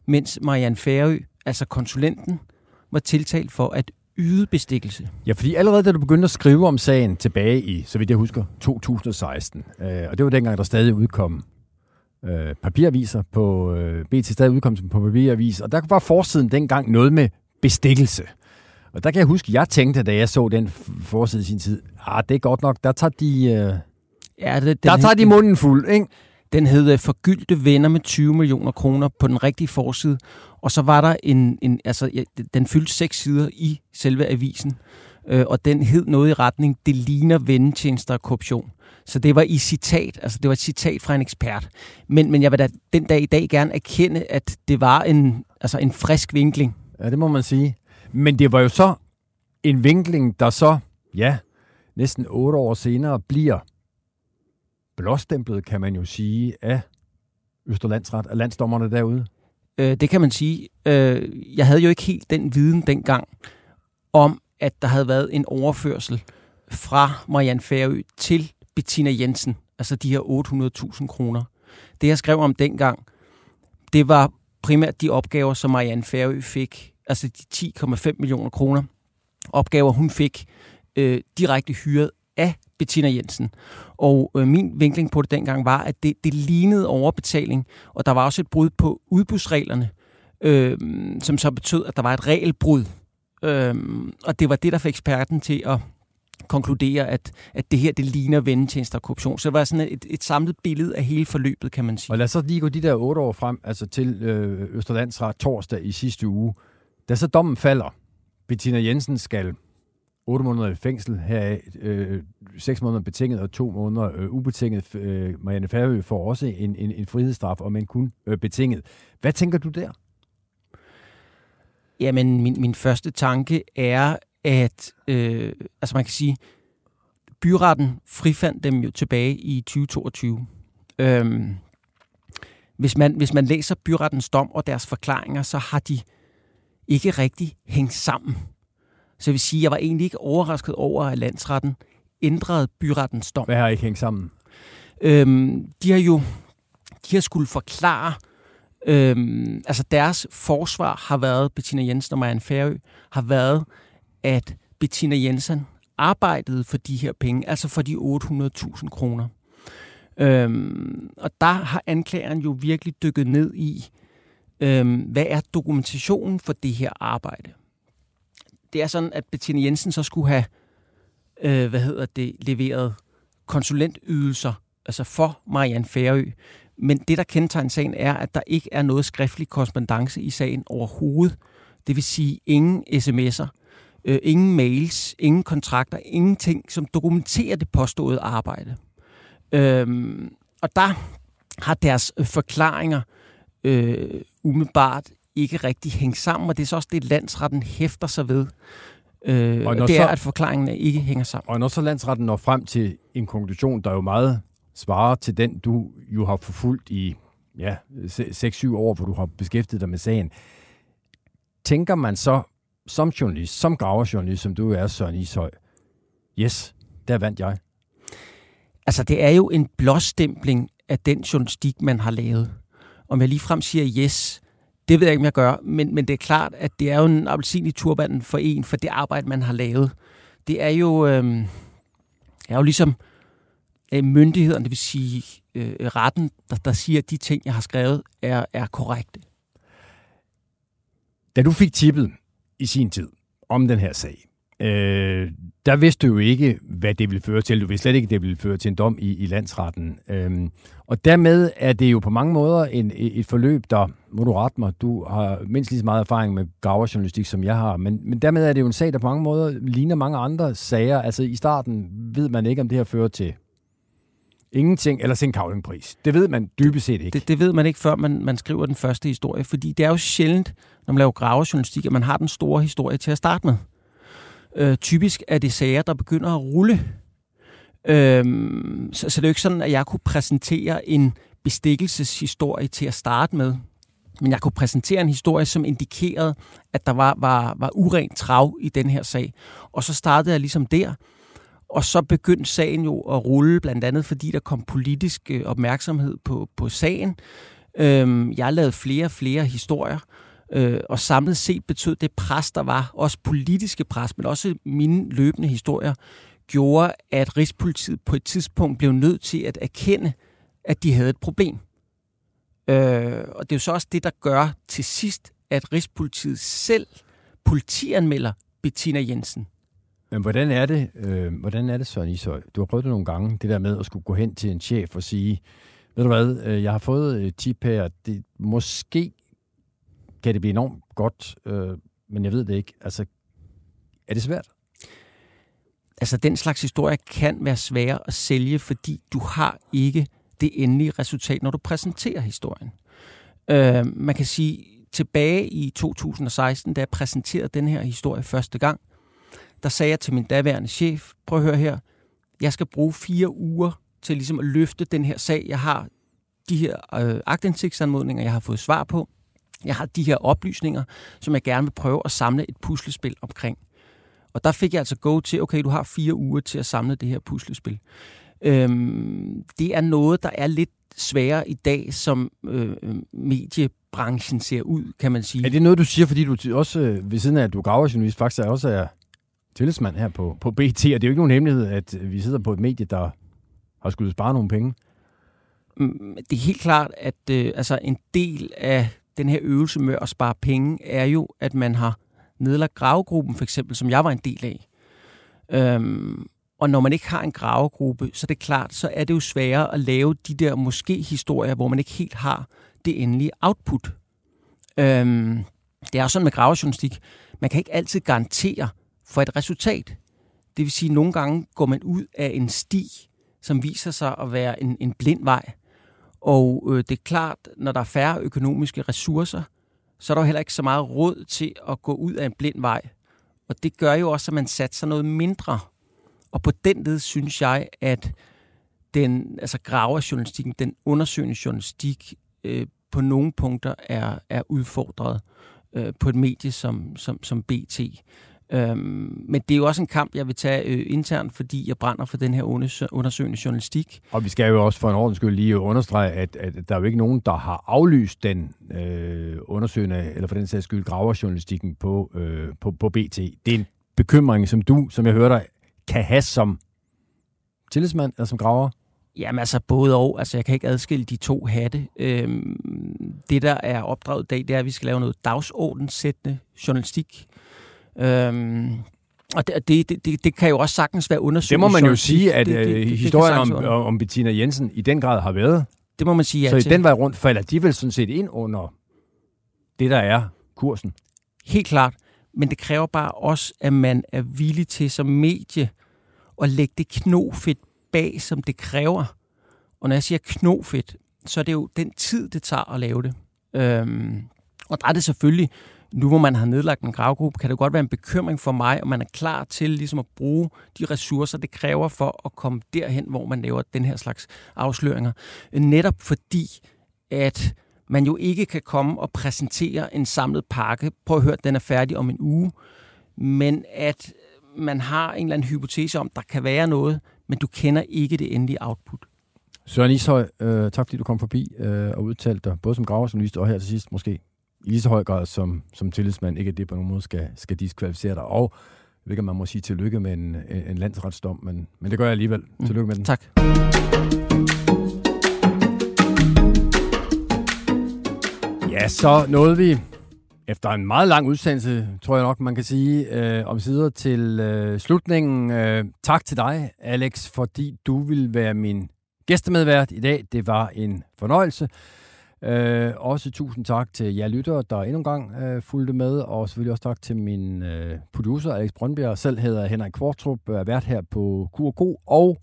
mens Marianne Færø, altså konsulenten, var tiltalt for at yde bestikkelse. Ja, fordi allerede da du begyndte at skrive om sagen tilbage i, så vidt jeg husker, 2016, øh, og det var dengang, der stadig udkom øh, papiraviser på, øh, BT stadig udkom på papiravis, og der var forsiden dengang noget med bestikkelse. Og der kan jeg huske, jeg tænkte, da jeg så den forside i sin tid, ah, det er godt nok, der tager de... Øh, ja, det, der tager de munden fuld, ikke? Den hed Forgyldte venner med 20 millioner kroner på den rigtige forside. Og så var der en, en altså, ja, den fyldte seks sider i selve avisen. Øh, og den hed noget i retning, det ligner vendetjenester og korruption. Så det var i citat, altså det var et citat fra en ekspert. Men, men jeg vil da den dag i dag gerne erkende, at det var en, altså en frisk vinkling. Ja, det må man sige. Men det var jo så en vinkling, der så, ja, næsten otte år senere bliver blåstemplet, kan man jo sige, af Østerlandsret, af landsdommerne derude? Øh, det kan man sige. Øh, jeg havde jo ikke helt den viden dengang om, at der havde været en overførsel fra Marianne Færø til Bettina Jensen, altså de her 800.000 kroner. Det, jeg skrev om dengang, det var primært de opgaver, som Marianne Færø fik, altså de 10,5 millioner kroner, opgaver hun fik øh, direkte hyret af Bettina Jensen. Og øh, min vinkling på det dengang var, at det, det lignede overbetaling, og der var også et brud på udbudsreglerne, øh, som så betød, at der var et regelbrud. Øh, og det var det, der fik eksperten til at konkludere, at, at det her, det ligner vendetjenester og korruption. Så det var sådan et, et samlet billede af hele forløbet, kan man sige. Og lad os så lige gå de der otte år frem, altså til øh, Østerlandsret torsdag i sidste uge. Da så dommen falder, Bettina Jensen skal 8 måneder i fængsel, her øh, 6 måneder betinget og 2 måneder øh, ubetinget. Øh, Marianne Færø får også en, en, en frihedsstraf, og men kun øh, betinget. Hvad tænker du der? Jamen, min, min første tanke er, at øh, altså man kan sige, byretten frifandt dem jo tilbage i 2022. Øhm, hvis, man, hvis man læser byrettens dom og deres forklaringer, så har de ikke rigtig hængt sammen. Så jeg vil sige, at jeg var egentlig ikke overrasket over, at landsretten ændrede byrettens dom. Hvad har ikke hængt sammen? Øhm, de har jo de har skulle forklare Øhm, altså deres forsvar har været, Bettina Jensen og Marianne Færø, har været, at Bettina Jensen arbejdede for de her penge, altså for de 800.000 kroner. Øhm, og der har anklageren jo virkelig dykket ned i, øhm, hvad er dokumentationen for det her arbejde? Det er sådan, at Bettina Jensen så skulle have, øh, hvad hedder det, leveret konsulentydelser, altså for Marianne Færø. Men det, der kendetegner sagen, er, at der ikke er noget skriftlig korrespondence i sagen overhovedet. Det vil sige ingen sms'er, øh, ingen mails, ingen kontrakter, ingenting, som dokumenterer det påståede arbejde. Øhm, og der har deres øh, forklaringer øh, umiddelbart ikke rigtig hængt sammen, og det er så også det, landsretten hæfter sig ved. Øh, og det er, så, at forklaringen ikke hænger sammen. Og når så landsretten når frem til en konklusion, der er jo meget svarer til den, du jo har forfulgt i ja, 6-7 år, hvor du har beskæftiget dig med sagen, tænker man så som journalist, som graverjournalist, som du er, Søren Ishøj, yes, der vandt jeg. Altså, det er jo en blåstempling af den journalistik, man har lavet. Om jeg lige frem siger yes, det ved jeg ikke, om jeg gør, men, men det er klart, at det er jo en appelsin i turbanden for en, for det arbejde, man har lavet. Det er jo, øh, er jo ligesom øh, myndighederne, det vil sige øh, retten, der, der siger, at de ting, jeg har skrevet, er, er korrekte. Da du fik tippet i sin tid om den her sag, øh, der vidste du jo ikke, hvad det ville føre til. Du vidste slet ikke, at det ville føre til en dom i, i landsretten. Øhm, og dermed er det jo på mange måder en, et forløb, der, må du rette mig, du har mindst lige så meget erfaring med graverjournalistik, som jeg har, men, men dermed er det jo en sag, der på mange måder ligner mange andre sager. Altså i starten ved man ikke, om det her fører til ingenting eller sin kavlingpris. Det ved man dybest set ikke. Det, det ved man ikke, før man, man skriver den første historie, fordi det er jo sjældent, når man laver gravejournalistik, at man har den store historie til at starte med. Øh, typisk er det sager, der begynder at rulle. Øh, så, så det er jo ikke sådan, at jeg kunne præsentere en bestikkelseshistorie til at starte med. Men jeg kunne præsentere en historie, som indikerede, at der var, var, var urent trav i den her sag. Og så startede jeg ligesom der. Og så begyndte sagen jo at rulle, blandt andet fordi der kom politisk øh, opmærksomhed på, på sagen. Øhm, jeg lavede flere og flere historier, øh, og samlet set betød det pres, der var, også politiske pres, men også mine løbende historier, gjorde, at Rigspolitiet på et tidspunkt blev nødt til at erkende, at de havde et problem. Øh, og det er jo så også det, der gør til sidst, at Rigspolitiet selv politianmelder Bettina Jensen. Men hvordan er det, øh, hvordan er det, Søren Ishøj? Du har prøvet det nogle gange, det der med at skulle gå hen til en chef og sige, ved du hvad, øh, jeg har fået et tip her, det, måske kan det blive enormt godt, øh, men jeg ved det ikke. Altså, er det svært? Altså, den slags historie kan være svær at sælge, fordi du har ikke det endelige resultat, når du præsenterer historien. Øh, man kan sige, tilbage i 2016, da jeg præsenterede den her historie første gang, der sagde jeg til min daværende chef, prøv at høre her, jeg skal bruge fire uger til ligesom at løfte den her sag. Jeg har de her øh, agtindsigtsanmodninger, jeg har fået svar på. Jeg har de her oplysninger, som jeg gerne vil prøve at samle et puslespil omkring. Og der fik jeg altså go til, okay, du har fire uger til at samle det her puslespil. Øhm, det er noget, der er lidt sværere i dag, som øh, mediebranchen ser ud, kan man sige. Er det noget, du siger, fordi du også øh, ved siden af, at du graver journalist, faktisk også er tillidsmand her på, på BT, og det er jo ikke nogen hemmelighed, at vi sidder på et medie, der har skulle spare nogle penge. Mm, det er helt klart, at øh, altså en del af den her øvelse med at spare penge, er jo, at man har nedlagt gravegruppen, for eksempel, som jeg var en del af. Øhm, og når man ikke har en gravegruppe, så er det klart, så er det jo sværere at lave de der måske-historier, hvor man ikke helt har det endelige output. Øhm, det er jo sådan med gravejournalistik. Man kan ikke altid garantere, for et resultat. Det vil sige, at nogle gange går man ud af en sti, som viser sig at være en, en blind vej. Og øh, det er klart, når der er færre økonomiske ressourcer, så er der jo heller ikke så meget råd til at gå ud af en blind vej. Og det gør jo også, at man satser noget mindre. Og på den led synes jeg, at den altså graverjournalistikken, den undersøgende journalistik, øh, på nogle punkter er, er udfordret øh, på et medie som, som, som BT. Øhm, men det er jo også en kamp, jeg vil tage øh, internt, fordi jeg brænder for den her undersøgende journalistik. Og vi skal jo også for en ordens skyld lige understrege, at, at der er jo ikke nogen, der har aflyst den øh, undersøgende, eller for den sags skyld graverjournalistikken på, øh, på, på BT. Det er en bekymring, som du, som jeg hører dig, kan have som tillidsmand eller som graver? Jamen altså både og. Altså jeg kan ikke adskille de to hatte. Øhm, det, der er opdraget i dag, det er, at vi skal lave noget dagsordenssættende journalistik. Øhm, og det, det, det, det kan jo også sagtens være undersøgt. Det må man jo sige, at det, det, det, historien om, om Bettina Jensen i den grad har været. Det må man sige, ja Så i den vej rundt falder de vel sådan set ind under det, der er kursen. Helt klart. Men det kræver bare også, at man er villig til som medie at lægge det knofedt bag, som det kræver. Og når jeg siger knofedt, så er det jo den tid, det tager at lave det. Øhm, og der er det selvfølgelig, nu hvor man har nedlagt en gravgruppe, kan det godt være en bekymring for mig, om man er klar til ligesom at bruge de ressourcer, det kræver for at komme derhen, hvor man laver den her slags afsløringer. Netop fordi, at man jo ikke kan komme og præsentere en samlet pakke. Prøv at høre, den er færdig om en uge. Men at man har en eller anden hypotese om, der kan være noget, men du kender ikke det endelige output. Søren Ishøj, øh, tak fordi du kom forbi øh, og udtalte dig, både som graverjournalist og her til sidst måske i lige så høj grad som, som tillidsmand, ikke at det på nogen måde skal, skal diskvalificere dig. Og om man må sige tillykke med en, en landsretsdom, men, men det gør jeg alligevel. Mm. Tillykke med den. Tak. Ja, så nåede vi efter en meget lang udsendelse, tror jeg nok, man kan sige, øh, om sider til øh, slutningen. Øh, tak til dig, Alex, fordi du vil være min gæstemedvært i dag. Det var en fornøjelse. Øh, også tusind tak til jer lyttere, der endnu en gang øh, fulgte med, og selvfølgelig også tak til min øh, producer, Alex Brøndbjerg. Selv hedder Henrik Kvartrup, er vært her på Q&K, og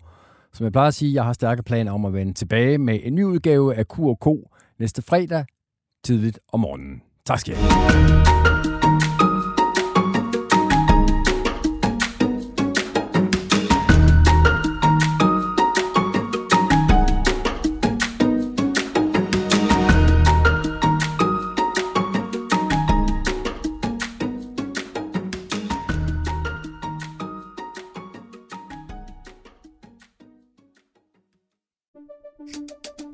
som jeg plejer at sige, jeg har stærke planer om at vende tilbage med en ny udgave af Q&K næste fredag, tidligt om morgenen. Tak skal I